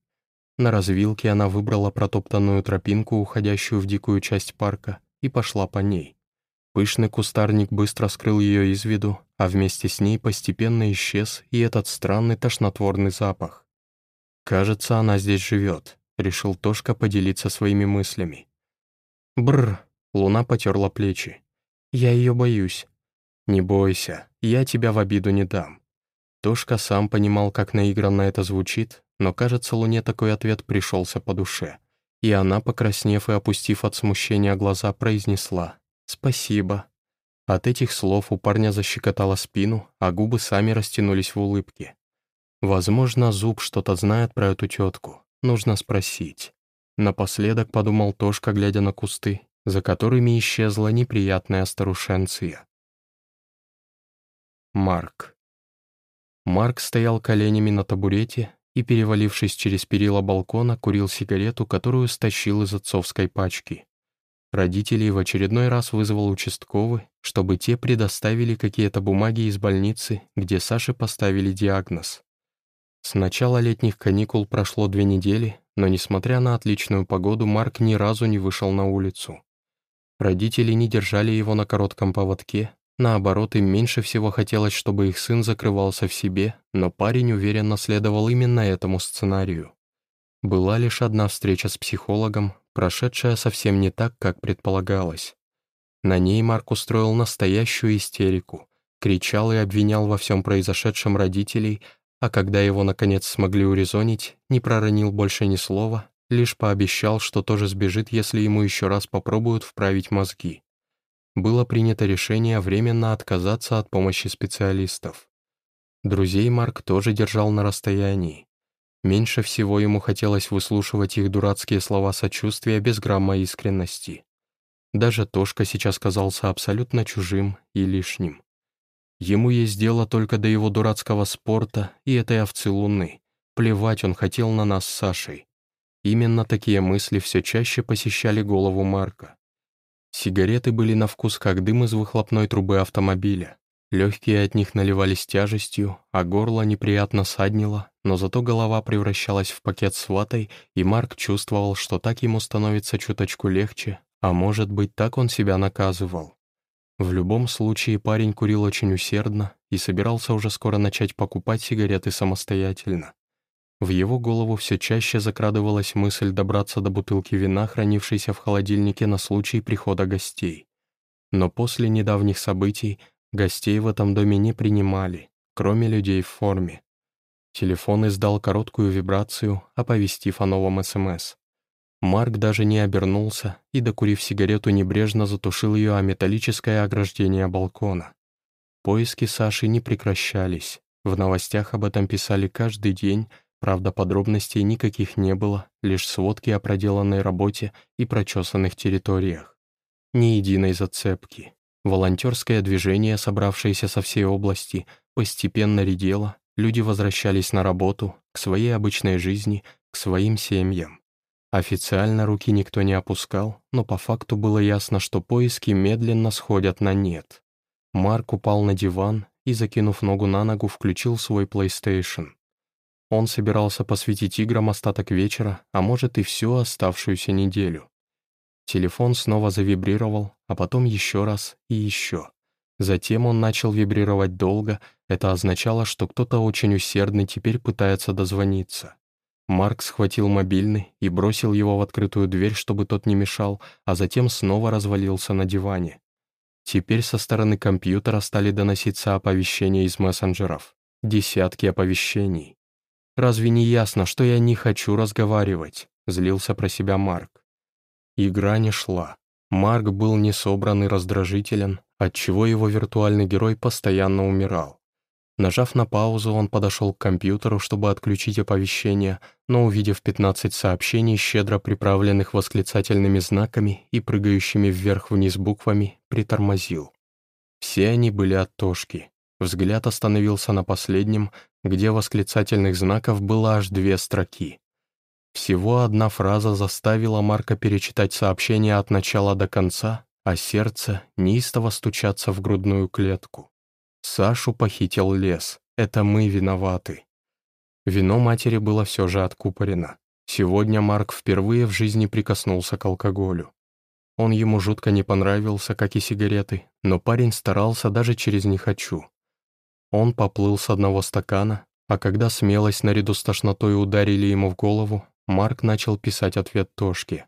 [SPEAKER 1] На развилке она выбрала протоптанную тропинку, уходящую в дикую часть парка, и пошла по ней. Пышный кустарник быстро скрыл ее из виду, а вместе с ней постепенно исчез и этот странный тошнотворный запах. «Кажется, она здесь живет», — решил Тошка поделиться своими мыслями. Бр! луна потерла плечи. «Я ее боюсь». «Не бойся, я тебя в обиду не дам». Тошка сам понимал, как наигранно это звучит, но, кажется, Луне такой ответ пришелся по душе. И она, покраснев и опустив от смущения глаза, произнесла «Спасибо». От этих слов у парня защекотала спину, а губы сами растянулись в улыбке. Возможно, Зуб что-то знает про эту тетку. Нужно спросить. Напоследок подумал Тошка, глядя на кусты, за которыми исчезла неприятная старушенция. Марк. Марк стоял коленями на табурете и, перевалившись через перила балкона, курил сигарету, которую стащил из отцовской пачки. Родителей в очередной раз вызвал участковый, чтобы те предоставили какие-то бумаги из больницы, где Саше поставили диагноз. С начала летних каникул прошло две недели, но, несмотря на отличную погоду, Марк ни разу не вышел на улицу. Родители не держали его на коротком поводке, наоборот, им меньше всего хотелось, чтобы их сын закрывался в себе, но парень уверенно следовал именно этому сценарию. Была лишь одна встреча с психологом, прошедшая совсем не так, как предполагалось. На ней Марк устроил настоящую истерику, кричал и обвинял во всем произошедшем родителей, а когда его, наконец, смогли урезонить, не проронил больше ни слова, лишь пообещал, что тоже сбежит, если ему еще раз попробуют вправить мозги. Было принято решение временно отказаться от помощи специалистов. Друзей Марк тоже держал на расстоянии. Меньше всего ему хотелось выслушивать их дурацкие слова сочувствия без грамма искренности. Даже Тошка сейчас казался абсолютно чужим и лишним. Ему есть дело только до его дурацкого спорта и этой овцы луны. Плевать он хотел на нас с Сашей. Именно такие мысли все чаще посещали голову Марка. Сигареты были на вкус как дым из выхлопной трубы автомобиля. Легкие от них наливались тяжестью, а горло неприятно саднило, но зато голова превращалась в пакет с ватой, и Марк чувствовал, что так ему становится чуточку легче, а может быть, так он себя наказывал. В любом случае парень курил очень усердно и собирался уже скоро начать покупать сигареты самостоятельно. В его голову все чаще закрадывалась мысль добраться до бутылки вина, хранившейся в холодильнике на случай прихода гостей. Но после недавних событий Гостей в этом доме не принимали, кроме людей в форме. Телефон издал короткую вибрацию, оповестив о новом СМС. Марк даже не обернулся и, докурив сигарету, небрежно затушил ее о металлическое ограждение балкона. Поиски Саши не прекращались. В новостях об этом писали каждый день, правда, подробностей никаких не было, лишь сводки о проделанной работе и прочесанных территориях. Ни единой зацепки. Волонтерское движение, собравшееся со всей области, постепенно редело, люди возвращались на работу, к своей обычной жизни, к своим семьям. Официально руки никто не опускал, но по факту было ясно, что поиски медленно сходят на нет. Марк упал на диван и, закинув ногу на ногу, включил свой PlayStation. Он собирался посвятить играм остаток вечера, а может и всю оставшуюся неделю. Телефон снова завибрировал, а потом еще раз и еще. Затем он начал вибрировать долго, это означало, что кто-то очень усердный теперь пытается дозвониться. Марк схватил мобильный и бросил его в открытую дверь, чтобы тот не мешал, а затем снова развалился на диване. Теперь со стороны компьютера стали доноситься оповещения из мессенджеров. Десятки оповещений. «Разве не ясно, что я не хочу разговаривать?» — злился про себя Марк. Игра не шла. Марк был несобран и раздражителен, отчего его виртуальный герой постоянно умирал. Нажав на паузу, он подошел к компьютеру, чтобы отключить оповещение, но, увидев 15 сообщений, щедро приправленных восклицательными знаками и прыгающими вверх-вниз буквами, притормозил. Все они были от Тошки. Взгляд остановился на последнем, где восклицательных знаков было аж две строки. Всего одна фраза заставила Марка перечитать сообщение от начала до конца, а сердце неистово стучаться в грудную клетку. Сашу похитил лес. Это мы виноваты. Вино матери было все же откупорено. Сегодня Марк впервые в жизни прикоснулся к алкоголю. Он ему жутко не понравился, как и сигареты, но парень старался даже через «не хочу». Он поплыл с одного стакана, а когда смелость наряду с тошнотой ударили ему в голову, Марк начал писать ответ Тошке.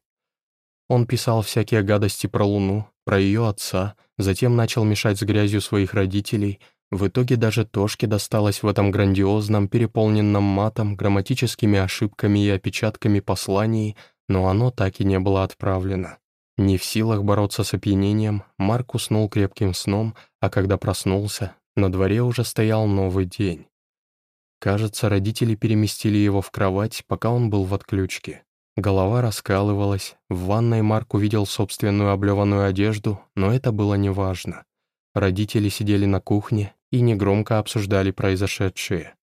[SPEAKER 1] Он писал всякие гадости про Луну, про ее отца, затем начал мешать с грязью своих родителей. В итоге даже Тошке досталось в этом грандиозном, переполненном матом, грамматическими ошибками и опечатками посланий, но оно так и не было отправлено. Не в силах бороться с опьянением, Марк уснул крепким сном, а когда проснулся, на дворе уже стоял новый день. Кажется, родители переместили его в кровать, пока он был в отключке. Голова раскалывалась, в ванной Марк увидел собственную облеванную одежду, но это было неважно. Родители сидели на кухне, и негромко обсуждали произошедшее.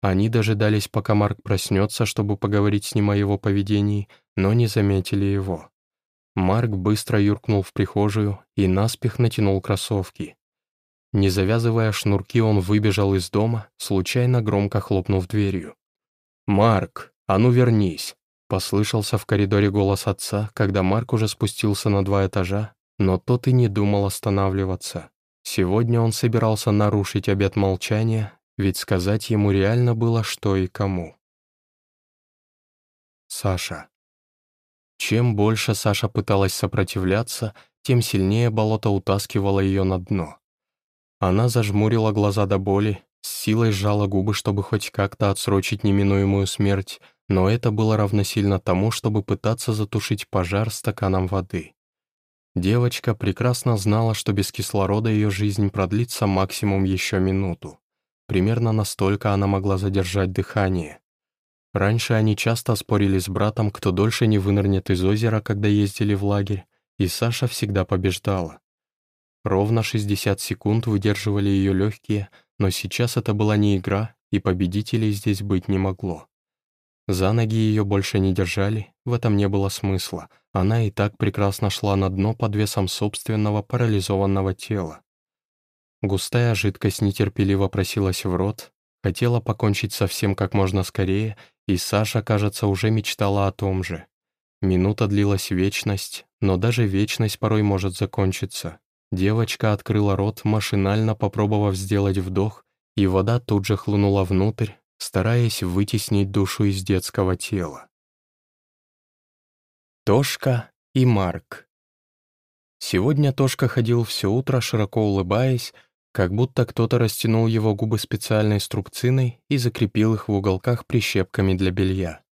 [SPEAKER 1] Они дожидались, пока Марк проснется, чтобы поговорить с ним о его поведении, но не заметили его. Марк быстро юркнул в прихожую и наспех натянул кроссовки. Не завязывая шнурки, он выбежал из дома, случайно громко хлопнув дверью. «Марк, а ну вернись!» Послышался в коридоре голос отца, когда Марк уже спустился на два этажа, но тот и не думал останавливаться. Сегодня он собирался нарушить обет молчания, ведь сказать ему реально было что и кому. Саша. Чем больше Саша пыталась сопротивляться, тем сильнее болото утаскивало ее на дно. Она зажмурила глаза до боли, с силой сжала губы, чтобы хоть как-то отсрочить неминуемую смерть, но это было равносильно тому, чтобы пытаться затушить пожар стаканом воды. Девочка прекрасно знала, что без кислорода ее жизнь продлится максимум еще минуту. Примерно настолько она могла задержать дыхание. Раньше они часто спорили с братом, кто дольше не вынырнет из озера, когда ездили в лагерь, и Саша всегда побеждала. Ровно 60 секунд выдерживали ее легкие, но сейчас это была не игра, и победителей здесь быть не могло. За ноги ее больше не держали, в этом не было смысла. Она и так прекрасно шла на дно под весом собственного парализованного тела. Густая жидкость нетерпеливо просилась в рот, хотела покончить совсем как можно скорее, и Саша, кажется, уже мечтала о том же. Минута длилась вечность, но даже вечность порой может закончиться. Девочка открыла рот, машинально попробовав сделать вдох, и вода тут же хлынула внутрь, стараясь вытеснить душу из детского тела. Тошка и Марк. Сегодня Тошка ходил все утро, широко улыбаясь, как будто кто-то растянул его губы специальной струбциной и закрепил их в уголках прищепками для белья.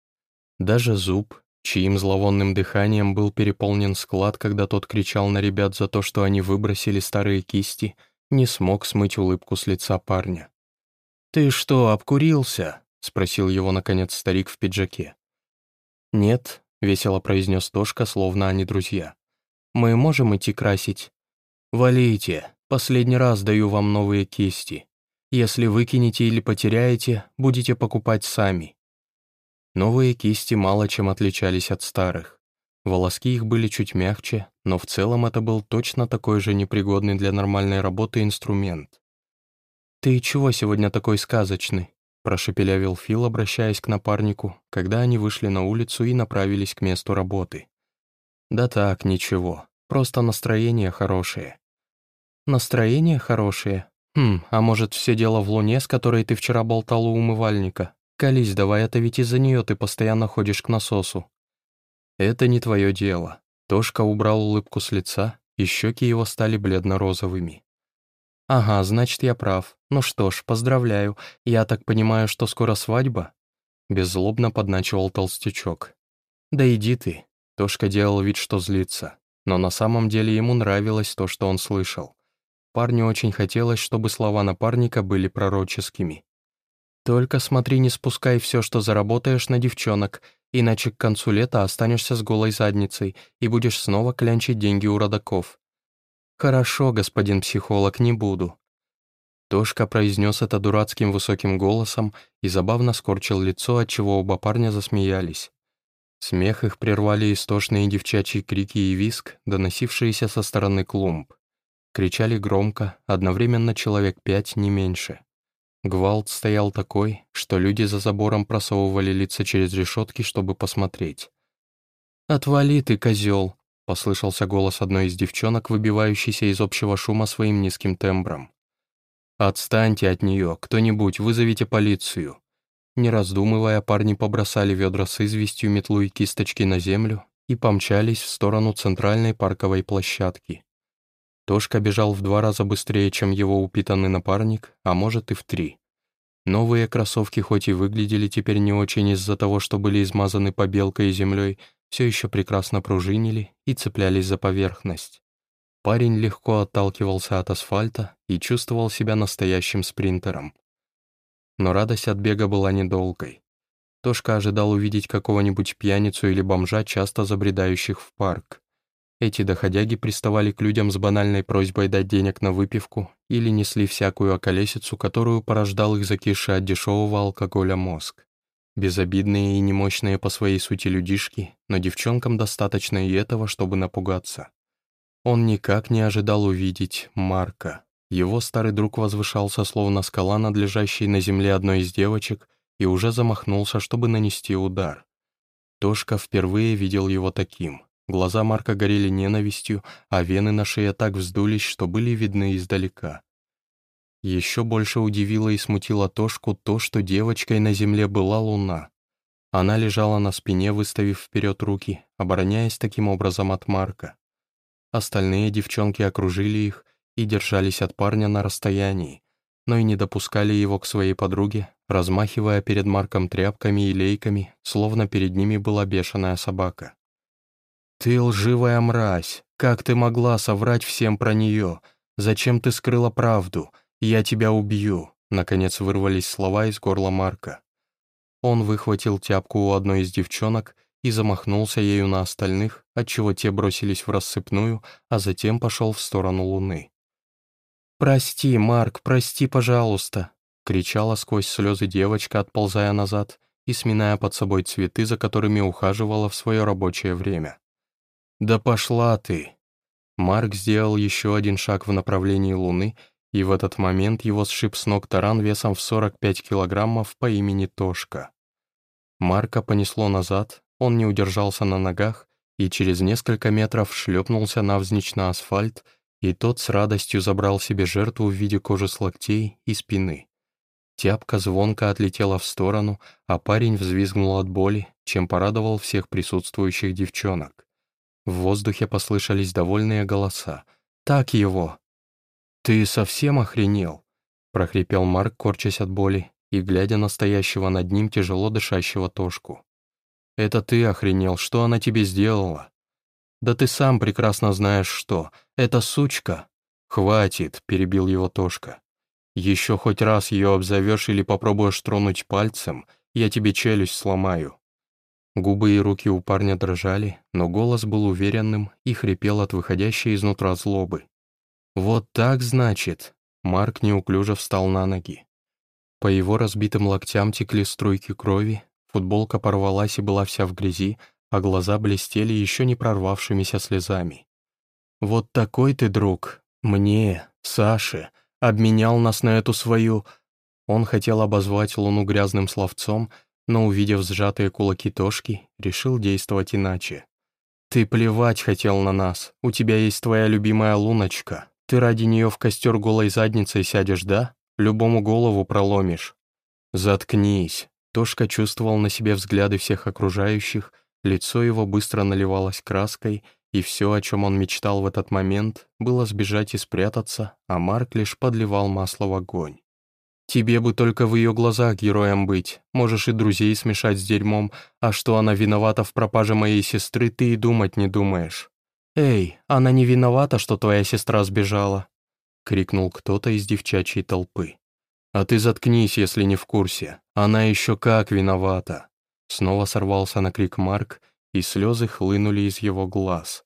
[SPEAKER 1] Даже зуб, чьим зловонным дыханием был переполнен склад, когда тот кричал на ребят за то, что они выбросили старые кисти, не смог смыть улыбку с лица парня. «Ты что, обкурился?» — спросил его, наконец, старик в пиджаке. «Нет», — весело произнес Тошка, словно они друзья. «Мы можем идти красить?» «Валите, последний раз даю вам новые кисти. Если выкинете или потеряете, будете покупать сами». Новые кисти мало чем отличались от старых. Волоски их были чуть мягче, но в целом это был точно такой же непригодный для нормальной работы инструмент. «Ты чего сегодня такой сказочный?» прошепелявил Фил, обращаясь к напарнику, когда они вышли на улицу и направились к месту работы. «Да так, ничего, просто настроение хорошее». «Настроение хорошее? Хм, а может, все дело в луне, с которой ты вчера болтал у умывальника? Колись давай, это ведь из-за нее ты постоянно ходишь к насосу». «Это не твое дело». Тошка убрал улыбку с лица, и щеки его стали бледно-розовыми. «Ага, значит, я прав. Ну что ж, поздравляю. Я так понимаю, что скоро свадьба?» Беззлобно подначивал толстячок. «Да иди ты». Тошка делал вид, что злится. Но на самом деле ему нравилось то, что он слышал. Парню очень хотелось, чтобы слова напарника были пророческими. «Только смотри, не спускай все, что заработаешь на девчонок, иначе к концу лета останешься с голой задницей и будешь снова клянчить деньги у родаков. «Хорошо, господин психолог, не буду». Тошка произнес это дурацким высоким голосом и забавно скорчил лицо, отчего оба парня засмеялись. Смех их прервали истошные девчачьи крики и виск, доносившиеся со стороны клумб. Кричали громко, одновременно человек пять, не меньше. Гвалт стоял такой, что люди за забором просовывали лица через решетки, чтобы посмотреть. «Отвали ты, козел!» Послышался голос одной из девчонок, выбивающейся из общего шума своим низким тембром. «Отстаньте от нее, кто-нибудь, вызовите полицию». Не раздумывая, парни побросали ведра с известью, метлу и кисточки на землю и помчались в сторону центральной парковой площадки. Тошка бежал в два раза быстрее, чем его упитанный напарник, а может и в три. Новые кроссовки хоть и выглядели теперь не очень из-за того, что были измазаны побелкой и землей, все еще прекрасно пружинили и цеплялись за поверхность. Парень легко отталкивался от асфальта и чувствовал себя настоящим спринтером. Но радость от бега была недолгой. Тошка ожидал увидеть какого-нибудь пьяницу или бомжа, часто забредающих в парк. Эти доходяги приставали к людям с банальной просьбой дать денег на выпивку или несли всякую околесицу, которую порождал их закисший от дешевого алкоголя мозг. Безобидные и немощные по своей сути людишки, но девчонкам достаточно и этого, чтобы напугаться. Он никак не ожидал увидеть Марка. Его старый друг возвышался, словно скала над лежащей на земле одной из девочек, и уже замахнулся, чтобы нанести удар. Тошка впервые видел его таким. Глаза Марка горели ненавистью, а вены на шее так вздулись, что были видны издалека. Еще больше удивило и смутило Тошку то, что девочкой на земле была луна. Она лежала на спине, выставив вперед руки, обороняясь таким образом от Марка. Остальные девчонки окружили их и держались от парня на расстоянии, но и не допускали его к своей подруге, размахивая перед Марком тряпками и лейками, словно перед ними была бешеная собака. «Ты лживая мразь! Как ты могла соврать всем про нее? Зачем ты скрыла правду? Я тебя убью!» Наконец вырвались слова из горла Марка. Он выхватил тяпку у одной из девчонок и замахнулся ею на остальных, отчего те бросились в рассыпную, а затем пошел в сторону Луны. «Прости, Марк, прости, пожалуйста!» — кричала сквозь слезы девочка, отползая назад и сминая под собой цветы, за которыми ухаживала в свое рабочее время. «Да пошла ты!» Марк сделал еще один шаг в направлении Луны, и в этот момент его сшиб с ног таран весом в 45 килограммов по имени Тошка. Марка понесло назад, он не удержался на ногах и через несколько метров шлепнулся навзничь на асфальт, и тот с радостью забрал себе жертву в виде кожи с локтей и спины. Тяпка звонко отлетела в сторону, а парень взвизгнул от боли, чем порадовал всех присутствующих девчонок. В воздухе послышались довольные голоса. «Так его!» «Ты совсем охренел?» — прохрипел Марк, корчась от боли и глядя на стоящего над ним тяжело дышащего Тошку. «Это ты охренел, что она тебе сделала?» «Да ты сам прекрасно знаешь, что. Это сучка!» «Хватит!» — перебил его Тошка. «Еще хоть раз ее обзовешь или попробуешь тронуть пальцем, я тебе челюсть сломаю. Губы и руки у парня дрожали, но голос был уверенным и хрипел от выходящей изнутра злобы. «Вот так, значит?» Марк неуклюже встал на ноги. По его разбитым локтям текли струйки крови, футболка порвалась и была вся в грязи, а глаза блестели еще не прорвавшимися слезами. «Вот такой ты, друг! Мне, Саше, обменял нас на эту свою...» Он хотел обозвать Луну грязным словцом, но, увидев сжатые кулаки Тошки, решил действовать иначе. «Ты плевать хотел на нас. У тебя есть твоя любимая луночка. Ты ради нее в костер голой задницей сядешь, да? Любому голову проломишь». «Заткнись». Тошка чувствовал на себе взгляды всех окружающих, лицо его быстро наливалось краской, и все, о чем он мечтал в этот момент, было сбежать и спрятаться, а Марк лишь подливал масло в огонь. Тебе бы только в ее глазах героем быть. Можешь и друзей смешать с дерьмом, а что она виновата в пропаже моей сестры, ты и думать не думаешь. «Эй, она не виновата, что твоя сестра сбежала?» — крикнул кто-то из девчачьей толпы. «А ты заткнись, если не в курсе. Она еще как виновата!» Снова сорвался на крик Марк, и слезы хлынули из его глаз.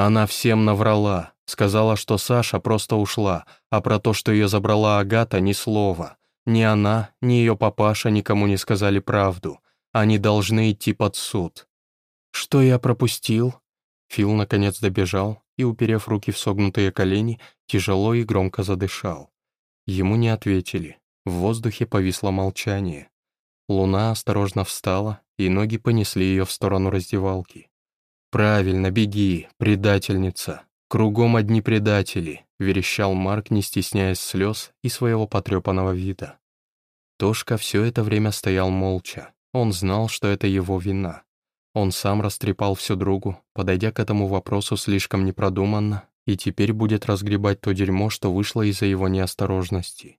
[SPEAKER 1] Она всем наврала, сказала, что Саша просто ушла, а про то, что ее забрала Агата, ни слова. Ни она, ни ее папаша никому не сказали правду. Они должны идти под суд. «Что я пропустил?» Фил наконец добежал и, уперев руки в согнутые колени, тяжело и громко задышал. Ему не ответили. В воздухе повисло молчание. Луна осторожно встала, и ноги понесли ее в сторону раздевалки. «Правильно, беги, предательница. Кругом одни предатели», — верещал Марк, не стесняясь слез и своего потрепанного вида. Тошка все это время стоял молча. Он знал, что это его вина. Он сам растрепал всю другу, подойдя к этому вопросу слишком непродуманно, и теперь будет разгребать то дерьмо, что вышло из-за его неосторожности.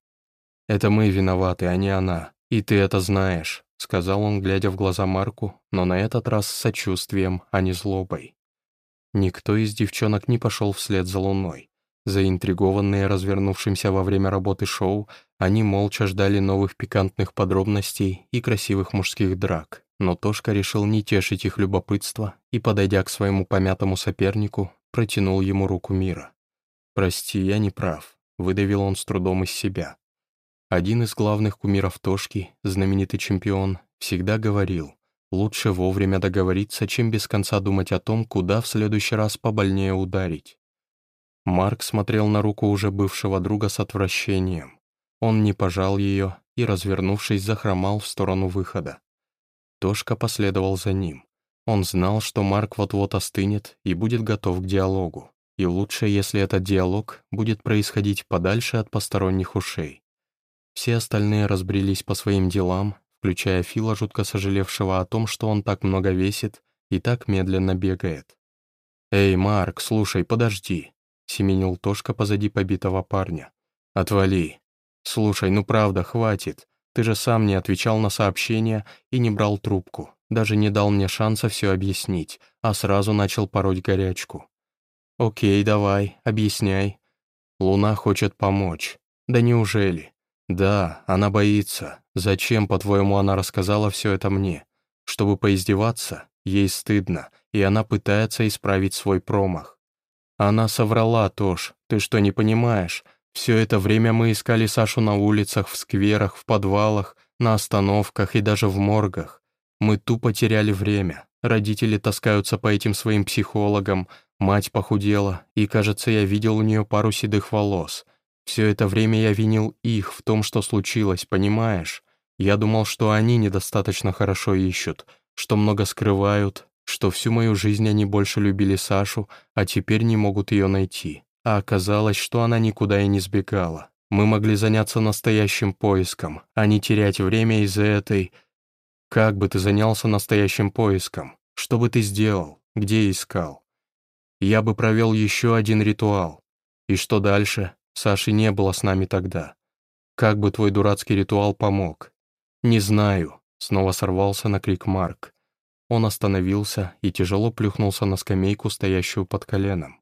[SPEAKER 1] «Это мы виноваты, а не она, и ты это знаешь», — сказал он, глядя в глаза Марку, но на этот раз с сочувствием, а не злобой. Никто из девчонок не пошел вслед за Луной. Заинтригованные развернувшимся во время работы шоу, они молча ждали новых пикантных подробностей и красивых мужских драк, но Тошка решил не тешить их любопытство и, подойдя к своему помятому сопернику, протянул ему руку мира. «Прости, я не прав», — выдавил он с трудом из себя. Один из главных кумиров Тошки, знаменитый чемпион, всегда говорил, лучше вовремя договориться, чем без конца думать о том, куда в следующий раз побольнее ударить. Марк смотрел на руку уже бывшего друга с отвращением. Он не пожал ее и, развернувшись, захромал в сторону выхода. Тошка последовал за ним. Он знал, что Марк вот-вот остынет и будет готов к диалогу. И лучше, если этот диалог будет происходить подальше от посторонних ушей. Все остальные разбрелись по своим делам, включая Фила, жутко сожалевшего о том, что он так много весит и так медленно бегает. «Эй, Марк, слушай, подожди», — семенил Тошка позади побитого парня. «Отвали. Слушай, ну правда, хватит. Ты же сам не отвечал на сообщения и не брал трубку, даже не дал мне шанса все объяснить, а сразу начал пороть горячку. Окей, давай, объясняй. Луна хочет помочь. Да неужели? Да, она боится. Зачем, по-твоему, она рассказала все это мне? Чтобы поиздеваться? Ей стыдно, и она пытается исправить свой промах. Она соврала, Тош, ты что, не понимаешь? Все это время мы искали Сашу на улицах, в скверах, в подвалах, на остановках и даже в моргах. Мы тупо теряли время. Родители таскаются по этим своим психологам, мать похудела, и, кажется, я видел у нее пару седых волос. Все это время я винил их в том, что случилось, понимаешь? Я думал, что они недостаточно хорошо ищут, что много скрывают, что всю мою жизнь они больше любили Сашу, а теперь не могут ее найти. А оказалось, что она никуда и не сбегала. Мы могли заняться настоящим поиском, а не терять время из-за этой... Как бы ты занялся настоящим поиском? Что бы ты сделал? Где искал? Я бы провел еще один ритуал. И что дальше? Саши не было с нами тогда. Как бы твой дурацкий ритуал помог? Не знаю. Снова сорвался на крик Марк. Он остановился и тяжело плюхнулся на скамейку, стоящую под коленом.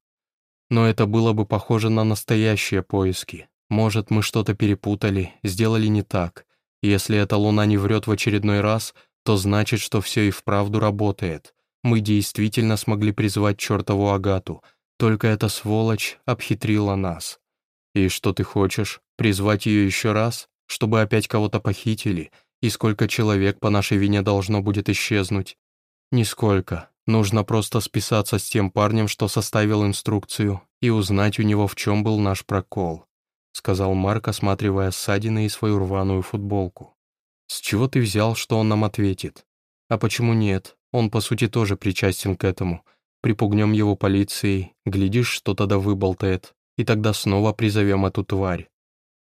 [SPEAKER 1] Но это было бы похоже на настоящие поиски. Может, мы что-то перепутали, сделали не так. Если эта луна не врет в очередной раз, то значит, что все и вправду работает. Мы действительно смогли призвать чертову Агату, только эта сволочь обхитрила нас. И что ты хочешь, призвать ее еще раз, чтобы опять кого-то похитили, и сколько человек по нашей вине должно будет исчезнуть? Нисколько. Нужно просто списаться с тем парнем, что составил инструкцию, и узнать у него, в чем был наш прокол», — сказал Марк, осматривая ссадины и свою рваную футболку. «С чего ты взял, что он нам ответит? А почему нет? Он, по сути, тоже причастен к этому. Припугнем его полицией, глядишь, что тогда выболтает, и тогда снова призовем эту тварь».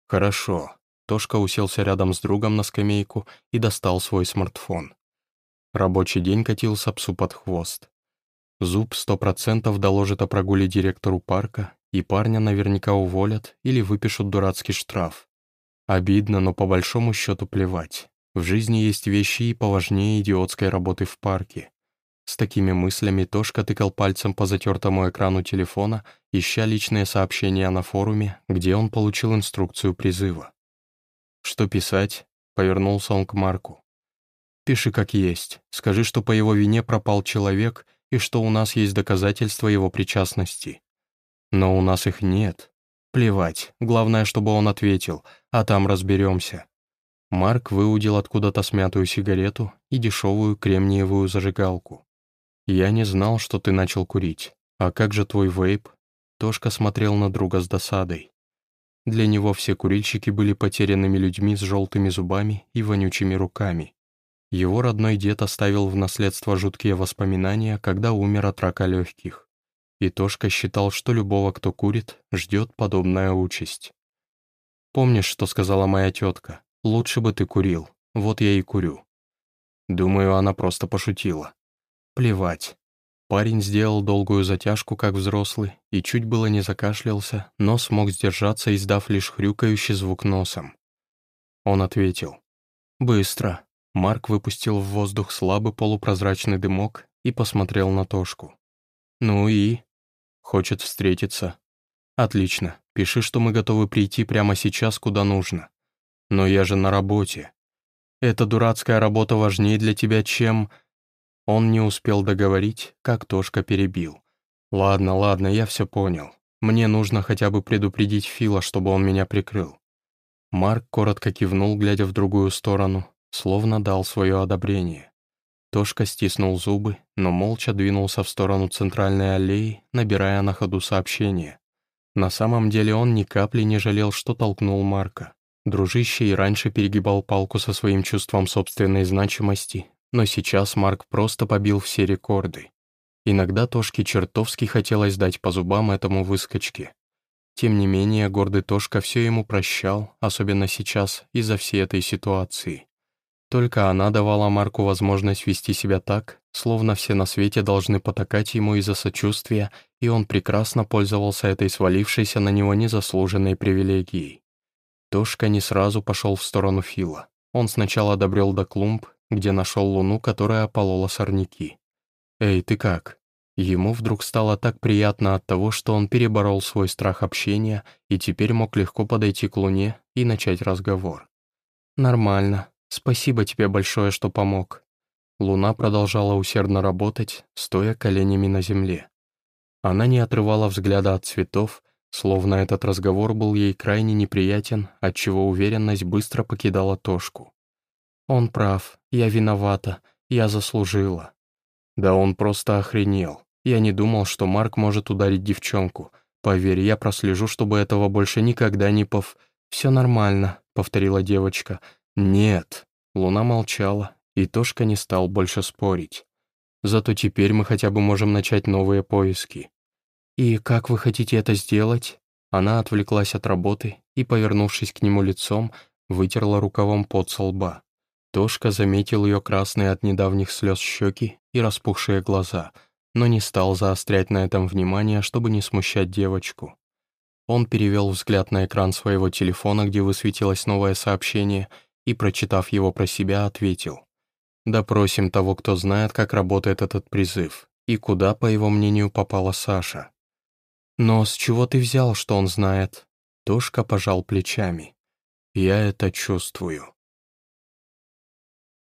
[SPEAKER 1] «Хорошо». Тошка уселся рядом с другом на скамейку и достал свой смартфон. Рабочий день катился псу под хвост. Зуб сто процентов доложит о прогуле директору парка, и парня наверняка уволят или выпишут дурацкий штраф. Обидно, но по большому счету плевать. В жизни есть вещи и поважнее идиотской работы в парке. С такими мыслями Тошка тыкал пальцем по затертому экрану телефона, ища личные сообщения на форуме, где он получил инструкцию призыва. «Что писать?» — повернулся он к Марку. Пиши как есть. Скажи, что по его вине пропал человек и что у нас есть доказательства его причастности. Но у нас их нет. Плевать. Главное, чтобы он ответил, а там разберемся. Марк выудил откуда-то смятую сигарету и дешевую кремниевую зажигалку. «Я не знал, что ты начал курить. А как же твой вейп?» Тошка смотрел на друга с досадой. Для него все курильщики были потерянными людьми с желтыми зубами и вонючими руками. Его родной дед оставил в наследство жуткие воспоминания, когда умер от рака легких. И Тошка считал, что любого, кто курит, ждет подобная участь. «Помнишь, что сказала моя тетка? Лучше бы ты курил. Вот я и курю». Думаю, она просто пошутила. Плевать. Парень сделал долгую затяжку, как взрослый, и чуть было не закашлялся, но смог сдержаться, издав лишь хрюкающий звук носом. Он ответил. «Быстро. Марк выпустил в воздух слабый полупрозрачный дымок и посмотрел на Тошку. «Ну и?» «Хочет встретиться?» «Отлично. Пиши, что мы готовы прийти прямо сейчас, куда нужно. Но я же на работе». Эта дурацкая работа важнее для тебя, чем...» Он не успел договорить, как Тошка перебил. «Ладно, ладно, я все понял. Мне нужно хотя бы предупредить Фила, чтобы он меня прикрыл». Марк коротко кивнул, глядя в другую сторону, словно дал свое одобрение. Тошка стиснул зубы, но молча двинулся в сторону центральной аллеи, набирая на ходу сообщение. На самом деле он ни капли не жалел, что толкнул Марка. Дружище и раньше перегибал палку со своим чувством собственной значимости, но сейчас Марк просто побил все рекорды. Иногда Тошке чертовски хотелось дать по зубам этому выскочке. Тем не менее, гордый Тошка все ему прощал, особенно сейчас, из-за всей этой ситуации. Только она давала Марку возможность вести себя так, словно все на свете должны потакать ему из-за сочувствия, и он прекрасно пользовался этой свалившейся на него незаслуженной привилегией. Тошка не сразу пошел в сторону Фила. Он сначала добрел до клумб, где нашел луну, которая ополола сорняки. «Эй, ты как?» Ему вдруг стало так приятно от того, что он переборол свой страх общения и теперь мог легко подойти к луне и начать разговор. «Нормально», Спасибо тебе большое, что помог». Луна продолжала усердно работать, стоя коленями на земле. Она не отрывала взгляда от цветов, словно этот разговор был ей крайне неприятен, отчего уверенность быстро покидала Тошку. «Он прав, я виновата, я заслужила». Да он просто охренел. Я не думал, что Марк может ударить девчонку. Поверь, я прослежу, чтобы этого больше никогда не пов... «Все нормально», — повторила девочка. «Нет». Луна молчала, и Тошка не стал больше спорить. Зато теперь мы хотя бы можем начать новые поиски. «И как вы хотите это сделать?» Она отвлеклась от работы и, повернувшись к нему лицом, вытерла рукавом пот со лба. Тошка заметил ее красные от недавних слез щеки и распухшие глаза, но не стал заострять на этом внимание, чтобы не смущать девочку. Он перевел взгляд на экран своего телефона, где высветилось новое сообщение — и, прочитав его про себя, ответил. «Допросим того, кто знает, как работает этот призыв, и куда, по его мнению, попала Саша». «Но с чего ты взял, что он знает?» Тошка пожал плечами. «Я это чувствую».